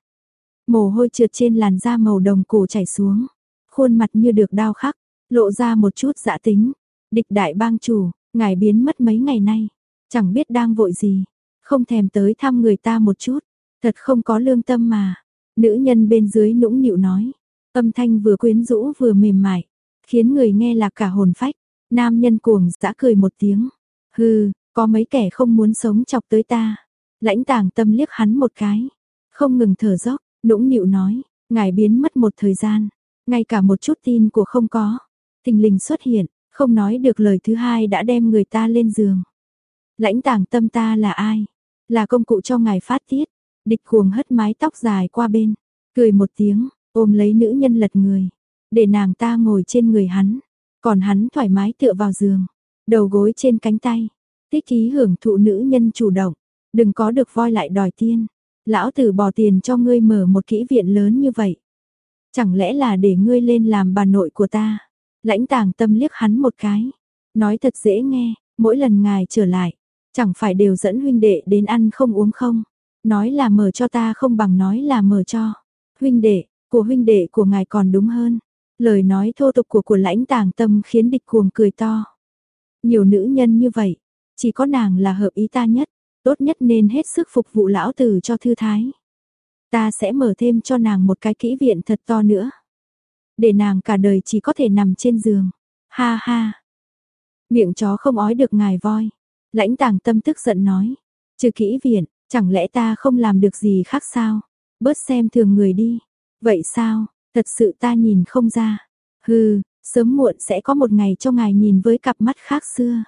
Mồ hôi trượt trên làn da màu đồng cổ chảy xuống. Khuôn mặt như được đao khắc, lộ ra một chút dã tính. Địch đại bang chủ, ngài biến mất mấy ngày nay. Chẳng biết đang vội gì. Không thèm tới thăm người ta một chút. Thật không có lương tâm mà. Nữ nhân bên dưới nũng nịu nói. Âm thanh vừa quyến rũ vừa mềm mại. Khiến người nghe lạc cả hồn phách. Nam nhân cuồng dã cười một tiếng. Hừ, có mấy kẻ không muốn sống chọc tới ta. Lãnh tàng tâm liếc hắn một cái. Không ngừng thở dốc, nũng nịu nói. Ngài biến mất một thời gian. Ngay cả một chút tin của không có. Tình linh xuất hiện, không nói được lời thứ hai đã đem người ta lên giường. Lãnh tàng tâm ta là ai? Là công cụ cho ngài phát tiết. Địch cuồng hất mái tóc dài qua bên. Cười một tiếng, ôm lấy nữ nhân lật người. Để nàng ta ngồi trên người hắn. Còn hắn thoải mái tựa vào giường, đầu gối trên cánh tay. Tích ký hưởng thụ nữ nhân chủ động, đừng có được voi lại đòi tiên. Lão tử bỏ tiền cho ngươi mở một kỹ viện lớn như vậy. Chẳng lẽ là để ngươi lên làm bà nội của ta? Lãnh tàng tâm liếc hắn một cái. Nói thật dễ nghe, mỗi lần ngài trở lại, chẳng phải đều dẫn huynh đệ đến ăn không uống không. Nói là mở cho ta không bằng nói là mở cho. Huynh đệ, của huynh đệ của ngài còn đúng hơn. Lời nói thô tục của của lãnh tàng tâm khiến địch cuồng cười to. Nhiều nữ nhân như vậy, chỉ có nàng là hợp ý ta nhất, tốt nhất nên hết sức phục vụ lão tử cho thư thái. Ta sẽ mở thêm cho nàng một cái kỹ viện thật to nữa. Để nàng cả đời chỉ có thể nằm trên giường. Ha ha. Miệng chó không ói được ngài voi. Lãnh tàng tâm tức giận nói. Trừ kỹ viện, chẳng lẽ ta không làm được gì khác sao? Bớt xem thường người đi. Vậy sao, Thật sự ta nhìn không ra. Hừ, sớm muộn sẽ có một ngày cho ngài nhìn với cặp mắt khác xưa.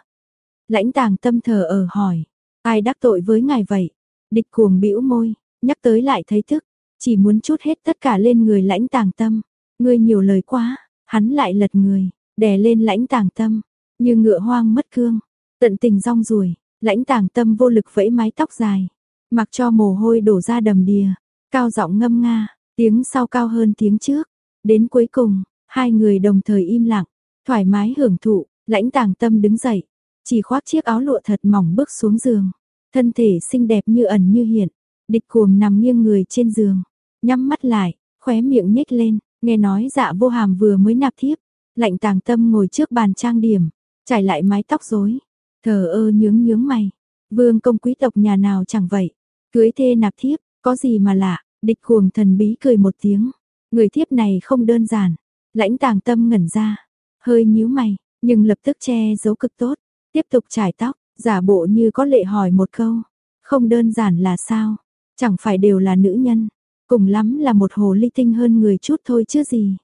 Lãnh tàng tâm thờ ở hỏi, ai đắc tội với ngài vậy? Địch cuồng bĩu môi, nhắc tới lại thấy thức, chỉ muốn chút hết tất cả lên người lãnh tàng tâm. Ngươi nhiều lời quá, hắn lại lật người, đè lên lãnh tàng tâm, như ngựa hoang mất cương, tận tình rong ruổi, lãnh tàng tâm vô lực vẫy mái tóc dài, mặc cho mồ hôi đổ ra đầm đìa, cao giọng ngâm nga, tiếng sau cao hơn tiếng trước, đến cuối cùng, hai người đồng thời im lặng, thoải mái hưởng thụ, lãnh tàng tâm đứng dậy, chỉ khoác chiếc áo lụa thật mỏng bước xuống giường, thân thể xinh đẹp như ẩn như hiện, địch cuồng nằm nghiêng người trên giường, nhắm mắt lại, khóe miệng nhếch lên, nghe nói dạ vô hàm vừa mới nạp thiếp, lạnh tàng tâm ngồi trước bàn trang điểm, trải lại mái tóc rối, thờ ơ nhướng nhướng mày, vương công quý tộc nhà nào chẳng vậy, cưới thê nạp thiếp, có gì mà lạ, địch cuồng thần bí cười một tiếng, người thiếp này không đơn giản, lãnh tàng tâm ngẩn ra, hơi nhíu mày, nhưng lập tức che giấu cực tốt, tiếp tục trải tóc, giả bộ như có lệ hỏi một câu, không đơn giản là sao, chẳng phải đều là nữ nhân, cùng lắm là một hồ ly tinh hơn người chút thôi chứ gì.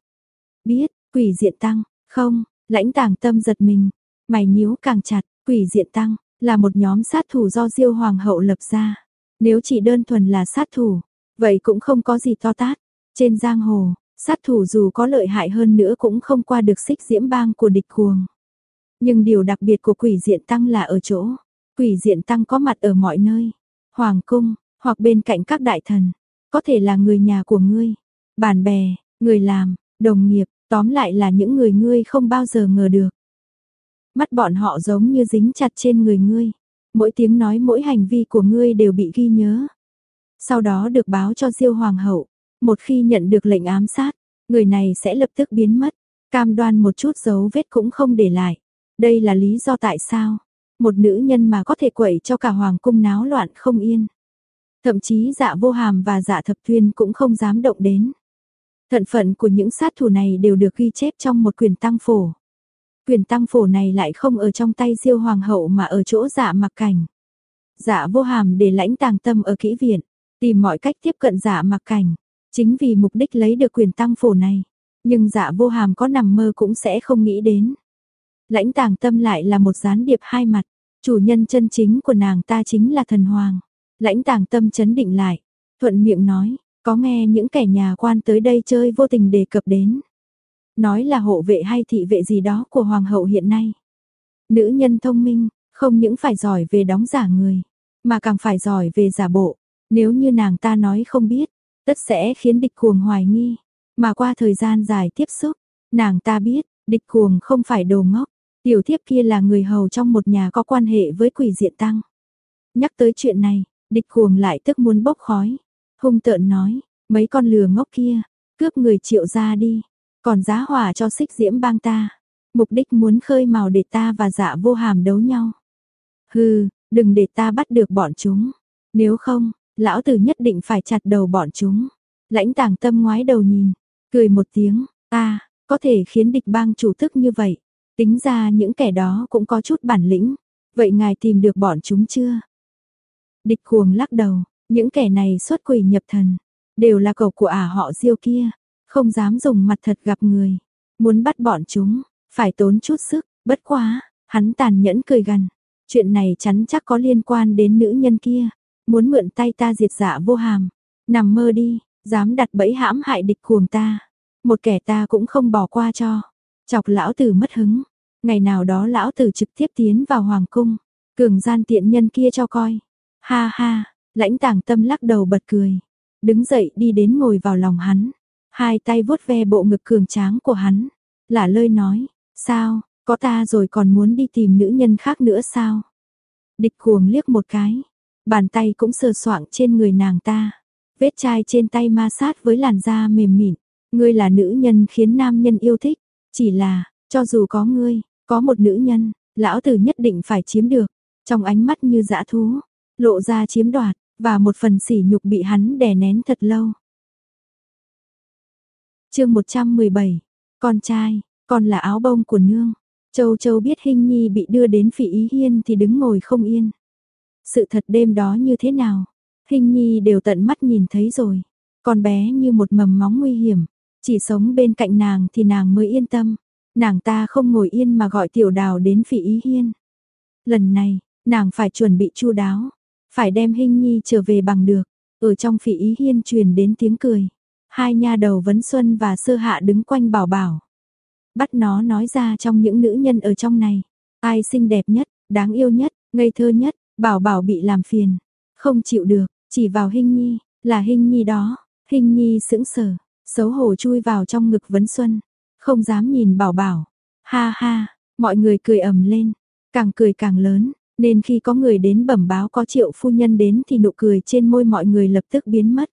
Biết, quỷ diện tăng, không, lãnh tàng tâm giật mình, mày nhíu càng chặt, quỷ diện tăng, là một nhóm sát thủ do diêu hoàng hậu lập ra. Nếu chỉ đơn thuần là sát thủ, vậy cũng không có gì to tát. Trên giang hồ, sát thủ dù có lợi hại hơn nữa cũng không qua được xích diễm bang của địch cuồng. Nhưng điều đặc biệt của quỷ diện tăng là ở chỗ, quỷ diện tăng có mặt ở mọi nơi. Hoàng cung, hoặc bên cạnh các đại thần, có thể là người nhà của ngươi, bạn bè, người làm, đồng nghiệp, tóm lại là những người ngươi không bao giờ ngờ được. Mắt bọn họ giống như dính chặt trên người ngươi, mỗi tiếng nói mỗi hành vi của ngươi đều bị ghi nhớ. Sau đó được báo cho Diêu Hoàng hậu, một khi nhận được lệnh ám sát, người này sẽ lập tức biến mất, cam đoan một chút dấu vết cũng không để lại. Đây là lý do tại sao một nữ nhân mà có thể quậy cho cả hoàng cung náo loạn không yên. Thậm chí dạ vô hàm và dạ thập thuyên cũng không dám động đến. Thận phận của những sát thủ này đều được ghi chép trong một quyền tăng phổ. Quyền tăng phổ này lại không ở trong tay diêu hoàng hậu mà ở chỗ dạ mặc cảnh. Dạ vô hàm để lãnh tàng tâm ở kỹ viện, tìm mọi cách tiếp cận dạ mặc cảnh. Chính vì mục đích lấy được quyền tăng phổ này. Nhưng dạ vô hàm có nằm mơ cũng sẽ không nghĩ đến. Lãnh tàng tâm lại là một gián điệp hai mặt. Chủ nhân chân chính của nàng ta chính là thần hoàng. Lãnh tàng tâm chấn định lại, thuận miệng nói, có nghe những kẻ nhà quan tới đây chơi vô tình đề cập đến. Nói là hộ vệ hay thị vệ gì đó của hoàng hậu hiện nay. Nữ nhân thông minh, không những phải giỏi về đóng giả người, mà càng phải giỏi về giả bộ. Nếu như nàng ta nói không biết, tất sẽ khiến địch cuồng hoài nghi. Mà qua thời gian dài tiếp xúc, nàng ta biết, địch cuồng không phải đồ ngốc. Tiểu thiếp kia là người hầu trong một nhà có quan hệ với quỷ diện tăng. Nhắc tới chuyện này, Địch cuồng lại tức muốn bốc khói. Hung tợn nói, mấy con lừa ngốc kia, cướp người triệu ra đi, còn giá hỏa cho xích diễm bang ta. Mục đích muốn khơi mào để ta và dạ vô hàm đấu nhau. Hừ, đừng để ta bắt được bọn chúng. Nếu không, lão tử nhất định phải chặt đầu bọn chúng. Lãnh tàng tâm ngoái đầu nhìn, cười một tiếng, ta, có thể khiến địch bang chủ thức như vậy. Tính ra những kẻ đó cũng có chút bản lĩnh. Vậy ngài tìm được bọn chúng chưa? Địch cuồng lắc đầu, những kẻ này xuất quỷ nhập thần, đều là cậu của ả họ diêu kia, không dám dùng mặt thật gặp người. Muốn bắt bọn chúng, phải tốn chút sức, bất quá, hắn tàn nhẫn cười gần. Chuyện này chắn chắc có liên quan đến nữ nhân kia, muốn mượn tay ta diệt dạ vô hàm. Nằm mơ đi, dám đặt bẫy hãm hại địch cuồng ta. Một kẻ ta cũng không bỏ qua cho. Chọc lão tử mất hứng. Ngày nào đó lão tử trực tiếp tiến vào hoàng cung, cường gian tiện nhân kia cho coi. Ha ha, lãnh tàng tâm lắc đầu bật cười. Đứng dậy đi đến ngồi vào lòng hắn. Hai tay vuốt ve bộ ngực cường tráng của hắn. Lả lơi nói, sao, có ta rồi còn muốn đi tìm nữ nhân khác nữa sao? Địch cuồng liếc một cái. Bàn tay cũng sờ soạng trên người nàng ta. Vết chai trên tay ma sát với làn da mềm mịn. Ngươi là nữ nhân khiến nam nhân yêu thích. Chỉ là, cho dù có ngươi, có một nữ nhân, lão tử nhất định phải chiếm được. Trong ánh mắt như dã thú, lộ ra chiếm đoạt, và một phần sỉ nhục bị hắn đè nén thật lâu. chương 117, con trai, con là áo bông của nương. Châu Châu biết Hinh Nhi bị đưa đến phỉ ý hiên thì đứng ngồi không yên. Sự thật đêm đó như thế nào, Hinh Nhi đều tận mắt nhìn thấy rồi. Con bé như một mầm móng nguy hiểm, chỉ sống bên cạnh nàng thì nàng mới yên tâm. Nàng ta không ngồi yên mà gọi tiểu đào đến phỉ ý hiên. Lần này, nàng phải chuẩn bị chu đáo, phải đem hình Nhi trở về bằng được. ở trong phỉ ý hiên truyền đến tiếng cười. Hai nha đầu vấn xuân và sơ hạ đứng quanh bảo bảo. Bắt nó nói ra trong những nữ nhân ở trong này, ai xinh đẹp nhất, đáng yêu nhất, ngây thơ nhất, bảo bảo bị làm phiền. Không chịu được, chỉ vào hình nhi, là hình nhi đó, hình nhi sững sờ, xấu hổ chui vào trong ngực vấn xuân. Không dám nhìn bảo bảo, ha ha, mọi người cười ầm lên, càng cười càng lớn, nên khi có người đến bẩm báo có triệu phu nhân đến thì nụ cười trên môi mọi người lập tức biến mất.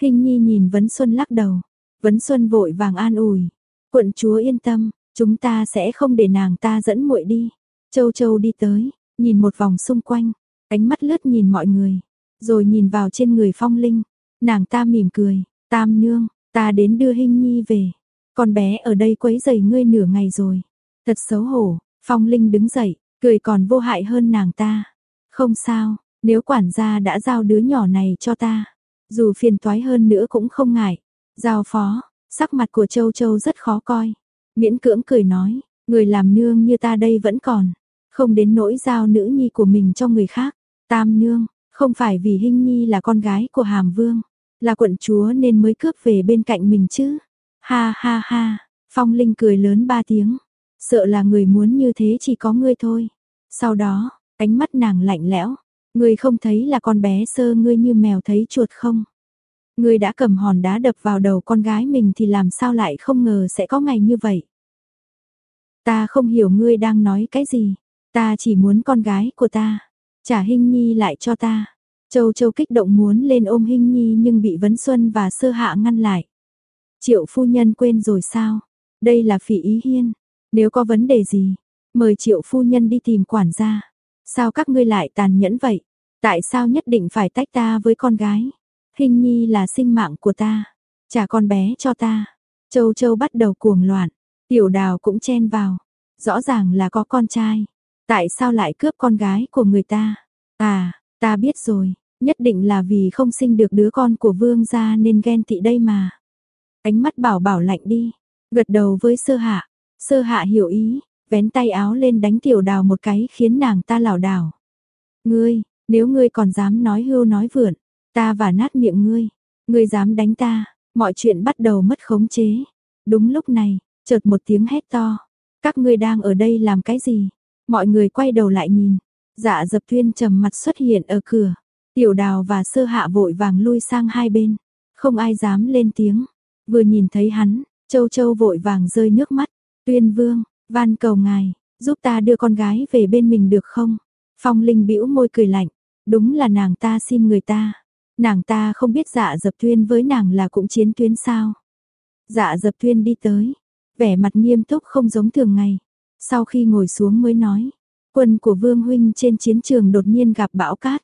Hình nhi nhìn Vấn Xuân lắc đầu. Vấn Xuân vội vàng an ủi. Quận chúa yên tâm, chúng ta sẽ không để nàng ta dẫn muội đi. Châu Châu đi tới, nhìn một vòng xung quanh, ánh mắt lướt nhìn mọi người, rồi nhìn vào trên người Phong Linh. Nàng ta mỉm cười, tam nương, ta đến đưa Hinh Nhi về. Con bé ở đây quấy rầy ngươi nửa ngày rồi. Thật xấu hổ, Phong Linh đứng dậy, cười còn vô hại hơn nàng ta. Không sao, nếu quản gia đã giao đứa nhỏ này cho ta, dù phiền toái hơn nữa cũng không ngại. Giao phó, sắc mặt của Châu Châu rất khó coi. Miễn cưỡng cười nói, người làm nương như ta đây vẫn còn. Không đến nỗi giao nữ nhi của mình cho người khác. Tam nương, không phải vì Hinh Nhi là con gái của Hàm Vương, là quận chúa nên mới cướp về bên cạnh mình chứ. Ha ha ha, Phong Linh cười lớn ba tiếng. Sợ là người muốn như thế chỉ có ngươi thôi. Sau đó, ánh mắt nàng lạnh lẽo, Ngươi không thấy là con bé sơ ngươi như mèo thấy chuột không? Ngươi đã cầm hòn đá đập vào đầu con gái mình thì làm sao lại không ngờ sẽ có ngày như vậy? Ta không hiểu ngươi đang nói cái gì. Ta chỉ muốn con gái của ta. Trả Hinh Nhi lại cho ta. Châu Châu kích động muốn lên ôm Hinh Nhi nhưng bị Vấn Xuân và Sơ Hạ ngăn lại. Triệu phu nhân quên rồi sao? Đây là phỉ ý hiên. Nếu có vấn đề gì, mời triệu phu nhân đi tìm quản gia. Sao các ngươi lại tàn nhẫn vậy? Tại sao nhất định phải tách ta với con gái? Hình nhi là sinh mạng của ta. Trả con bé cho ta. Châu Châu bắt đầu cuồng loạn. Tiểu đào cũng chen vào. Rõ ràng là có con trai. Tại sao lại cướp con gái của người ta? À, ta biết rồi. Nhất định là vì không sinh được đứa con của vương gia nên ghen tị đây mà. Ánh mắt bảo bảo lạnh đi. Gật đầu với sơ hạ. Sơ hạ hiểu ý vén tay áo lên đánh tiểu đào một cái khiến nàng ta lảo đảo. Ngươi, nếu ngươi còn dám nói hưu nói vượn, ta và nát miệng ngươi, ngươi dám đánh ta, mọi chuyện bắt đầu mất khống chế. Đúng lúc này, chợt một tiếng hét to, các ngươi đang ở đây làm cái gì? Mọi người quay đầu lại nhìn, dạ dập tuyên trầm mặt xuất hiện ở cửa, tiểu đào và sơ hạ vội vàng lui sang hai bên, không ai dám lên tiếng, vừa nhìn thấy hắn, châu châu vội vàng rơi nước mắt, tuyên vương, Van cầu ngài, giúp ta đưa con gái về bên mình được không? Phong Linh bĩu môi cười lạnh, đúng là nàng ta xin người ta. Nàng ta không biết dạ dập tuyên với nàng là cũng chiến tuyến sao. Dạ dập tuyên đi tới, vẻ mặt nghiêm túc không giống thường ngày. Sau khi ngồi xuống mới nói, quân của Vương Huynh trên chiến trường đột nhiên gặp bão cát.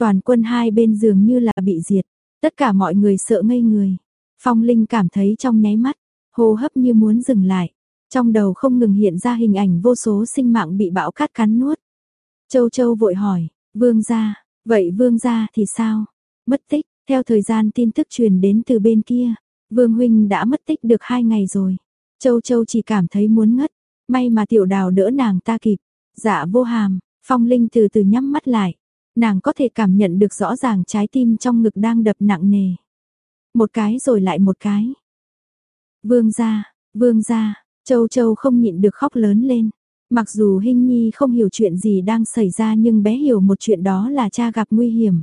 Toàn quân hai bên dường như là bị diệt, tất cả mọi người sợ ngây người. Phong Linh cảm thấy trong nháy mắt, hô hấp như muốn dừng lại. Trong đầu không ngừng hiện ra hình ảnh vô số sinh mạng bị bão cát cắn nuốt. Châu Châu vội hỏi, vương gia, vậy vương gia thì sao? Mất tích, theo thời gian tin tức truyền đến từ bên kia, vương huynh đã mất tích được hai ngày rồi. Châu Châu chỉ cảm thấy muốn ngất, may mà tiểu đào đỡ nàng ta kịp. Dạ vô hàm, phong linh từ từ nhắm mắt lại. Nàng có thể cảm nhận được rõ ràng trái tim trong ngực đang đập nặng nề. Một cái rồi lại một cái. Vương gia, vương gia, Châu Châu không nhịn được khóc lớn lên. Mặc dù Hinh Nhi không hiểu chuyện gì đang xảy ra nhưng bé hiểu một chuyện đó là cha gặp nguy hiểm.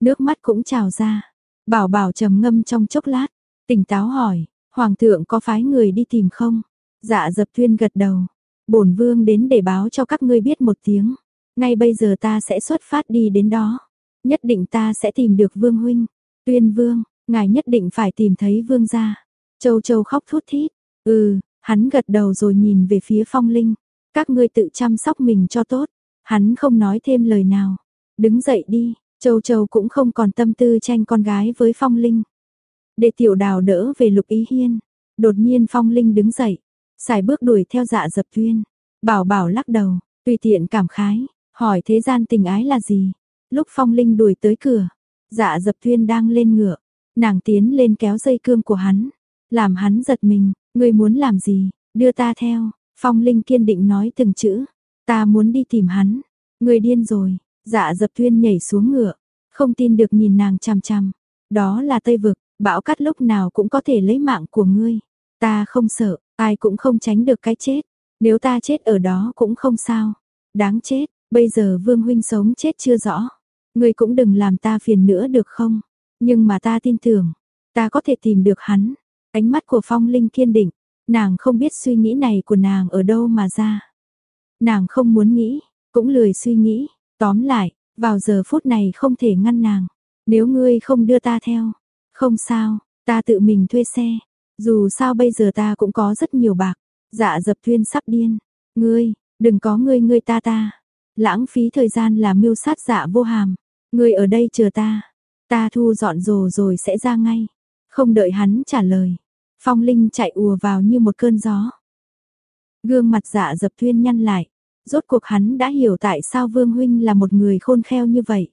Nước mắt cũng trào ra. Bảo bảo trầm ngâm trong chốc lát, tỉnh táo hỏi, Hoàng thượng có phái người đi tìm không? Dạ dập tuyên gật đầu. bổn vương đến để báo cho các ngươi biết một tiếng. Ngay bây giờ ta sẽ xuất phát đi đến đó. Nhất định ta sẽ tìm được vương huynh. Tuyên vương, ngài nhất định phải tìm thấy vương gia. Châu châu khóc thút thít. Ừ, Hắn gật đầu rồi nhìn về phía phong linh. Các ngươi tự chăm sóc mình cho tốt. Hắn không nói thêm lời nào. Đứng dậy đi, Châu Châu cũng không còn tâm tư tranh con gái với phong linh. Để tiểu đào đỡ về lục ý hiên. Đột nhiên phong linh đứng dậy. Xài bước đuổi theo dạ dập tuyên. Bảo bảo lắc đầu, tùy tiện cảm khái. Hỏi thế gian tình ái là gì? Lúc phong linh đuổi tới cửa. Dạ dập tuyên đang lên ngựa. Nàng tiến lên kéo dây cương của hắn. Làm hắn giật mình, Ngươi muốn làm gì, đưa ta theo, Phong Linh kiên định nói từng chữ, ta muốn đi tìm hắn, ngươi điên rồi, dạ dập tuyên nhảy xuống ngựa, không tin được nhìn nàng chằm chằm. Đó là Tây Vực, bão cát lúc nào cũng có thể lấy mạng của ngươi. Ta không sợ, ai cũng không tránh được cái chết. Nếu ta chết ở đó cũng không sao. Đáng chết, bây giờ Vương Huynh sống chết chưa rõ. Ngươi cũng đừng làm ta phiền nữa được không? Nhưng mà ta tin tưởng, ta có thể tìm được hắn. Ánh mắt của Phong Linh kiên định, nàng không biết suy nghĩ này của nàng ở đâu mà ra. Nàng không muốn nghĩ, cũng lười suy nghĩ, tóm lại, vào giờ phút này không thể ngăn nàng. Nếu ngươi không đưa ta theo, không sao, ta tự mình thuê xe. Dù sao bây giờ ta cũng có rất nhiều bạc. Dạ dập thuyên sắp điên. Ngươi, đừng có ngươi ngươi ta ta. Lãng phí thời gian là mưu sát dạ vô hàm. người ở đây chờ ta. Ta thu dọn rồ rồi sẽ ra ngay. Không đợi hắn trả lời. Phong Linh chạy ùa vào như một cơn gió. Gương mặt dạ dập thuyên nhăn lại. Rốt cuộc hắn đã hiểu tại sao Vương Huynh là một người khôn khéo như vậy.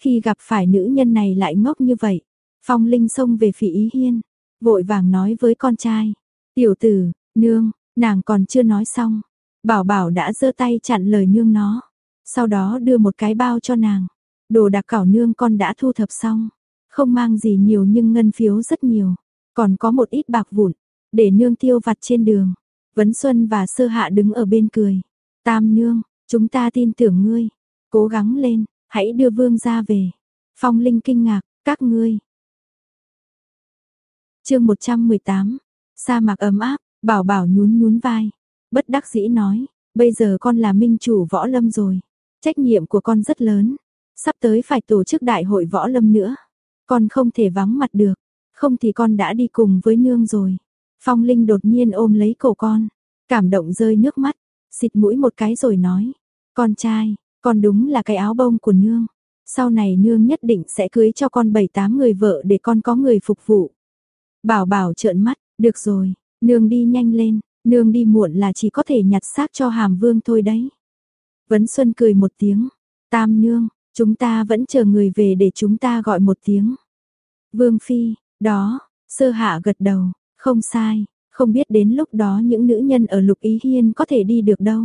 Khi gặp phải nữ nhân này lại ngốc như vậy. Phong Linh xông về phỉ ý hiên. Vội vàng nói với con trai. Tiểu tử, nương, nàng còn chưa nói xong. Bảo bảo đã giơ tay chặn lời nương nó. Sau đó đưa một cái bao cho nàng. Đồ đặc cảo nương con đã thu thập xong. Không mang gì nhiều nhưng ngân phiếu rất nhiều. Còn có một ít bạc vụn. Để nương tiêu vặt trên đường. Vấn Xuân và Sơ Hạ đứng ở bên cười. Tam nương, chúng ta tin tưởng ngươi. Cố gắng lên, hãy đưa vương ra về. Phong Linh kinh ngạc, các ngươi. chương 118, sa mạc ấm áp, bảo bảo nhún nhún vai. Bất đắc dĩ nói, bây giờ con là minh chủ võ lâm rồi. Trách nhiệm của con rất lớn. Sắp tới phải tổ chức đại hội võ lâm nữa. Con không thể vắng mặt được. Không thì con đã đi cùng với nương rồi. Phong Linh đột nhiên ôm lấy cổ con. Cảm động rơi nước mắt. Xịt mũi một cái rồi nói. Con trai, con đúng là cái áo bông của nương. Sau này nương nhất định sẽ cưới cho con bảy tám người vợ để con có người phục vụ. Bảo bảo trợn mắt, được rồi, nương đi nhanh lên, nương đi muộn là chỉ có thể nhặt xác cho hàm vương thôi đấy. Vấn Xuân cười một tiếng, tam nương, chúng ta vẫn chờ người về để chúng ta gọi một tiếng. Vương Phi, đó, sơ hạ gật đầu, không sai, không biết đến lúc đó những nữ nhân ở lục ý hiên có thể đi được đâu.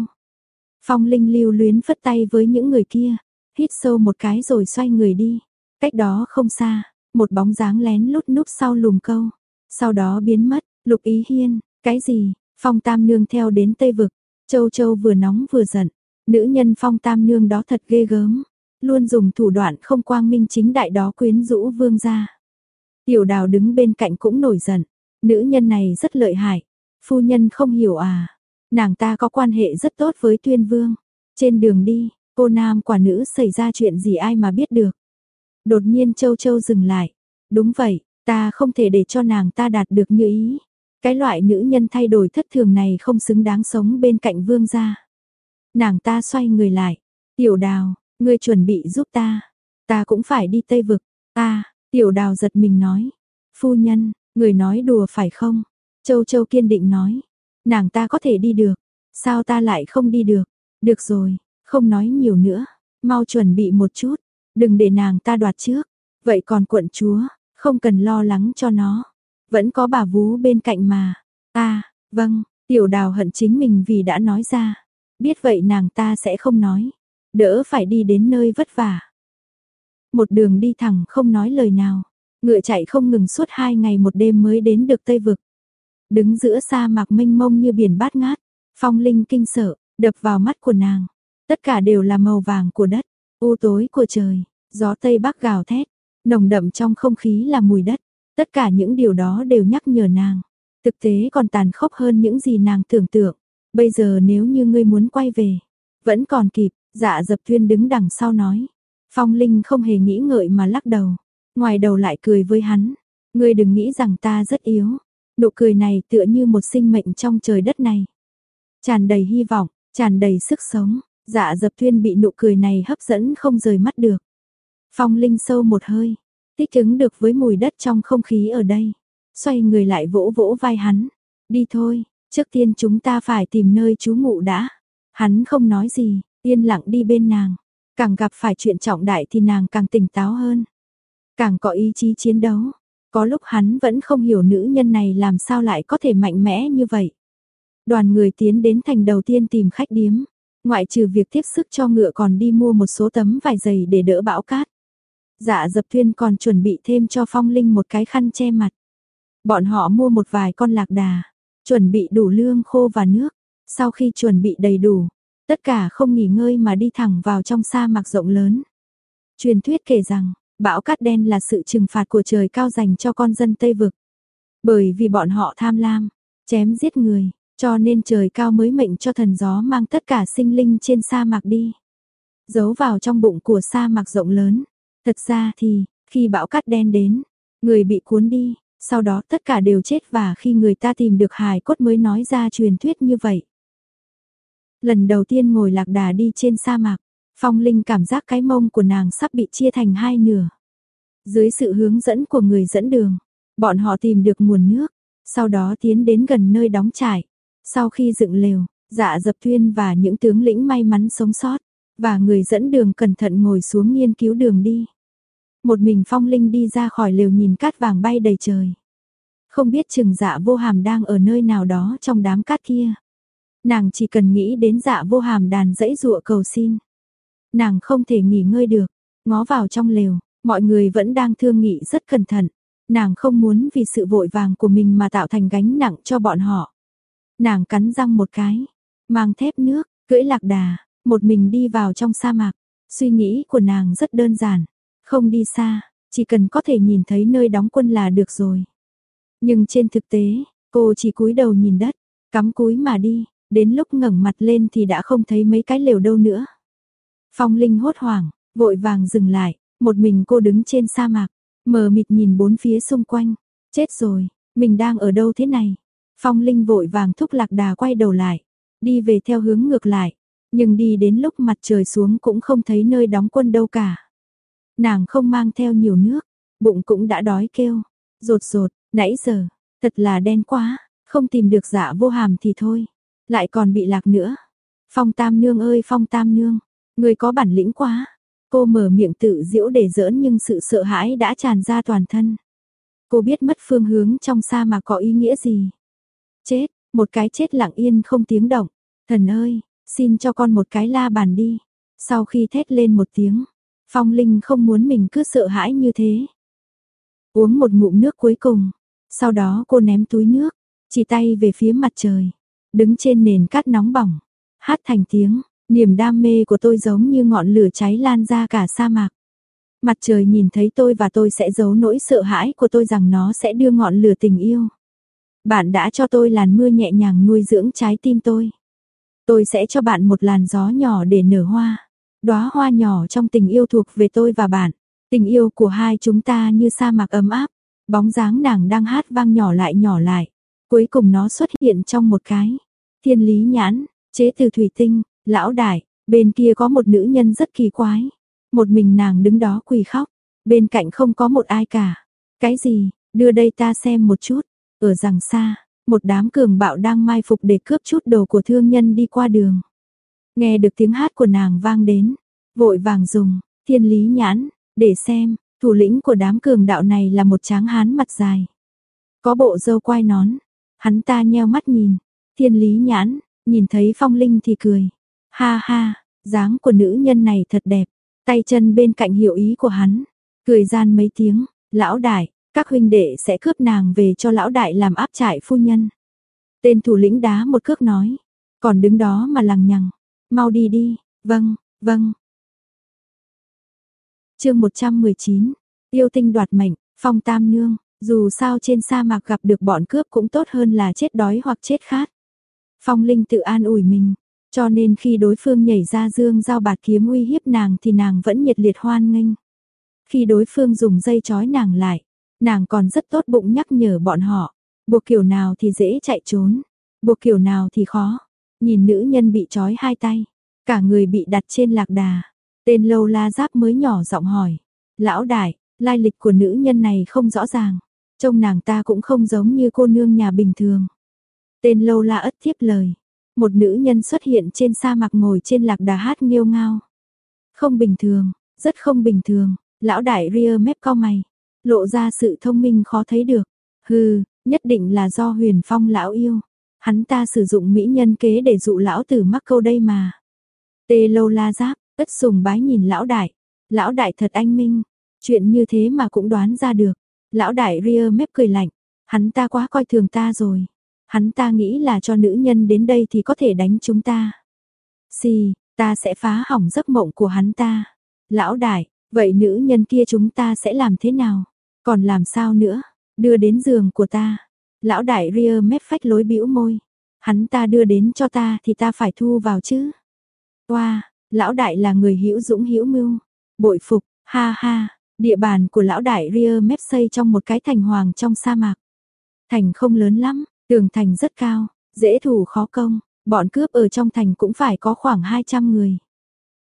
Phong Linh lưu luyến phất tay với những người kia, hít sâu một cái rồi xoay người đi. Cách đó không xa, một bóng dáng lén lút núp sau lùm câu. Sau đó biến mất, lục ý hiên, cái gì, phong tam nương theo đến Tây Vực. Châu Châu vừa nóng vừa giận, nữ nhân phong tam nương đó thật ghê gớm. Luôn dùng thủ đoạn không quang minh chính đại đó quyến rũ vương gia. Tiểu đào đứng bên cạnh cũng nổi giận. Nữ nhân này rất lợi hại. Phu nhân không hiểu à. Nàng ta có quan hệ rất tốt với tuyên vương. Trên đường đi, cô nam quả nữ xảy ra chuyện gì ai mà biết được. Đột nhiên châu châu dừng lại. Đúng vậy, ta không thể để cho nàng ta đạt được như ý. Cái loại nữ nhân thay đổi thất thường này không xứng đáng sống bên cạnh vương gia. Nàng ta xoay người lại. Tiểu đào, ngươi chuẩn bị giúp ta. Ta cũng phải đi Tây Vực. Ta, tiểu đào giật mình nói. Phu nhân, người nói đùa phải không? Châu Châu kiên định nói. Nàng ta có thể đi được. Sao ta lại không đi được? Được rồi, không nói nhiều nữa. Mau chuẩn bị một chút. Đừng để nàng ta đoạt trước. Vậy còn quận chúa, không cần lo lắng cho nó. Vẫn có bà vú bên cạnh mà. À, vâng, tiểu đào hận chính mình vì đã nói ra. Biết vậy nàng ta sẽ không nói. Đỡ phải đi đến nơi vất vả. Một đường đi thẳng không nói lời nào. Ngựa chạy không ngừng suốt hai ngày một đêm mới đến được Tây Vực. Đứng giữa sa mạc mênh mông như biển bát ngát, phong linh kinh sợ, đập vào mắt của nàng. Tất cả đều là màu vàng của đất, u tối của trời, gió Tây Bắc gào thét, nồng đậm trong không khí là mùi đất. Tất cả những điều đó đều nhắc nhở nàng. Thực tế còn tàn khốc hơn những gì nàng tưởng tượng. Bây giờ nếu như ngươi muốn quay về, vẫn còn kịp, dạ dập thuyên đứng đằng sau nói. Phong Linh không hề nghĩ ngợi mà lắc đầu. Ngoài đầu lại cười với hắn. Ngươi đừng nghĩ rằng ta rất yếu. Nụ cười này tựa như một sinh mệnh trong trời đất này. Tràn đầy hy vọng, tràn đầy sức sống. Dạ dập thuyên bị nụ cười này hấp dẫn không rời mắt được. Phong Linh sâu một hơi, thích ứng được với mùi đất trong không khí ở đây. Xoay người lại vỗ vỗ vai hắn. Đi thôi, trước tiên chúng ta phải tìm nơi trú ngụ đã. Hắn không nói gì, yên lặng đi bên nàng. Càng gặp phải chuyện trọng đại thì nàng càng tỉnh táo hơn. Càng có ý chí chiến đấu. Có lúc hắn vẫn không hiểu nữ nhân này làm sao lại có thể mạnh mẽ như vậy. Đoàn người tiến đến thành đầu tiên tìm khách điếm. Ngoại trừ việc tiếp sức cho ngựa còn đi mua một số tấm vải dày để đỡ bão cát. Dạ dập thuyên còn chuẩn bị thêm cho Phong Linh một cái khăn che mặt. Bọn họ mua một vài con lạc đà, chuẩn bị đủ lương khô và nước. Sau khi chuẩn bị đầy đủ, tất cả không nghỉ ngơi mà đi thẳng vào trong sa mạc rộng lớn. Truyền thuyết kể rằng, bão cát đen là sự trừng phạt của trời cao dành cho con dân Tây Vực. Bởi vì bọn họ tham lam, chém giết người, cho nên trời cao mới mệnh cho thần gió mang tất cả sinh linh trên sa mạc đi. Giấu vào trong bụng của sa mạc rộng lớn. Thật ra thì, khi bão cát đen đến, người bị cuốn đi, sau đó tất cả đều chết và khi người ta tìm được hài cốt mới nói ra truyền thuyết như vậy. Lần đầu tiên ngồi lạc đà đi trên sa mạc, Phong Linh cảm giác cái mông của nàng sắp bị chia thành hai nửa. Dưới sự hướng dẫn của người dẫn đường, bọn họ tìm được nguồn nước, sau đó tiến đến gần nơi đóng trại. Sau khi dựng lều, dạ dập thuyên và những tướng lĩnh may mắn sống sót, và người dẫn đường cẩn thận ngồi xuống nghiên cứu đường đi. Một mình Phong Linh đi ra khỏi lều nhìn cát vàng bay đầy trời. Không biết chừng dạ vô hàm đang ở nơi nào đó trong đám cát kia. Nàng chỉ cần nghĩ đến dạ vô hàm đàn dãy dụa cầu xin. Nàng không thể nghỉ ngơi được, ngó vào trong lều, mọi người vẫn đang thương nghị rất cẩn thận. Nàng không muốn vì sự vội vàng của mình mà tạo thành gánh nặng cho bọn họ. Nàng cắn răng một cái, mang thép nước, cưỡi lạc đà, một mình đi vào trong sa mạc. Suy nghĩ của nàng rất đơn giản, không đi xa, chỉ cần có thể nhìn thấy nơi đóng quân là được rồi. Nhưng trên thực tế, cô chỉ cúi đầu nhìn đất, cắm cúi mà đi, đến lúc ngẩng mặt lên thì đã không thấy mấy cái lều đâu nữa. Phong Linh hốt hoảng, vội vàng dừng lại, một mình cô đứng trên sa mạc, mờ mịt nhìn bốn phía xung quanh. Chết rồi, mình đang ở đâu thế này? Phong Linh vội vàng thúc lạc đà quay đầu lại, đi về theo hướng ngược lại, nhưng đi đến lúc mặt trời xuống cũng không thấy nơi đóng quân đâu cả. Nàng không mang theo nhiều nước, bụng cũng đã đói kêu, rột rột, nãy giờ, thật là đen quá, không tìm được dạ vô hàm thì thôi, lại còn bị lạc nữa. Phong Tam Nương ơi Phong Tam Nương, người có bản lĩnh quá. Cô mở miệng tự diễu để giỡn nhưng sự sợ hãi đã tràn ra toàn thân. Cô biết mất phương hướng trong xa mà có ý nghĩa gì. Chết, một cái chết lặng yên không tiếng động. Thần ơi, xin cho con một cái la bàn đi. Sau khi thét lên một tiếng, Phong Linh không muốn mình cứ sợ hãi như thế. Uống một ngụm nước cuối cùng, sau đó cô ném túi nước, chỉ tay về phía mặt trời, đứng trên nền cát nóng bỏng, hát thành tiếng, niềm đam mê của tôi giống như ngọn lửa cháy lan ra cả sa mạc. Mặt trời nhìn thấy tôi và tôi sẽ giấu nỗi sợ hãi của tôi rằng nó sẽ đưa ngọn lửa tình yêu. Bạn đã cho tôi làn mưa nhẹ nhàng nuôi dưỡng trái tim tôi. Tôi sẽ cho bạn một làn gió nhỏ để nở hoa. Đóa hoa nhỏ trong tình yêu thuộc về tôi và bạn. Tình yêu của hai chúng ta như sa mạc ấm áp. Bóng dáng nàng đang hát vang nhỏ lại nhỏ lại. Cuối cùng nó xuất hiện trong một cái. Thiên lý nhãn, chế từ thủy tinh, lão đại, bên kia có một nữ nhân rất kỳ quái. Một mình nàng đứng đó quỳ khóc. Bên cạnh không có một ai cả. Cái gì, đưa đây ta xem một chút. Ở rằng xa, một đám cường bạo đang mai phục để cướp chút đồ của thương nhân đi qua đường. Nghe được tiếng hát của nàng vang đến, vội vàng dùng, thiên lý nhãn, để xem, thủ lĩnh của đám cường đạo này là một tráng hán mặt dài. Có bộ dâu quai nón, hắn ta nheo mắt nhìn, thiên lý nhãn, nhìn thấy phong linh thì cười. Ha ha, dáng của nữ nhân này thật đẹp, tay chân bên cạnh hiểu ý của hắn, cười gian mấy tiếng, lão đại, các huynh đệ sẽ cướp nàng về cho lão đại làm áp trại phu nhân. Tên thủ lĩnh đá một cước nói, còn đứng đó mà lằng nhằng, mau đi đi, vâng, vâng. chương 119, yêu tinh đoạt mệnh, phong tam nương, dù sao trên sa mạc gặp được bọn cướp cũng tốt hơn là chết đói hoặc chết khát. Phong Linh tự an ủi mình, cho nên khi đối phương nhảy ra dương giao bạt kiếm uy hiếp nàng thì nàng vẫn nhiệt liệt hoan nghênh. Khi đối phương dùng dây chói nàng lại, Nàng còn rất tốt bụng nhắc nhở bọn họ, buộc kiểu nào thì dễ chạy trốn, buộc kiểu nào thì khó. Nhìn nữ nhân bị trói hai tay, cả người bị đặt trên lạc đà. Tên lâu la giáp mới nhỏ giọng hỏi. Lão đại, lai lịch của nữ nhân này không rõ ràng. Trông nàng ta cũng không giống như cô nương nhà bình thường. Tên lâu la ất tiếp lời. Một nữ nhân xuất hiện trên sa mạc ngồi trên lạc đà hát nghiêu ngao. Không bình thường, rất không bình thường. Lão đại ria mép cao mày lộ ra sự thông minh khó thấy được. Hừ, nhất định là do huyền phong lão yêu. Hắn ta sử dụng mỹ nhân kế để dụ lão tử mắc câu đây mà. Tê lâu la giáp, ất sùng bái nhìn lão đại. Lão đại thật anh minh. Chuyện như thế mà cũng đoán ra được. Lão đại ria mép cười lạnh, hắn ta quá coi thường ta rồi. Hắn ta nghĩ là cho nữ nhân đến đây thì có thể đánh chúng ta. Xì, ta sẽ phá hỏng giấc mộng của hắn ta. Lão đại, vậy nữ nhân kia chúng ta sẽ làm thế nào? Còn làm sao nữa? Đưa đến giường của ta. Lão đại ria mép phách lối bĩu môi. Hắn ta đưa đến cho ta thì ta phải thu vào chứ. Oa, wow, lão đại là người hữu dũng hữu mưu. Bội phục, ha ha, địa bàn của lão đại ria mép xây trong một cái thành hoàng trong sa mạc. Thành không lớn lắm, tường thành rất cao, dễ thủ khó công, bọn cướp ở trong thành cũng phải có khoảng 200 người.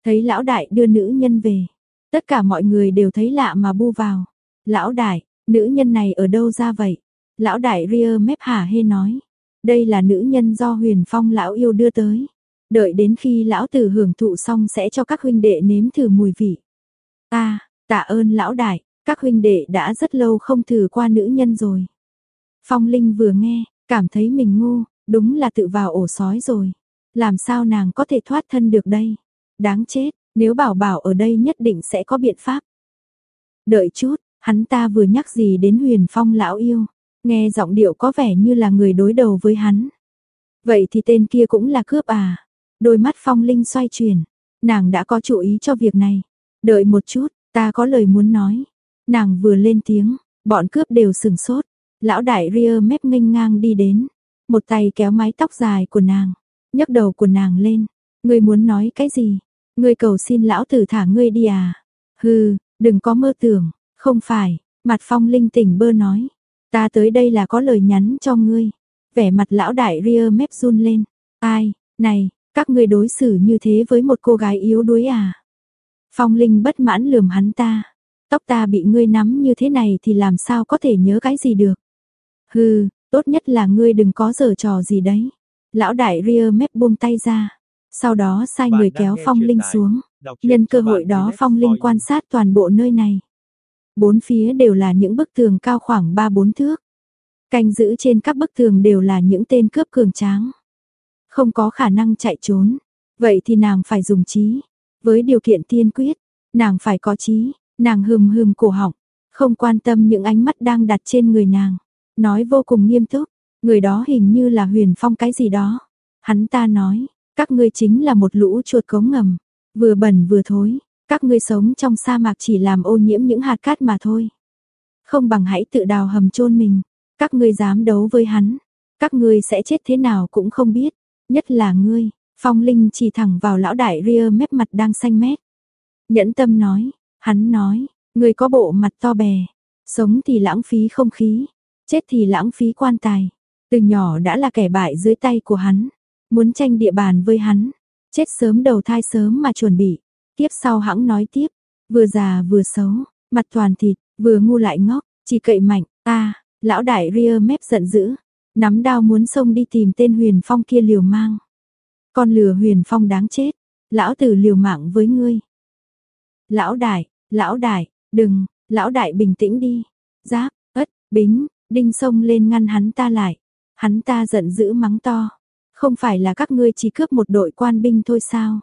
Thấy lão đại đưa nữ nhân về, tất cả mọi người đều thấy lạ mà bu vào. Lão đại, nữ nhân này ở đâu ra vậy? Lão đại ria mép hả hê nói. Đây là nữ nhân do huyền phong lão yêu đưa tới. Đợi đến khi lão tử hưởng thụ xong sẽ cho các huynh đệ nếm thử mùi vị. Ta, tạ ơn lão đại, các huynh đệ đã rất lâu không thử qua nữ nhân rồi. Phong Linh vừa nghe, cảm thấy mình ngu, đúng là tự vào ổ sói rồi. Làm sao nàng có thể thoát thân được đây? Đáng chết, nếu bảo bảo ở đây nhất định sẽ có biện pháp. Đợi chút, hắn ta vừa nhắc gì đến huyền phong lão yêu. Nghe giọng điệu có vẻ như là người đối đầu với hắn. Vậy thì tên kia cũng là cướp à? Đôi mắt phong linh xoay chuyển. Nàng đã có chủ ý cho việc này. Đợi một chút, ta có lời muốn nói. Nàng vừa lên tiếng, bọn cướp đều sừng sốt. Lão đại ria mép nghênh ngang đi đến. Một tay kéo mái tóc dài của nàng. nhấc đầu của nàng lên. Ngươi muốn nói cái gì? Ngươi cầu xin lão tử thả ngươi đi à? Hừ, đừng có mơ tưởng. Không phải, mặt phong linh tỉnh bơ nói. Ta tới đây là có lời nhắn cho ngươi. Vẻ mặt lão đại ria mép run lên. Ai, này, các ngươi đối xử như thế với một cô gái yếu đuối à? Phong Linh bất mãn lườm hắn ta. Tóc ta bị ngươi nắm như thế này thì làm sao có thể nhớ cái gì được? Hừ, tốt nhất là ngươi đừng có giở trò gì đấy. Lão đại ria mép buông tay ra. Sau đó sai người kéo Phong Linh xuống. Nhân cơ hội đó Phong Linh quan sát toàn bộ nơi này. Bốn phía đều là những bức tường cao khoảng 3-4 thước. Canh giữ trên các bức tường đều là những tên cướp cường tráng. Không có khả năng chạy trốn. Vậy thì nàng phải dùng trí. Với điều kiện tiên quyết, nàng phải có trí. Nàng hừm hừm cổ họng. Không quan tâm những ánh mắt đang đặt trên người nàng. Nói vô cùng nghiêm túc. Người đó hình như là huyền phong cái gì đó. Hắn ta nói, các ngươi chính là một lũ chuột cống ngầm. Vừa bẩn vừa thối. Các ngươi sống trong sa mạc chỉ làm ô nhiễm những hạt cát mà thôi. Không bằng hãy tự đào hầm chôn mình. Các ngươi dám đấu với hắn. Các ngươi sẽ chết thế nào cũng không biết. Nhất là ngươi. Phong Linh chỉ thẳng vào lão đại ria mép mặt đang xanh mét. Nhẫn tâm nói. Hắn nói. Ngươi có bộ mặt to bè. Sống thì lãng phí không khí. Chết thì lãng phí quan tài. Từ nhỏ đã là kẻ bại dưới tay của hắn. Muốn tranh địa bàn với hắn. Chết sớm đầu thai sớm mà chuẩn bị. Tiếp sau hãng nói tiếp, vừa già vừa xấu, mặt toàn thịt, vừa ngu lại ngốc, chỉ cậy mạnh, ta, lão đại ria mép giận dữ, nắm đao muốn xông đi tìm tên huyền phong kia liều mang. Con lừa huyền phong đáng chết, lão tử liều mạng với ngươi. Lão đại, lão đại, đừng, lão đại bình tĩnh đi. Giáp, ất, bính, đinh xông lên ngăn hắn ta lại. Hắn ta giận dữ mắng to. Không phải là các ngươi chỉ cướp một đội quan binh thôi sao?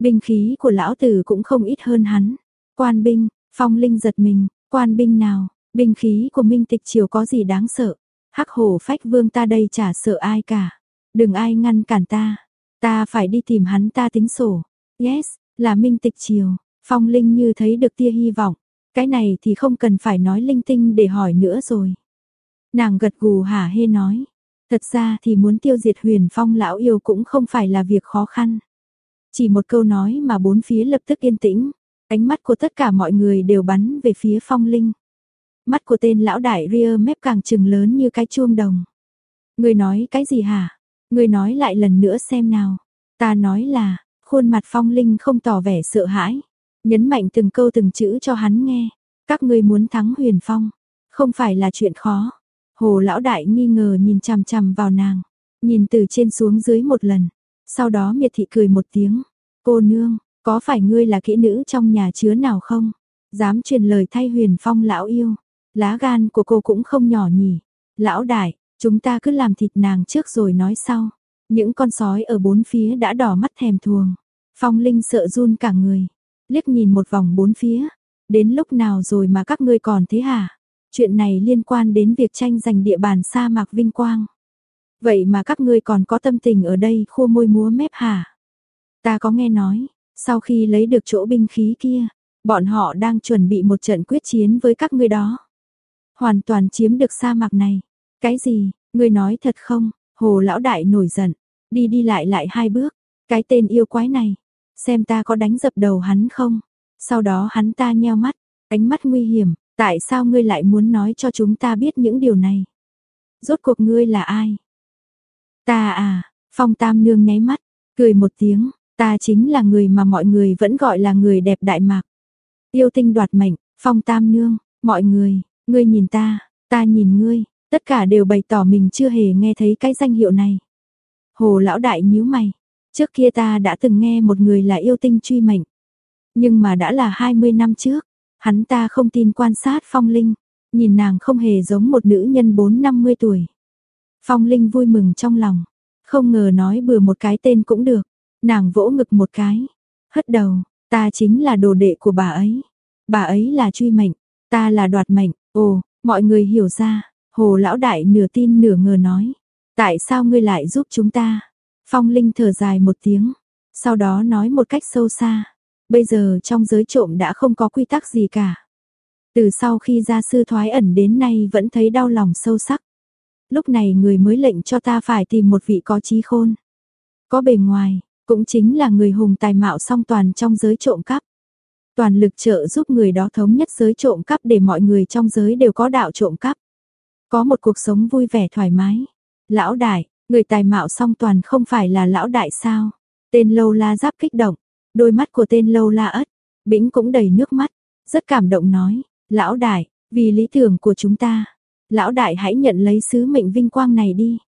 Binh khí của lão tử cũng không ít hơn hắn. Quan binh, phong linh giật mình, quan binh nào, binh khí của minh tịch triều có gì đáng sợ. Hắc hổ phách vương ta đây chả sợ ai cả. Đừng ai ngăn cản ta. Ta phải đi tìm hắn ta tính sổ. Yes, là minh tịch triều. Phong linh như thấy được tia hy vọng. Cái này thì không cần phải nói linh tinh để hỏi nữa rồi. Nàng gật gù hả hê nói. Thật ra thì muốn tiêu diệt huyền phong lão yêu cũng không phải là việc khó khăn. Chỉ một câu nói mà bốn phía lập tức yên tĩnh, ánh mắt của tất cả mọi người đều bắn về phía phong linh. Mắt của tên lão đại ria mép càng trừng lớn như cái chuông đồng. Người nói cái gì hả? Người nói lại lần nữa xem nào. Ta nói là, khuôn mặt phong linh không tỏ vẻ sợ hãi. Nhấn mạnh từng câu từng chữ cho hắn nghe. Các ngươi muốn thắng huyền phong. Không phải là chuyện khó. Hồ lão đại nghi ngờ nhìn chằm chằm vào nàng. Nhìn từ trên xuống dưới một lần. Sau đó miệt thị cười một tiếng. Cô nương, có phải ngươi là kỹ nữ trong nhà chứa nào không? Dám truyền lời thay huyền phong lão yêu. Lá gan của cô cũng không nhỏ nhỉ. Lão đại, chúng ta cứ làm thịt nàng trước rồi nói sau. Những con sói ở bốn phía đã đỏ mắt thèm thuồng. Phong Linh sợ run cả người. Liếc nhìn một vòng bốn phía. Đến lúc nào rồi mà các ngươi còn thế hả? Chuyện này liên quan đến việc tranh giành địa bàn sa mạc vinh quang. Vậy mà các ngươi còn có tâm tình ở đây khua môi múa mép hả? Ta có nghe nói, sau khi lấy được chỗ binh khí kia, bọn họ đang chuẩn bị một trận quyết chiến với các ngươi đó. Hoàn toàn chiếm được sa mạc này. Cái gì, ngươi nói thật không? Hồ lão đại nổi giận, đi đi lại lại hai bước, cái tên yêu quái này, xem ta có đánh dập đầu hắn không? Sau đó hắn ta nheo mắt, ánh mắt nguy hiểm, tại sao ngươi lại muốn nói cho chúng ta biết những điều này? Rốt cuộc ngươi là ai? Ta à, Phong Tam Nương nháy mắt, cười một tiếng, ta chính là người mà mọi người vẫn gọi là người đẹp Đại Mạc. Yêu tinh đoạt mệnh, Phong Tam Nương, mọi người, ngươi nhìn ta, ta nhìn ngươi, tất cả đều bày tỏ mình chưa hề nghe thấy cái danh hiệu này. Hồ lão đại nhíu mày, trước kia ta đã từng nghe một người là yêu tinh truy mệnh, nhưng mà đã là 20 năm trước, hắn ta không tin quan sát Phong Linh, nhìn nàng không hề giống một nữ nhân 4-50 tuổi. Phong Linh vui mừng trong lòng, không ngờ nói bừa một cái tên cũng được, nàng vỗ ngực một cái, hất đầu, ta chính là đồ đệ của bà ấy, bà ấy là truy mệnh, ta là đoạt mệnh, ồ, mọi người hiểu ra, hồ lão đại nửa tin nửa ngờ nói, tại sao ngươi lại giúp chúng ta? Phong Linh thở dài một tiếng, sau đó nói một cách sâu xa, bây giờ trong giới trộm đã không có quy tắc gì cả. Từ sau khi gia sư thoái ẩn đến nay vẫn thấy đau lòng sâu sắc lúc này người mới lệnh cho ta phải tìm một vị có trí khôn. Có bề ngoài, cũng chính là người hùng tài mạo song toàn trong giới trộm cắp. Toàn lực trợ giúp người đó thống nhất giới trộm cắp để mọi người trong giới đều có đạo trộm cắp. Có một cuộc sống vui vẻ thoải mái. Lão đại, người tài mạo song toàn không phải là lão đại sao? Tên lâu la giáp kích động, đôi mắt của tên lâu la ất, bĩnh cũng đầy nước mắt, rất cảm động nói, lão đại, vì lý tưởng của chúng ta, lão đại hãy nhận lấy sứ mệnh vinh quang này đi.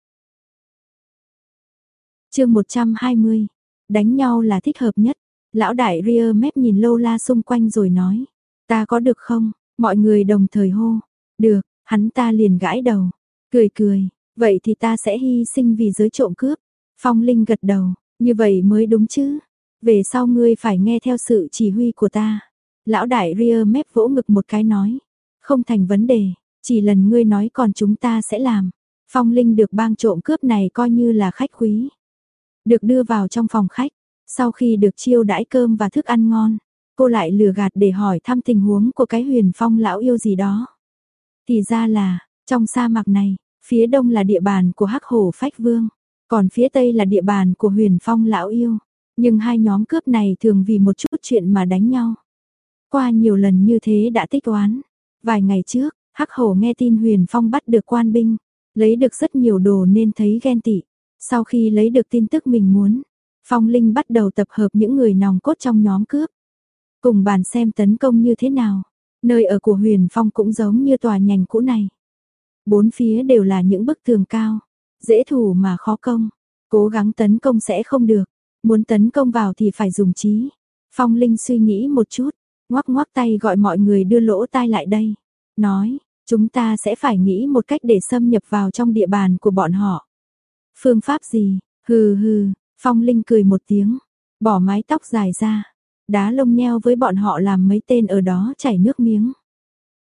chương 120, đánh nhau là thích hợp nhất. Lão đại ria mép nhìn lâu la xung quanh rồi nói, ta có được không? Mọi người đồng thời hô, được, hắn ta liền gãi đầu, cười cười, vậy thì ta sẽ hy sinh vì giới trộm cướp. Phong Linh gật đầu, như vậy mới đúng chứ. Về sau ngươi phải nghe theo sự chỉ huy của ta. Lão đại ria mép vỗ ngực một cái nói, không thành vấn đề, chỉ lần ngươi nói còn chúng ta sẽ làm. Phong Linh được bang trộm cướp này coi như là khách quý. Được đưa vào trong phòng khách, sau khi được chiêu đãi cơm và thức ăn ngon, cô lại lừa gạt để hỏi thăm tình huống của cái huyền phong lão yêu gì đó. Thì ra là, trong sa mạc này, phía đông là địa bàn của hắc hổ phách vương, còn phía tây là địa bàn của huyền phong lão yêu. Nhưng hai nhóm cướp này thường vì một chút chuyện mà đánh nhau. Qua nhiều lần như thế đã tích oán. Vài ngày trước, Hắc hổ nghe tin Huyền Phong bắt được quan binh, lấy được rất nhiều đồ nên thấy ghen tị. Sau khi lấy được tin tức mình muốn, Phong Linh bắt đầu tập hợp những người nòng cốt trong nhóm cướp. Cùng bàn xem tấn công như thế nào. Nơi ở của Huyền Phong cũng giống như tòa nhành cũ này. Bốn phía đều là những bức tường cao, dễ thủ mà khó công. Cố gắng tấn công sẽ không được, muốn tấn công vào thì phải dùng trí. Phong Linh suy nghĩ một chút, ngoắc ngoắc tay gọi mọi người đưa lỗ tai lại đây nói, chúng ta sẽ phải nghĩ một cách để xâm nhập vào trong địa bàn của bọn họ. Phương pháp gì? Hừ hừ, Phong Linh cười một tiếng, bỏ mái tóc dài ra, đá lông nheo với bọn họ làm mấy tên ở đó chảy nước miếng.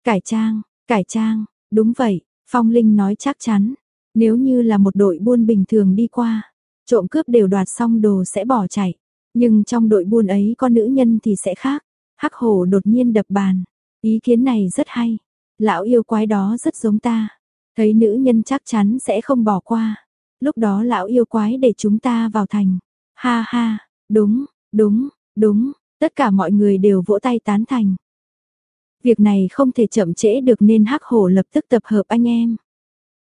Cải trang, cải trang, đúng vậy, Phong Linh nói chắc chắn, nếu như là một đội buôn bình thường đi qua, trộm cướp đều đoạt xong đồ sẽ bỏ chạy, nhưng trong đội buôn ấy có nữ nhân thì sẽ khác. Hắc hổ đột nhiên đập bàn, ý kiến này rất hay, Lão yêu quái đó rất giống ta. Thấy nữ nhân chắc chắn sẽ không bỏ qua. Lúc đó lão yêu quái để chúng ta vào thành. Ha ha, đúng, đúng, đúng, tất cả mọi người đều vỗ tay tán thành. Việc này không thể chậm trễ được nên hắc hổ lập tức tập hợp anh em.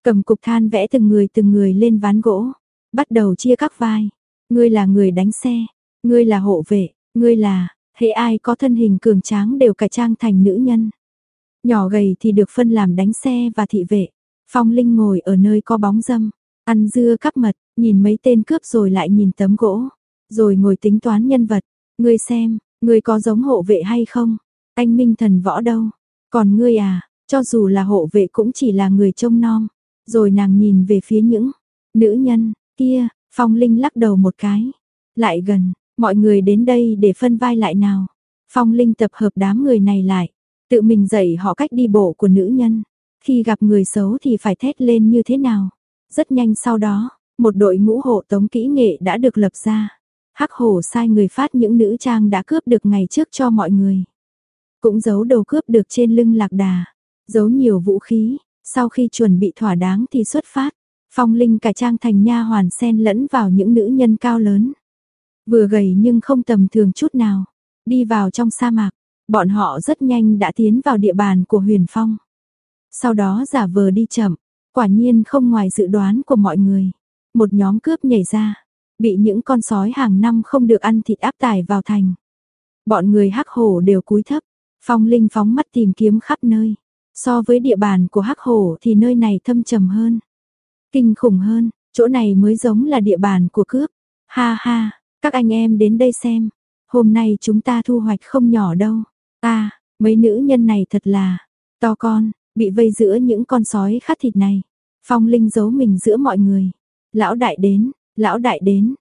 Cầm cục than vẽ từng người từng người lên ván gỗ. Bắt đầu chia các vai. Ngươi là người đánh xe. Ngươi là hộ vệ. Ngươi là, hệ ai có thân hình cường tráng đều cải trang thành nữ nhân. Nhỏ gầy thì được phân làm đánh xe và thị vệ. Phong Linh ngồi ở nơi có bóng dâm, ăn dưa cắp mật, nhìn mấy tên cướp rồi lại nhìn tấm gỗ, rồi ngồi tính toán nhân vật. Ngươi xem, ngươi có giống hộ vệ hay không? Anh Minh thần võ đâu? Còn ngươi à, cho dù là hộ vệ cũng chỉ là người trông nom. Rồi nàng nhìn về phía những nữ nhân kia, Phong Linh lắc đầu một cái. Lại gần, mọi người đến đây để phân vai lại nào. Phong Linh tập hợp đám người này lại, Tự mình dạy họ cách đi bộ của nữ nhân. Khi gặp người xấu thì phải thét lên như thế nào. Rất nhanh sau đó, một đội ngũ hộ tống kỹ nghệ đã được lập ra. Hắc hổ sai người phát những nữ trang đã cướp được ngày trước cho mọi người. Cũng giấu đầu cướp được trên lưng lạc đà. Giấu nhiều vũ khí, sau khi chuẩn bị thỏa đáng thì xuất phát. Phong Linh cải trang thành nha hoàn xen lẫn vào những nữ nhân cao lớn. Vừa gầy nhưng không tầm thường chút nào. Đi vào trong sa mạc, bọn họ rất nhanh đã tiến vào địa bàn của Huyền Phong. Sau đó giả vờ đi chậm, quả nhiên không ngoài dự đoán của mọi người. Một nhóm cướp nhảy ra, bị những con sói hàng năm không được ăn thịt áp tải vào thành. Bọn người hắc hổ đều cúi thấp, Phong Linh phóng mắt tìm kiếm khắp nơi. So với địa bàn của hắc hổ thì nơi này thâm trầm hơn. Kinh khủng hơn, chỗ này mới giống là địa bàn của cướp. Ha ha, các anh em đến đây xem. Hôm nay chúng ta thu hoạch không nhỏ đâu. À, mấy nữ nhân này thật là to con, bị vây giữa những con sói khát thịt này. Phong Linh giấu mình giữa mọi người. Lão đại đến, lão đại đến.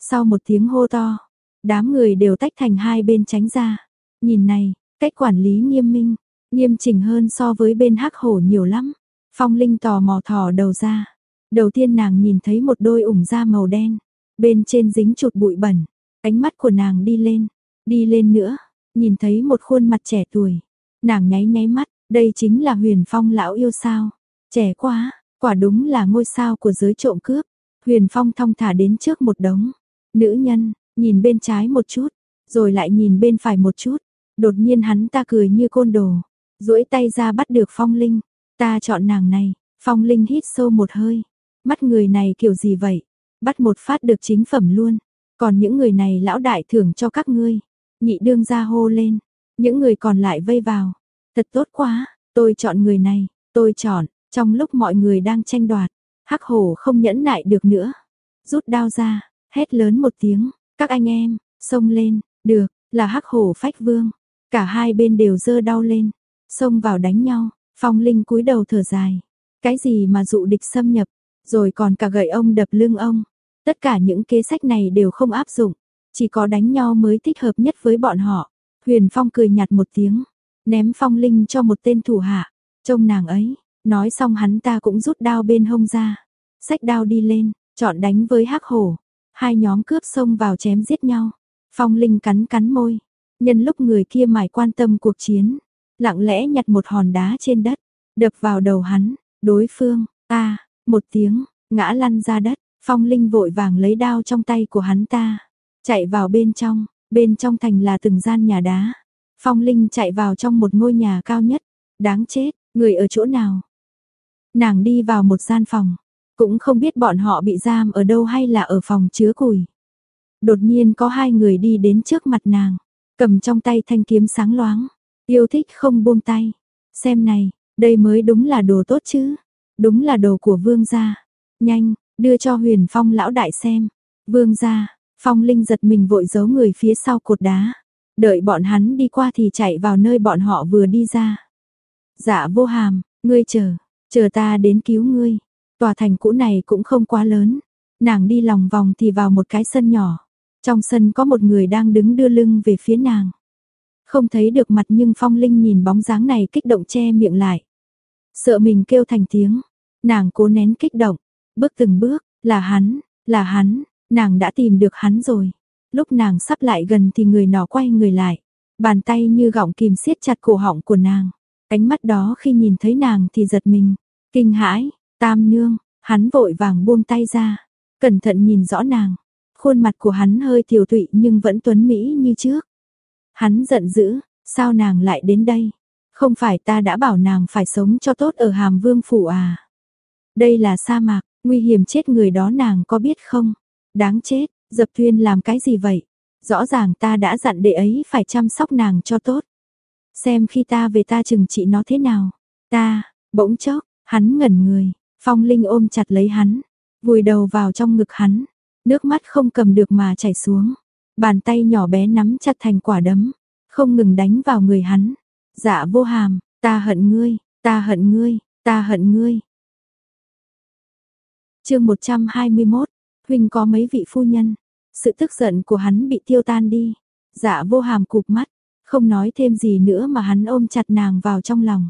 Sau một tiếng hô to, đám người đều tách thành hai bên tránh ra. Nhìn này, cách quản lý nghiêm minh, nghiêm chỉnh hơn so với bên hắc hổ nhiều lắm. Phong Linh tò mò thò đầu ra. Đầu tiên nàng nhìn thấy một đôi ủng da màu đen, bên trên dính chụt bụi bẩn. Ánh mắt của nàng đi lên, đi lên nữa, nhìn thấy một khuôn mặt trẻ tuổi. Nàng nháy nháy mắt, đây chính là Huyền Phong lão yêu sao? Trẻ quá, quả đúng là ngôi sao của giới trộm cướp. Huyền Phong thong thả đến trước một đống. Nữ nhân, nhìn bên trái một chút, rồi lại nhìn bên phải một chút. Đột nhiên hắn ta cười như côn đồ, duỗi tay ra bắt được Phong Linh. Ta chọn nàng này, Phong Linh hít sâu một hơi. Mắt người này kiểu gì vậy? Bắt một phát được chính phẩm luôn. Còn những người này lão đại thưởng cho các ngươi. Nhị đương ra hô lên. Những người còn lại vây vào. Thật tốt quá, tôi chọn người này, tôi chọn. Trong lúc mọi người đang tranh đoạt, hắc hổ không nhẫn nại được nữa. Rút đao ra, hét lớn một tiếng. Các anh em, xông lên, được, là hắc hổ phách vương. Cả hai bên đều dơ đau lên, xông vào đánh nhau. Phong Linh cúi đầu thở dài. Cái gì mà dụ địch xâm nhập, rồi còn cả gậy ông đập lưng ông. Tất cả những kế sách này đều không áp dụng, chỉ có đánh nhau mới thích hợp nhất với bọn họ. Huyền Phong cười nhạt một tiếng, ném Phong Linh cho một tên thủ hạ. Trông nàng ấy, nói xong hắn ta cũng rút đao bên hông ra. Xách đao đi lên, chọn đánh với hắc hổ. Hai nhóm cướp xông vào chém giết nhau. Phong Linh cắn cắn môi, nhân lúc người kia mải quan tâm cuộc chiến, lặng lẽ nhặt một hòn đá trên đất, đập vào đầu hắn, đối phương, a một tiếng, ngã lăn ra đất, phong linh vội vàng lấy đao trong tay của hắn ta, chạy vào bên trong, bên trong thành là từng gian nhà đá. Phong linh chạy vào trong một ngôi nhà cao nhất, đáng chết, người ở chỗ nào? Nàng đi vào một gian phòng, cũng không biết bọn họ bị giam ở đâu hay là ở phòng chứa củi. Đột nhiên có hai người đi đến trước mặt nàng, cầm trong tay thanh kiếm sáng loáng, Yêu thích không buông tay. Xem này, đây mới đúng là đồ tốt chứ. Đúng là đồ của vương gia. Nhanh, đưa cho huyền phong lão đại xem. Vương gia, phong linh giật mình vội giấu người phía sau cột đá. Đợi bọn hắn đi qua thì chạy vào nơi bọn họ vừa đi ra. Dạ vô hàm, ngươi chờ, chờ ta đến cứu ngươi. Tòa thành cũ này cũng không quá lớn. Nàng đi lòng vòng thì vào một cái sân nhỏ. Trong sân có một người đang đứng đưa lưng về phía nàng. Không thấy được mặt nhưng Phong Linh nhìn bóng dáng này kích động che miệng lại. Sợ mình kêu thành tiếng, nàng cố nén kích động, bước từng bước, là hắn, là hắn, nàng đã tìm được hắn rồi. Lúc nàng sắp lại gần thì người nọ quay người lại, bàn tay như gọng kìm siết chặt cổ họng của nàng. Ánh mắt đó khi nhìn thấy nàng thì giật mình, kinh hãi, tam nương, hắn vội vàng buông tay ra, cẩn thận nhìn rõ nàng. Khuôn mặt của hắn hơi tiều tụy nhưng vẫn tuấn mỹ như trước. Hắn giận dữ, sao nàng lại đến đây? Không phải ta đã bảo nàng phải sống cho tốt ở hàm vương phủ à? Đây là sa mạc, nguy hiểm chết người đó nàng có biết không? Đáng chết, dập thuyên làm cái gì vậy? Rõ ràng ta đã dặn đệ ấy phải chăm sóc nàng cho tốt. Xem khi ta về ta chừng trị nó thế nào. Ta, bỗng chốc, hắn ngẩn người, phong linh ôm chặt lấy hắn, vùi đầu vào trong ngực hắn, nước mắt không cầm được mà chảy xuống. Bàn tay nhỏ bé nắm chặt thành quả đấm, không ngừng đánh vào người hắn. Dạ vô hàm, ta hận ngươi, ta hận ngươi, ta hận ngươi. chương 121, Huynh có mấy vị phu nhân. Sự tức giận của hắn bị tiêu tan đi. Dạ vô hàm cụp mắt, Không nói thêm gì nữa mà hắn ôm chặt nàng vào trong lòng.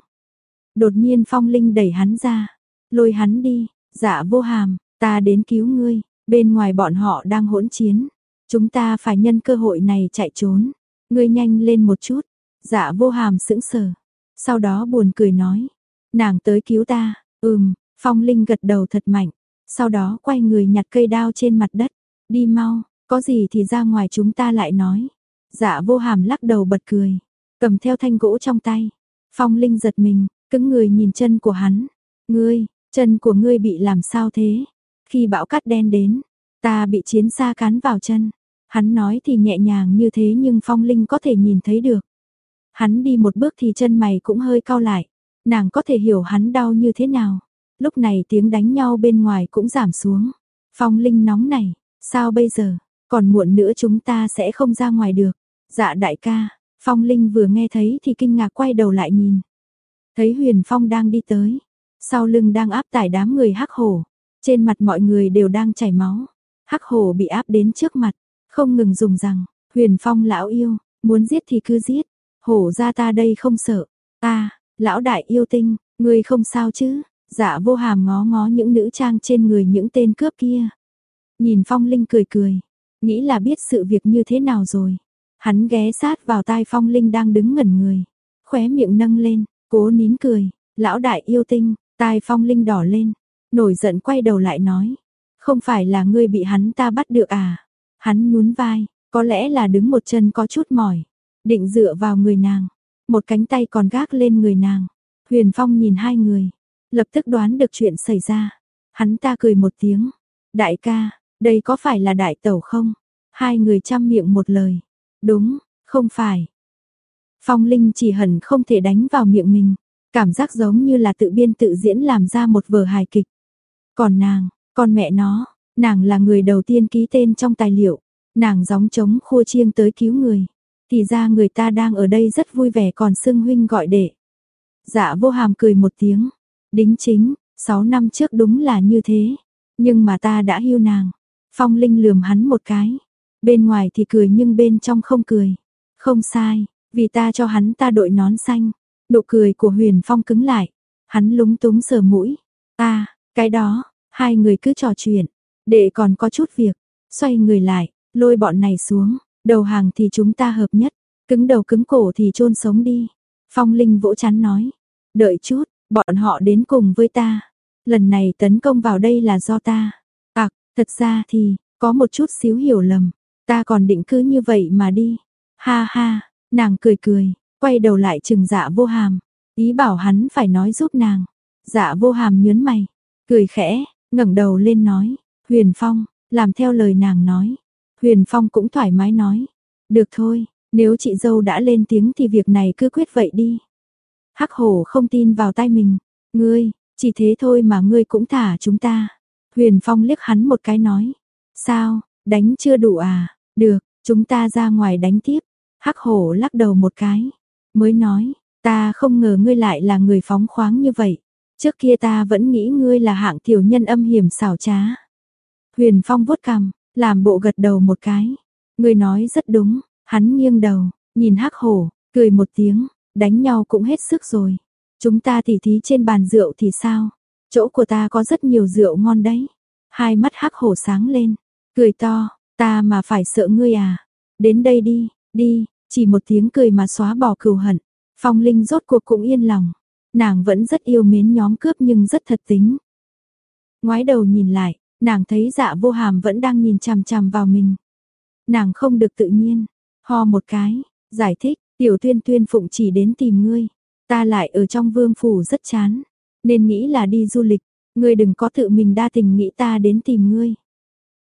Đột nhiên Phong Linh đẩy hắn ra, lôi hắn đi, dạ vô hàm, ta đến cứu ngươi, bên ngoài bọn họ đang hỗn chiến. Chúng ta phải nhân cơ hội này chạy trốn, ngươi nhanh lên một chút, dạ vô hàm sững sờ. Sau đó buồn cười nói, nàng tới cứu ta, ừm, Phong Linh gật đầu thật mạnh, sau đó quay người nhặt cây đao trên mặt đất, đi mau, có gì thì ra ngoài chúng ta lại nói. Dạ vô hàm lắc đầu bật cười, cầm theo thanh gỗ trong tay. Phong Linh giật mình, cứng người nhìn chân của hắn. Ngươi, chân của ngươi bị làm sao thế? Khi bão cát đen đến, ta bị chiến xa cán vào chân. Hắn nói thì nhẹ nhàng như thế nhưng Phong Linh có thể nhìn thấy được. Hắn đi một bước thì chân mày cũng hơi cau lại. Nàng có thể hiểu hắn đau như thế nào. Lúc này tiếng đánh nhau bên ngoài cũng giảm xuống. Phong Linh nóng này, sao bây giờ, còn muộn nữa chúng ta sẽ không ra ngoài được. Dạ đại ca, Phong Linh vừa nghe thấy thì kinh ngạc quay đầu lại nhìn. Thấy Huyền Phong đang đi tới, sau lưng đang áp tải đám người hắc hổ, trên mặt mọi người đều đang chảy máu. Hắc hổ bị áp đến trước mặt, không ngừng dùng rằng, Huyền Phong lão yêu, muốn giết thì cứ giết, hổ ra ta đây không sợ. Ta, lão đại yêu tinh, ngươi không sao chứ? Dạ vô hàm ngó ngó những nữ trang trên người những tên cướp kia. Nhìn Phong Linh cười cười, nghĩ là biết sự việc như thế nào rồi. Hắn ghé sát vào tai Phong Linh đang đứng ngẩn người, khóe miệng nâng lên, cố nín cười, lão đại yêu tinh, tai Phong Linh đỏ lên, nổi giận quay đầu lại nói, không phải là ngươi bị hắn ta bắt được à? Hắn nhún vai, có lẽ là đứng một chân có chút mỏi, định dựa vào người nàng, một cánh tay còn gác lên người nàng. Huyền Phong nhìn hai người, lập tức đoán được chuyện xảy ra. Hắn ta cười một tiếng, đại ca, đây có phải là đại tẩu không? Hai người chăm miệng một lời, đúng, không phải. Phong Linh chỉ hận không thể đánh vào miệng mình, cảm giác giống như là tự biên tự diễn làm ra một vở hài kịch. Còn nàng, con mẹ nó, nàng là người đầu tiên ký tên trong tài liệu, nàng gióng trống khua chiêng tới cứu người. Thì ra người ta đang ở đây rất vui vẻ còn xưng huynh gọi đệ. Dạ vô hàm cười một tiếng, đính chính, 6 năm trước đúng là như thế, nhưng mà ta đã hưu nàng. Phong Linh lườm hắn một cái, bên ngoài thì cười nhưng bên trong không cười. Không sai, vì ta cho hắn ta đội nón xanh. Nụ cười của Huyền Phong cứng lại, hắn lúng túng sờ mũi. Ta, cái đó, hai người cứ trò chuyện, đệ còn có chút việc, xoay người lại, lôi bọn này xuống, đầu hàng thì chúng ta hợp nhất, cứng đầu cứng cổ thì chôn sống đi. Phong Linh vỗ chán nói, đợi chút, bọn họ đến cùng với ta. Lần này tấn công vào đây là do ta. À, thật ra thì, có một chút xíu hiểu lầm, ta còn định cứ như vậy mà đi. Ha ha, nàng cười cười, quay đầu lại chừng dạ vô hàm, ý bảo hắn phải nói giúp nàng. Dạ vô hàm nhớn mày, cười khẽ, ngẩng đầu lên nói, Huyền Phong, làm theo lời nàng nói. Huyền Phong cũng thoải mái nói, được thôi, nếu chị dâu đã lên tiếng thì việc này cứ quyết vậy đi. Hắc hổ không tin vào tay mình, ngươi, chỉ thế thôi mà ngươi cũng thả chúng ta. Huyền Phong liếc hắn một cái nói, sao, đánh chưa đủ à, được, chúng ta ra ngoài đánh tiếp. Hắc hổ lắc đầu một cái, mới nói, ta không ngờ ngươi lại là người phóng khoáng như vậy. Trước kia ta vẫn nghĩ ngươi là hạng tiểu nhân âm hiểm xảo trá. Huyền Phong vuốt cằm, làm bộ gật đầu một cái. Ngươi nói rất đúng, hắn nghiêng đầu, nhìn hắc hổ, cười một tiếng, đánh nhau cũng hết sức rồi. Chúng ta tỉ thí trên bàn rượu thì sao? Chỗ của ta có rất nhiều rượu ngon đấy. Hai mắt hắc hổ sáng lên, cười to, ta mà phải sợ ngươi à? Đến đây đi, đi, chỉ một tiếng cười mà xóa bỏ cừu hận. Phong Linh rốt cuộc cũng yên lòng. Nàng vẫn rất yêu mến nhóm cướp nhưng rất thật tính. Ngoái đầu nhìn lại, nàng thấy dạ vô hàm vẫn đang nhìn chằm chằm vào mình. Nàng không được tự nhiên, ho một cái, giải thích, tiểu tuyên tuyên phụng chỉ đến tìm ngươi. Ta lại ở trong vương phủ rất chán, nên nghĩ là đi du lịch, ngươi đừng có tự mình đa tình nghĩ ta đến tìm ngươi.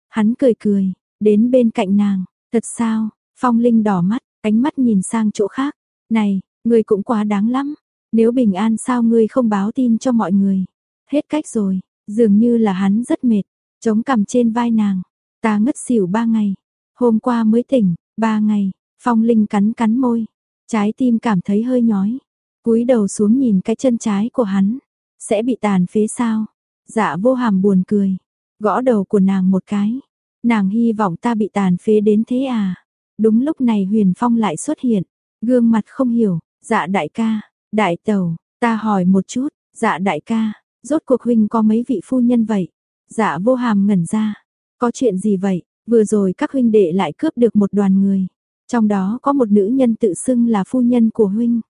Hắn cười cười, đến bên cạnh nàng, thật sao, phong linh đỏ mắt, ánh mắt nhìn sang chỗ khác, này, ngươi cũng quá đáng lắm, nếu bình an sao ngươi không báo tin cho mọi người. Hết cách rồi, dường như là hắn rất mệt, chống cằm trên vai nàng, ta ngất xỉu ba ngày, hôm qua mới tỉnh, ba ngày, phong linh cắn cắn môi, trái tim cảm thấy hơi nhói, cúi đầu xuống nhìn cái chân trái của hắn, sẽ bị tàn phế sao? Dạ vô hàm buồn cười, gõ đầu của nàng một cái, nàng hy vọng ta bị tàn phế đến thế à? Đúng lúc này Huyền Phong lại xuất hiện, Gương mặt không hiểu, dạ đại ca, đại tàu, ta hỏi một chút, dạ đại ca, rốt cuộc huynh có mấy vị phu nhân vậy? Dạ vô hàm ngẩn ra, có chuyện gì vậy? Vừa rồi các huynh đệ lại cướp được một đoàn người. Trong đó có một nữ nhân tự xưng là phu nhân của huynh.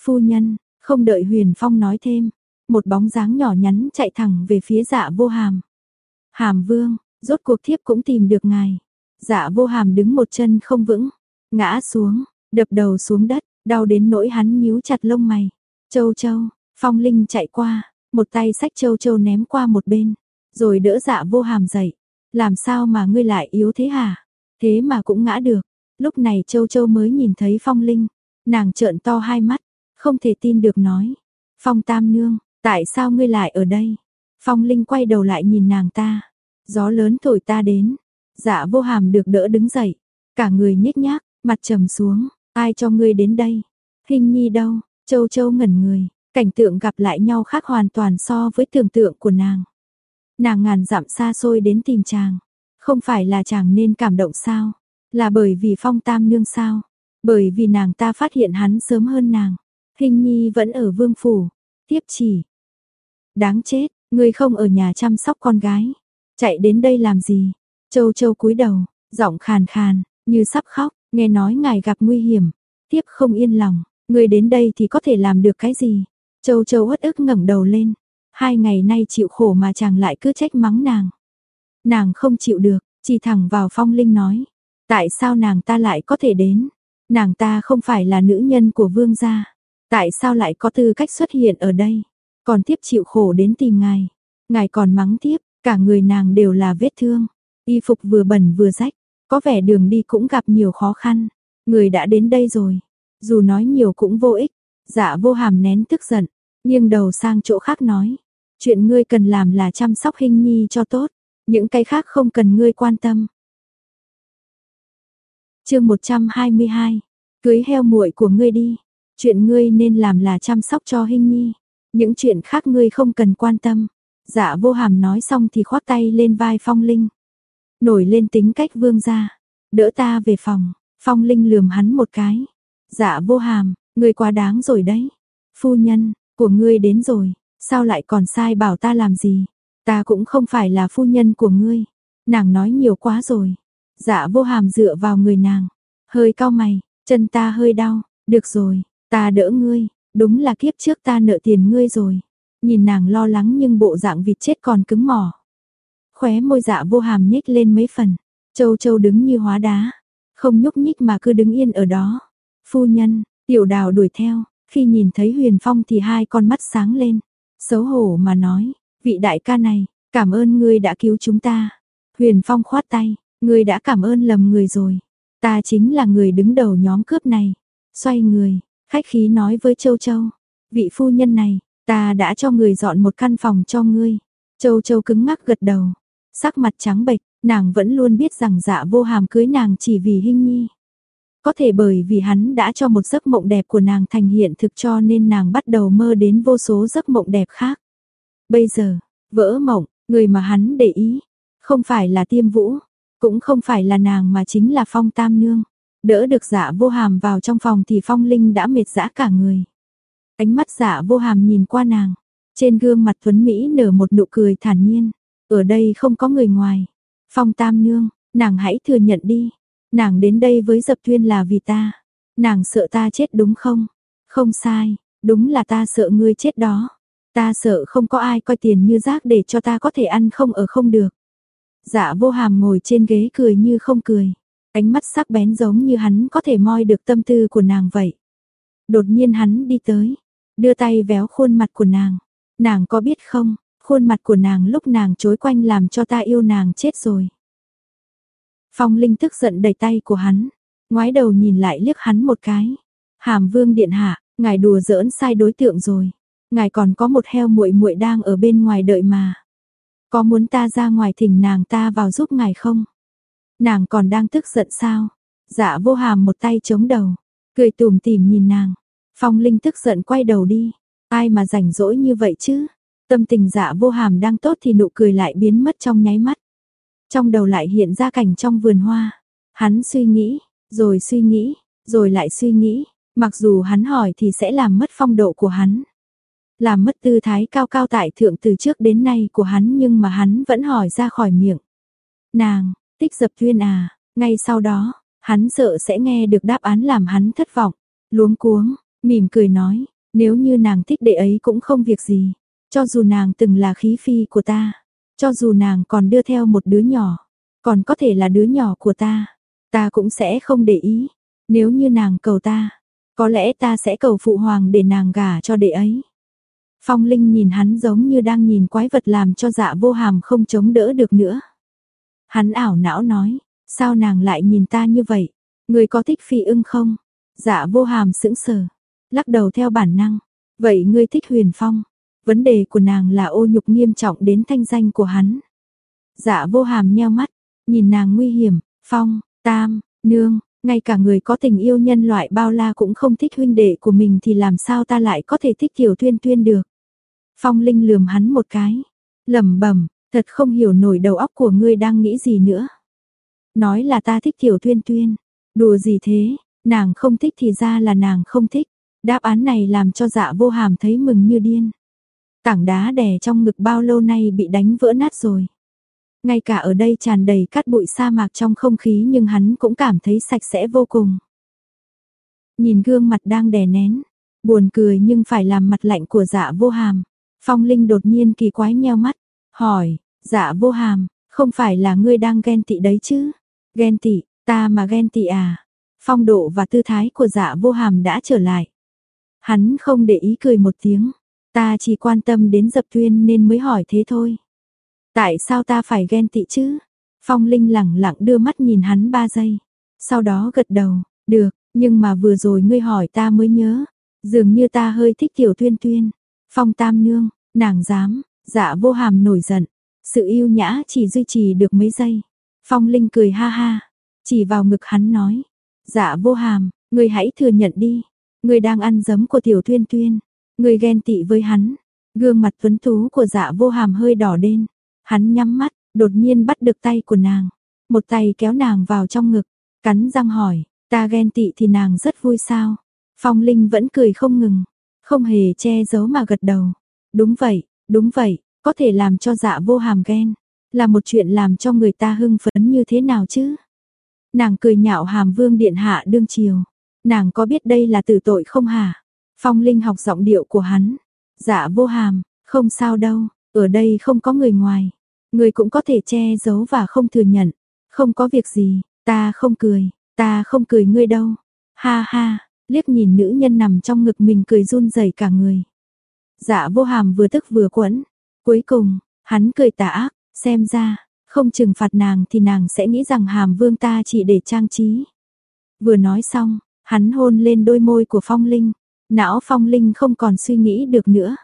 Phu nhân, không đợi Huyền Phong nói thêm, một bóng dáng nhỏ nhắn chạy thẳng về phía dạ vô hàm. Hàm vương, rốt cuộc thiếp cũng tìm được ngài. Dạ vô hàm đứng một chân không vững, ngã xuống, đập đầu xuống đất, đau đến nỗi hắn nhíu chặt lông mày. Châu châu, phong linh chạy qua, một tay sách châu châu ném qua một bên, rồi đỡ dạ vô hàm dậy. Làm sao mà ngươi lại yếu thế hả? Thế mà cũng ngã được. Lúc này châu châu mới nhìn thấy phong linh, nàng trợn to hai mắt, không thể tin được nói. Phong tam nương, tại sao ngươi lại ở đây? Phong linh quay đầu lại nhìn nàng ta. Gió lớn thổi ta đến. Dạ vô hàm được đỡ đứng dậy. Cả người nhếch nhác, mặt trầm xuống. Ai cho ngươi đến đây? Hình nhi đâu? Châu châu ngẩn người. Cảnh tượng gặp lại nhau khác hoàn toàn so với tưởng tượng của nàng. Nàng ngàn dặm xa xôi đến tìm chàng. Không phải là chàng nên cảm động sao? Là bởi vì phong tam nương sao? Bởi vì nàng ta phát hiện hắn sớm hơn nàng. Hình nhi vẫn ở vương phủ. Tiếp chỉ. Đáng chết, ngươi không ở nhà chăm sóc con gái. Chạy đến đây làm gì? Châu châu cúi đầu, giọng khàn khàn, như sắp khóc, nghe nói ngài gặp nguy hiểm. Tiếp không yên lòng, ngươi đến đây thì có thể làm được cái gì? Châu châu hất ức ngẩng đầu lên. Hai ngày nay chịu khổ mà chàng lại cứ trách mắng nàng. Nàng không chịu được, chỉ thẳng vào phong linh nói. Tại sao nàng ta lại có thể đến? Nàng ta không phải là nữ nhân của vương gia. Tại sao lại có tư cách xuất hiện ở đây? Còn tiếp chịu khổ đến tìm ngài. Ngài còn mắng tiếp, cả người nàng đều là vết thương. Y phục vừa bẩn vừa rách, có vẻ đường đi cũng gặp nhiều khó khăn. Người đã đến đây rồi, dù nói nhiều cũng vô ích. Dạ vô hàm nén tức giận, nghiêng đầu sang chỗ khác nói. Chuyện ngươi cần làm là chăm sóc hình nhi cho tốt, những cái khác không cần ngươi quan tâm chương 122, cưới heo muội của ngươi đi. Chuyện ngươi nên làm là chăm sóc cho hinh nhi. Những chuyện khác ngươi không cần quan tâm. Dạ vô hàm nói xong thì khoác tay lên vai phong linh. Nổi lên tính cách vương gia. Đỡ ta về phòng. Phong linh lườm hắn một cái. Dạ vô hàm, ngươi quá đáng rồi đấy. Phu nhân, của ngươi đến rồi. Sao lại còn sai bảo ta làm gì? Ta cũng không phải là phu nhân của ngươi. Nàng nói nhiều quá rồi. Dạ vô hàm dựa vào người nàng. Hơi cao mày, chân ta hơi đau. Được rồi, ta đỡ ngươi. Đúng là kiếp trước ta nợ tiền ngươi rồi. Nhìn nàng lo lắng nhưng bộ dạng vịt chết còn cứng mỏ. Khóe môi dạ vô hàm nhếch lên mấy phần. Châu châu đứng như hóa đá. Không nhúc nhích mà cứ đứng yên ở đó. Phu nhân, tiểu đào đuổi theo. Khi nhìn thấy huyền phong thì hai con mắt sáng lên. Xấu hổ mà nói, vị đại ca này, cảm ơn ngươi đã cứu chúng ta. Huyền phong khoát tay, ngươi đã cảm ơn lầm người rồi. Ta chính là người đứng đầu nhóm cướp này. Xoay người, khách khí nói với Châu Châu, vị phu nhân này, ta đã cho người dọn một căn phòng cho ngươi. Châu Châu cứng ngắc gật đầu, sắc mặt trắng bệch, nàng vẫn luôn biết rằng dạ vô hàm cưới nàng chỉ vì hình nhi. Có thể bởi vì hắn đã cho một giấc mộng đẹp của nàng thành hiện thực cho nên nàng bắt đầu mơ đến vô số giấc mộng đẹp khác. Bây giờ, vỡ mộng, người mà hắn để ý, không phải là tiêm vũ, cũng không phải là nàng mà chính là phong tam nương. Đỡ được dạ vô hàm vào trong phòng thì phong linh đã mệt dã cả người. Ánh mắt dạ vô hàm nhìn qua nàng. Trên gương mặt thuấn Mỹ nở một nụ cười thản nhiên. Ở đây không có người ngoài. Phong tam nương, nàng hãy thừa nhận đi. Nàng đến đây với dập thuyên là vì ta. Nàng sợ ta chết đúng không? Không sai, đúng là ta sợ ngươi chết đó. Ta sợ không có ai coi tiền như rác để cho ta có thể ăn không ở không được. Dạ vô hàm ngồi trên ghế cười như không cười. Ánh mắt sắc bén giống như hắn có thể moi được tâm tư của nàng vậy. Đột nhiên hắn đi tới, đưa tay véo khuôn mặt của nàng. Nàng có biết không, khuôn mặt của nàng lúc nàng chối quanh làm cho ta yêu nàng chết rồi. Phong Linh tức giận đẩy tay của hắn, ngoái đầu nhìn lại liếc hắn một cái. Hàm Vương điện hạ, ngài đùa giỡn sai đối tượng rồi. Ngài còn có một heo muội muội đang ở bên ngoài đợi mà. Có muốn ta ra ngoài thỉnh nàng ta vào giúp ngài không? Nàng còn đang tức giận sao? Dạ vô hàm một tay chống đầu, cười tủm tỉm nhìn nàng. Phong Linh tức giận quay đầu đi. Ai mà rảnh rỗi như vậy chứ? Tâm tình dạ vô hàm đang tốt thì nụ cười lại biến mất trong nháy mắt. Trong đầu lại hiện ra cảnh trong vườn hoa. Hắn suy nghĩ, rồi suy nghĩ, rồi lại suy nghĩ. Mặc dù hắn hỏi thì sẽ làm mất phong độ của hắn. Làm mất tư thái cao cao tại thượng từ trước đến nay của hắn nhưng mà hắn vẫn hỏi ra khỏi miệng. Nàng, tích dập thuyên à, ngay sau đó, hắn sợ sẽ nghe được đáp án làm hắn thất vọng. Luống cuống, mỉm cười nói, nếu như nàng thích đệ ấy cũng không việc gì. Cho dù nàng từng là khí phi của ta, cho dù nàng còn đưa theo một đứa nhỏ, còn có thể là đứa nhỏ của ta, ta cũng sẽ không để ý. Nếu như nàng cầu ta, có lẽ ta sẽ cầu phụ hoàng để nàng gả cho đệ ấy. Phong Linh nhìn hắn giống như đang nhìn quái vật làm cho dạ vô hàm không chống đỡ được nữa. Hắn ảo não nói, sao nàng lại nhìn ta như vậy? Người có thích phi ưng không? Dạ vô hàm sững sờ, lắc đầu theo bản năng. Vậy ngươi thích huyền phong? Vấn đề của nàng là ô nhục nghiêm trọng đến thanh danh của hắn. Dạ vô hàm nheo mắt, nhìn nàng nguy hiểm, phong, tam, nương, ngay cả người có tình yêu nhân loại bao la cũng không thích huynh đệ của mình thì làm sao ta lại có thể thích tiểu tuyên tuyên được. Phong Linh lườm hắn một cái, lẩm bẩm, thật không hiểu nổi đầu óc của ngươi đang nghĩ gì nữa. Nói là ta thích tiểu tuyên tuyên, đùa gì thế, nàng không thích thì ra là nàng không thích. Đáp án này làm cho dạ vô hàm thấy mừng như điên. Tảng đá đè trong ngực bao lâu nay bị đánh vỡ nát rồi. Ngay cả ở đây tràn đầy cát bụi sa mạc trong không khí nhưng hắn cũng cảm thấy sạch sẽ vô cùng. Nhìn gương mặt đang đè nén, buồn cười nhưng phải làm mặt lạnh của dạ vô hàm. Phong Linh đột nhiên kỳ quái nheo mắt, hỏi, dạ vô hàm, không phải là ngươi đang ghen tị đấy chứ? Ghen tị, ta mà ghen tị à? Phong độ và tư thái của dạ vô hàm đã trở lại. Hắn không để ý cười một tiếng, ta chỉ quan tâm đến dập tuyên nên mới hỏi thế thôi. Tại sao ta phải ghen tị chứ? Phong Linh lẳng lặng đưa mắt nhìn hắn ba giây. Sau đó gật đầu, được, nhưng mà vừa rồi ngươi hỏi ta mới nhớ. Dường như ta hơi thích tiểu tuyên tuyên. Phong tam nương, nàng dám, dạ vô hàm nổi giận. Sự yêu nhã chỉ duy trì được mấy giây. Phong Linh cười ha ha, chỉ vào ngực hắn nói. Dạ vô hàm, ngươi hãy thừa nhận đi. Ngươi đang ăn giấm của tiểu tuyên tuyên. Ngươi ghen tị với hắn. Gương mặt tuấn tú của dạ vô hàm hơi đỏ đen. Hắn nhắm mắt, đột nhiên bắt được tay của nàng. Một tay kéo nàng vào trong ngực. Cắn răng hỏi, ta ghen tị thì nàng rất vui sao? Phong Linh vẫn cười không ngừng. Không hề che giấu mà gật đầu. Đúng vậy, đúng vậy, có thể làm cho dạ vô hàm ghen. Là một chuyện làm cho người ta hưng phấn như thế nào chứ? Nàng cười nhạo hàm vương điện hạ đương chiều. Nàng có biết đây là tử tội không hả? Phong Linh học giọng điệu của hắn. Dạ vô hàm, không sao đâu, ở đây không có người ngoài. Người cũng có thể che giấu và không thừa nhận. Không có việc gì, ta không cười, ta không cười ngươi đâu. Ha ha, liếc nhìn nữ nhân nằm trong ngực mình cười run rẩy cả người. Dạ vô hàm vừa tức vừa quẫn. Cuối cùng, hắn cười tà ác, xem ra, không trừng phạt nàng thì nàng sẽ nghĩ rằng hàm vương ta chỉ để trang trí. Vừa nói xong, hắn hôn lên đôi môi của Phong Linh. Não Phong Linh không còn suy nghĩ được nữa.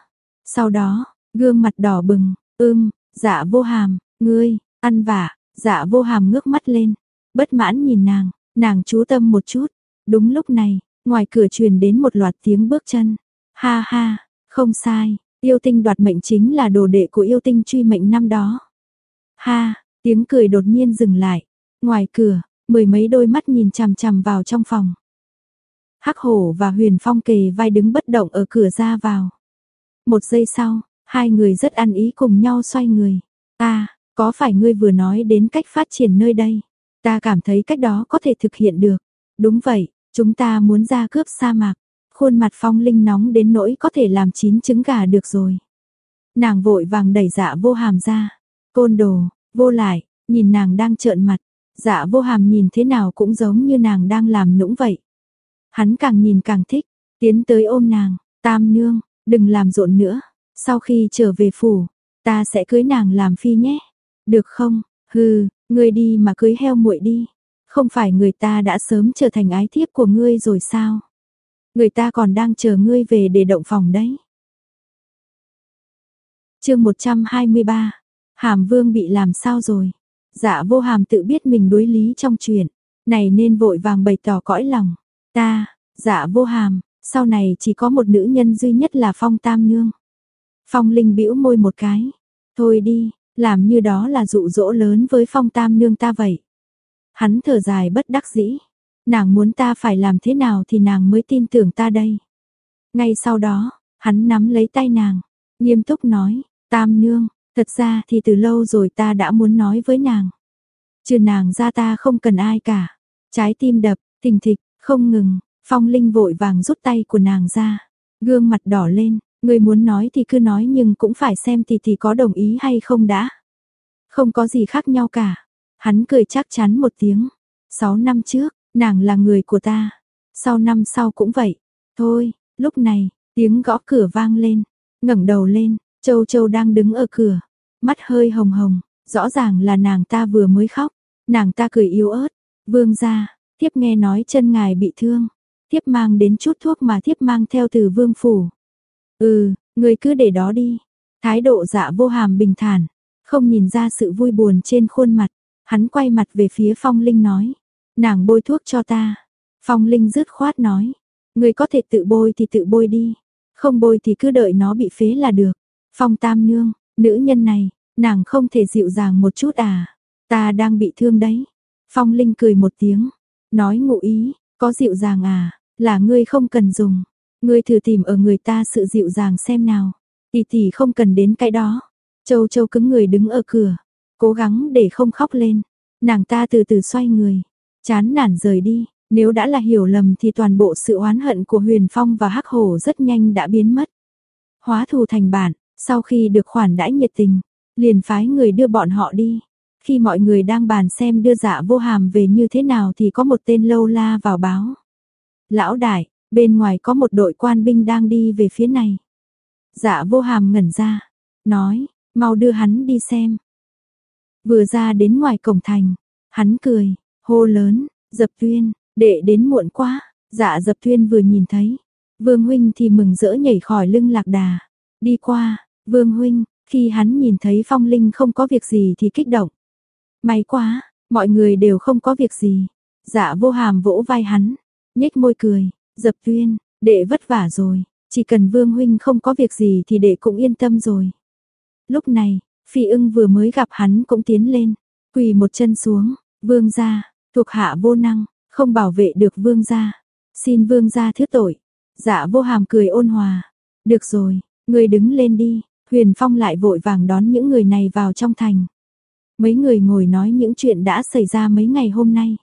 Sau đó, gương mặt đỏ bừng, ưm, dạ vô hàm, ngươi, ăn vả, dạ vô hàm ngước mắt lên. Bất mãn nhìn nàng, nàng chú tâm một chút. Đúng lúc này, ngoài cửa truyền đến một loạt tiếng bước chân. Ha ha, không sai, yêu tinh đoạt mệnh chính là đồ đệ của yêu tinh truy mệnh năm đó. Ha, tiếng cười đột nhiên dừng lại. Ngoài cửa, mười mấy đôi mắt nhìn chằm chằm vào trong phòng. Hắc hổ và huyền phong kề vai đứng bất động ở cửa ra vào. Một giây sau, hai người rất ăn ý cùng nhau xoay người. Ta, có phải ngươi vừa nói đến cách phát triển nơi đây? Ta cảm thấy cách đó có thể thực hiện được. Đúng vậy, chúng ta muốn ra cướp sa mạc. Khuôn mặt phong linh nóng đến nỗi có thể làm chín trứng gà được rồi. Nàng vội vàng đẩy dạ vô hàm ra. Côn đồ, vô lại, nhìn nàng đang trợn mặt. Dạ vô hàm nhìn thế nào cũng giống như nàng đang làm nũng vậy. Hắn càng nhìn càng thích, tiến tới ôm nàng, tam nương, đừng làm rộn nữa. Sau khi trở về phủ, ta sẽ cưới nàng làm phi nhé. Được không? Hừ, ngươi đi mà cưới heo muội đi. Không phải người ta đã sớm trở thành ái thiếp của ngươi rồi sao? Người ta còn đang chờ ngươi về để động phòng đấy. chương 123, Hàm Vương bị làm sao rồi? Dạ vô hàm tự biết mình đối lý trong chuyện, này nên vội vàng bày tỏ cõi lòng. Ta, dạ vô hàm, sau này chỉ có một nữ nhân duy nhất là Phong Tam Nương. Phong Linh bĩu môi một cái. Thôi đi, làm như đó là dụ dỗ lớn với Phong Tam Nương ta vậy. Hắn thở dài bất đắc dĩ. Nàng muốn ta phải làm thế nào thì nàng mới tin tưởng ta đây. Ngay sau đó, hắn nắm lấy tay nàng, nghiêm túc nói, tam nương, thật ra thì từ lâu rồi ta đã muốn nói với nàng. Trừ nàng ra ta không cần ai cả. Trái tim đập, thình thịch, không ngừng, phong linh vội vàng rút tay của nàng ra. Gương mặt đỏ lên, người muốn nói thì cứ nói nhưng cũng phải xem thì thì có đồng ý hay không đã. Không có gì khác nhau cả. Hắn cười chắc chắn một tiếng. Sáu năm trước, nàng là người của ta. Sau năm sau cũng vậy. Thôi, lúc này, tiếng gõ cửa vang lên. ngẩng đầu lên, Châu Châu đang đứng ở cửa. Mắt hơi hồng hồng, rõ ràng là nàng ta vừa mới khóc. Nàng ta cười yếu ớt. Vương ra, thiếp nghe nói chân ngài bị thương. Thiếp mang đến chút thuốc mà thiếp mang theo từ vương phủ. Ừ, người cứ để đó đi. Thái độ dạ vô hàm bình thản, không nhìn ra sự vui buồn trên khuôn mặt. Hắn quay mặt về phía Phong Linh nói, nàng bôi thuốc cho ta. Phong Linh dứt khoát nói, người có thể tự bôi thì tự bôi đi, không bôi thì cứ đợi nó bị phế là được. Phong Tam Nương, nữ nhân này, nàng không thể dịu dàng một chút à, ta đang bị thương đấy. Phong Linh cười một tiếng, nói ngụ ý, có dịu dàng à, là ngươi không cần dùng, ngươi thử tìm ở người ta sự dịu dàng xem nào. Tỷ tỷ không cần đến cái đó. Châu Châu cứng người đứng ở cửa, cố gắng để không khóc lên. Nàng ta từ từ xoay người, chán nản rời đi, nếu đã là hiểu lầm thì toàn bộ sự oán hận của Huyền Phong và Hắc Hổ rất nhanh đã biến mất. Hóa thù thành bản, sau khi được khoản đãi nhiệt tình, liền phái người đưa bọn họ đi. Khi mọi người đang bàn xem đưa dạ vô hàm về như thế nào thì có một tên lâu la vào báo. Lão đại, bên ngoài có một đội quan binh đang đi về phía này. Dạ vô hàm ngẩn ra, nói, mau đưa hắn đi xem. Vừa ra đến ngoài cổng thành, hắn cười, hô lớn, dập tuyên, đệ đến muộn quá, dạ dập tuyên vừa nhìn thấy. Vương huynh thì mừng rỡ nhảy khỏi lưng lạc đà, đi qua, vương huynh, khi hắn nhìn thấy phong linh không có việc gì thì kích động. May quá, mọi người đều không có việc gì. Dạ vô hàm vỗ vai hắn, nhếch môi cười, dập tuyên, đệ vất vả rồi, chỉ cần vương huynh không có việc gì thì đệ cũng yên tâm rồi. Lúc này, phi ưng vừa mới gặp hắn cũng tiến lên, quỳ một chân xuống, vương gia, thuộc hạ vô năng, không bảo vệ được vương gia. Xin vương gia thứ tội. Dạ vô hàm cười ôn hòa. Được rồi, người đứng lên đi. Huyền Phong lại vội vàng đón những người này vào trong thành. Mấy người ngồi nói những chuyện đã xảy ra mấy ngày hôm nay.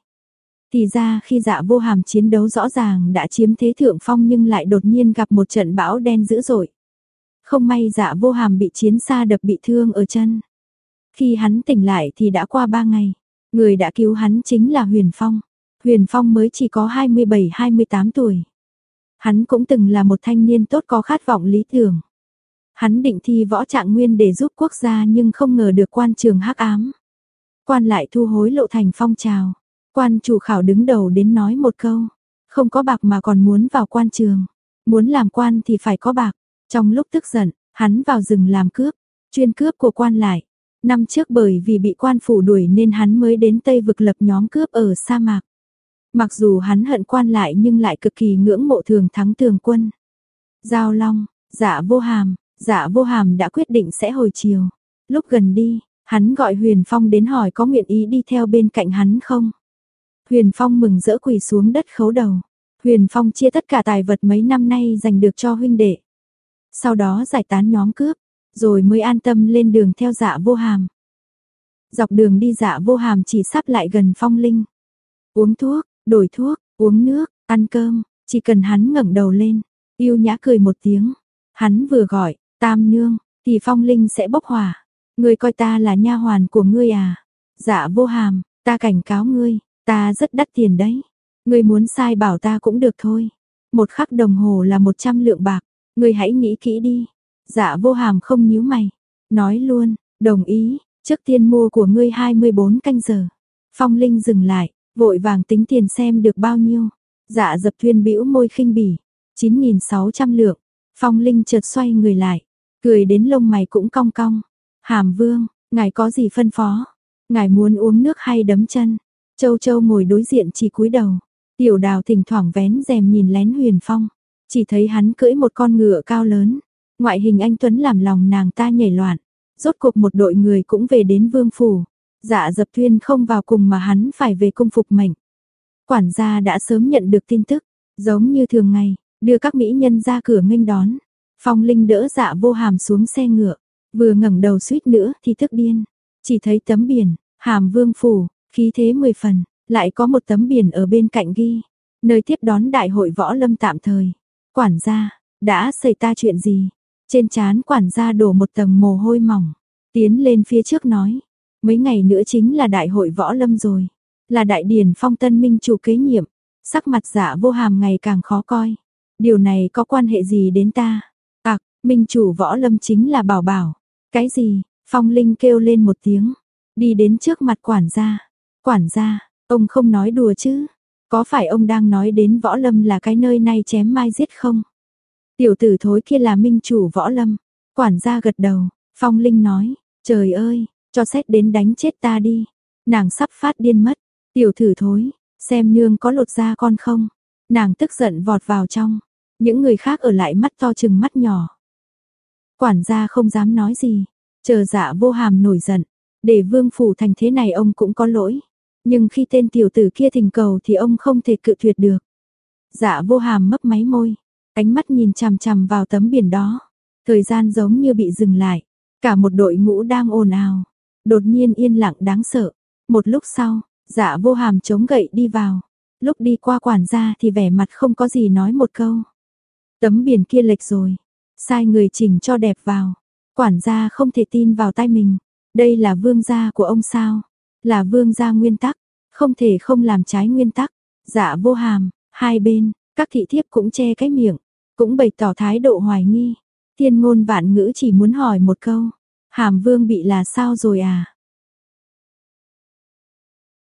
Thì ra khi dạ vô hàm chiến đấu rõ ràng đã chiếm thế thượng phong nhưng lại đột nhiên gặp một trận bão đen dữ dội. Không may dạ vô hàm bị chiến xa đập bị thương ở chân. Khi hắn tỉnh lại thì đã qua ba ngày. Người đã cứu hắn chính là Huyền Phong. Huyền Phong mới chỉ có 27-28 tuổi. Hắn cũng từng là một thanh niên tốt có khát vọng lý tưởng. Hắn định thi võ trạng nguyên để giúp quốc gia nhưng không ngờ được quan trường hắc ám. Quan lại thu hối lộ thành phong trào. Quan chủ khảo đứng đầu đến nói một câu. Không có bạc mà còn muốn vào quan trường. Muốn làm quan thì phải có bạc. Trong lúc tức giận, hắn vào rừng làm cướp. Chuyên cướp của quan lại. Năm trước bởi vì bị quan phủ đuổi nên hắn mới đến Tây vực lập nhóm cướp ở sa mạc. Mặc dù hắn hận quan lại nhưng lại cực kỳ ngưỡng mộ thường thắng tường quân. Giao Long, dạ vô hàm, dạ vô hàm đã quyết định sẽ hồi chiều. Lúc gần đi, hắn gọi Huyền Phong đến hỏi có nguyện ý đi theo bên cạnh hắn không. Huyền Phong mừng rỡ quỳ xuống đất khấu đầu. Huyền Phong chia tất cả tài vật mấy năm nay dành được cho huynh đệ. Sau đó giải tán nhóm cướp, rồi mới an tâm lên đường theo dạ vô hàm. Dọc đường đi dạ vô hàm chỉ sắp lại gần phong linh. Uống thuốc, đổi thuốc, uống nước, ăn cơm, chỉ cần hắn ngẩng đầu lên, yêu nhã cười một tiếng. Hắn vừa gọi, tam nương, thì phong linh sẽ bốc hỏa. Ngươi coi ta là nha hoàn của ngươi à? Dạ vô hàm, ta cảnh cáo ngươi, ta rất đắt tiền đấy. Ngươi muốn sai bảo ta cũng được thôi. Một khắc đồng hồ là một trăm lượng bạc, ngươi hãy nghĩ kỹ đi. Dạ vô hàm không nhíu mày, nói luôn, đồng ý, trước tiên mua của ngươi 24 canh giờ. Phong Linh dừng lại, vội vàng tính tiền xem được bao nhiêu. Dạ dập thuyên bĩu môi khinh bỉ, 9.600 lượng. Phong Linh chợt xoay người lại, cười đến lông mày cũng cong cong. Hàm Vương, ngài có gì phân phó? Ngài muốn uống nước hay đấm chân? Châu Châu ngồi đối diện chỉ cúi đầu. Tiểu đào thỉnh thoảng vén rèm nhìn lén huyền phong. Chỉ thấy hắn cưỡi một con ngựa cao lớn. Ngoại hình anh Tuấn làm lòng nàng ta nhảy loạn. Rốt cuộc một đội người cũng về đến vương phủ. Dạ dập thuyên không vào cùng mà hắn phải về cung phục mệnh. Quản gia đã sớm nhận được tin tức, giống như thường ngày, đưa các mỹ nhân ra cửa nghênh đón. Phong Linh đỡ dạ vô hàm xuống xe ngựa, vừa ngẩng đầu suýt nữa thì thức điên. Chỉ thấy tấm biển, hàm vương phủ, khí thế mười phần, lại có một tấm biển ở bên cạnh ghi. Nơi tiếp đón đại hội võ lâm tạm thời. Quản gia, đã xảy ta chuyện gì? Trên trán quản gia đổ một tầng mồ hôi mỏng. Tiến lên phía trước nói. Mấy ngày nữa chính là đại hội võ lâm rồi. Là đại điển phong tân minh chủ kế nhiệm. Sắc mặt dạ vô hàm ngày càng khó coi. Điều này có quan hệ gì đến ta? À, minh chủ võ lâm chính là bảo bảo. Cái gì? Phong Linh kêu lên một tiếng. Đi đến trước mặt quản gia. Quản gia, ông không nói đùa chứ? Có phải ông đang nói đến võ lâm là cái nơi này chém mai giết không? Tiểu tử thối kia là minh chủ võ lâm. Quản gia gật đầu, Phong Linh nói, trời ơi, cho xét đến đánh chết ta đi. Nàng sắp phát điên mất, tiểu tử thối, xem nương có lột da con không. Nàng tức giận vọt vào trong, những người khác ở lại mắt to chừng mắt nhỏ. Quản gia không dám nói gì, chờ dạ vô hàm nổi giận, để vương phủ thành thế này ông cũng có lỗi. Nhưng khi tên tiểu tử kia thỉnh cầu thì ông không thể cự tuyệt được. Dạ vô hàm mấp máy môi, ánh mắt nhìn chằm chằm vào tấm biển đó. Thời gian giống như bị dừng lại, cả một đội ngũ đang ồn ào, đột nhiên yên lặng đáng sợ. Một lúc sau, dạ vô hàm chống gậy đi vào, lúc đi qua quản gia thì vẻ mặt không có gì nói một câu. Tấm biển kia lệch rồi, sai người chỉnh cho đẹp vào. Quản gia không thể tin vào tay mình, đây là vương gia của ông sao? Là vương gia nguyên tắc, không thể không làm trái nguyên tắc. Dạ vô hàm, hai bên, các thị thiếp cũng che cái miệng, cũng bày tỏ thái độ hoài nghi. Thiên ngôn vạn ngữ chỉ muốn hỏi một câu, hàm vương bị là sao rồi à?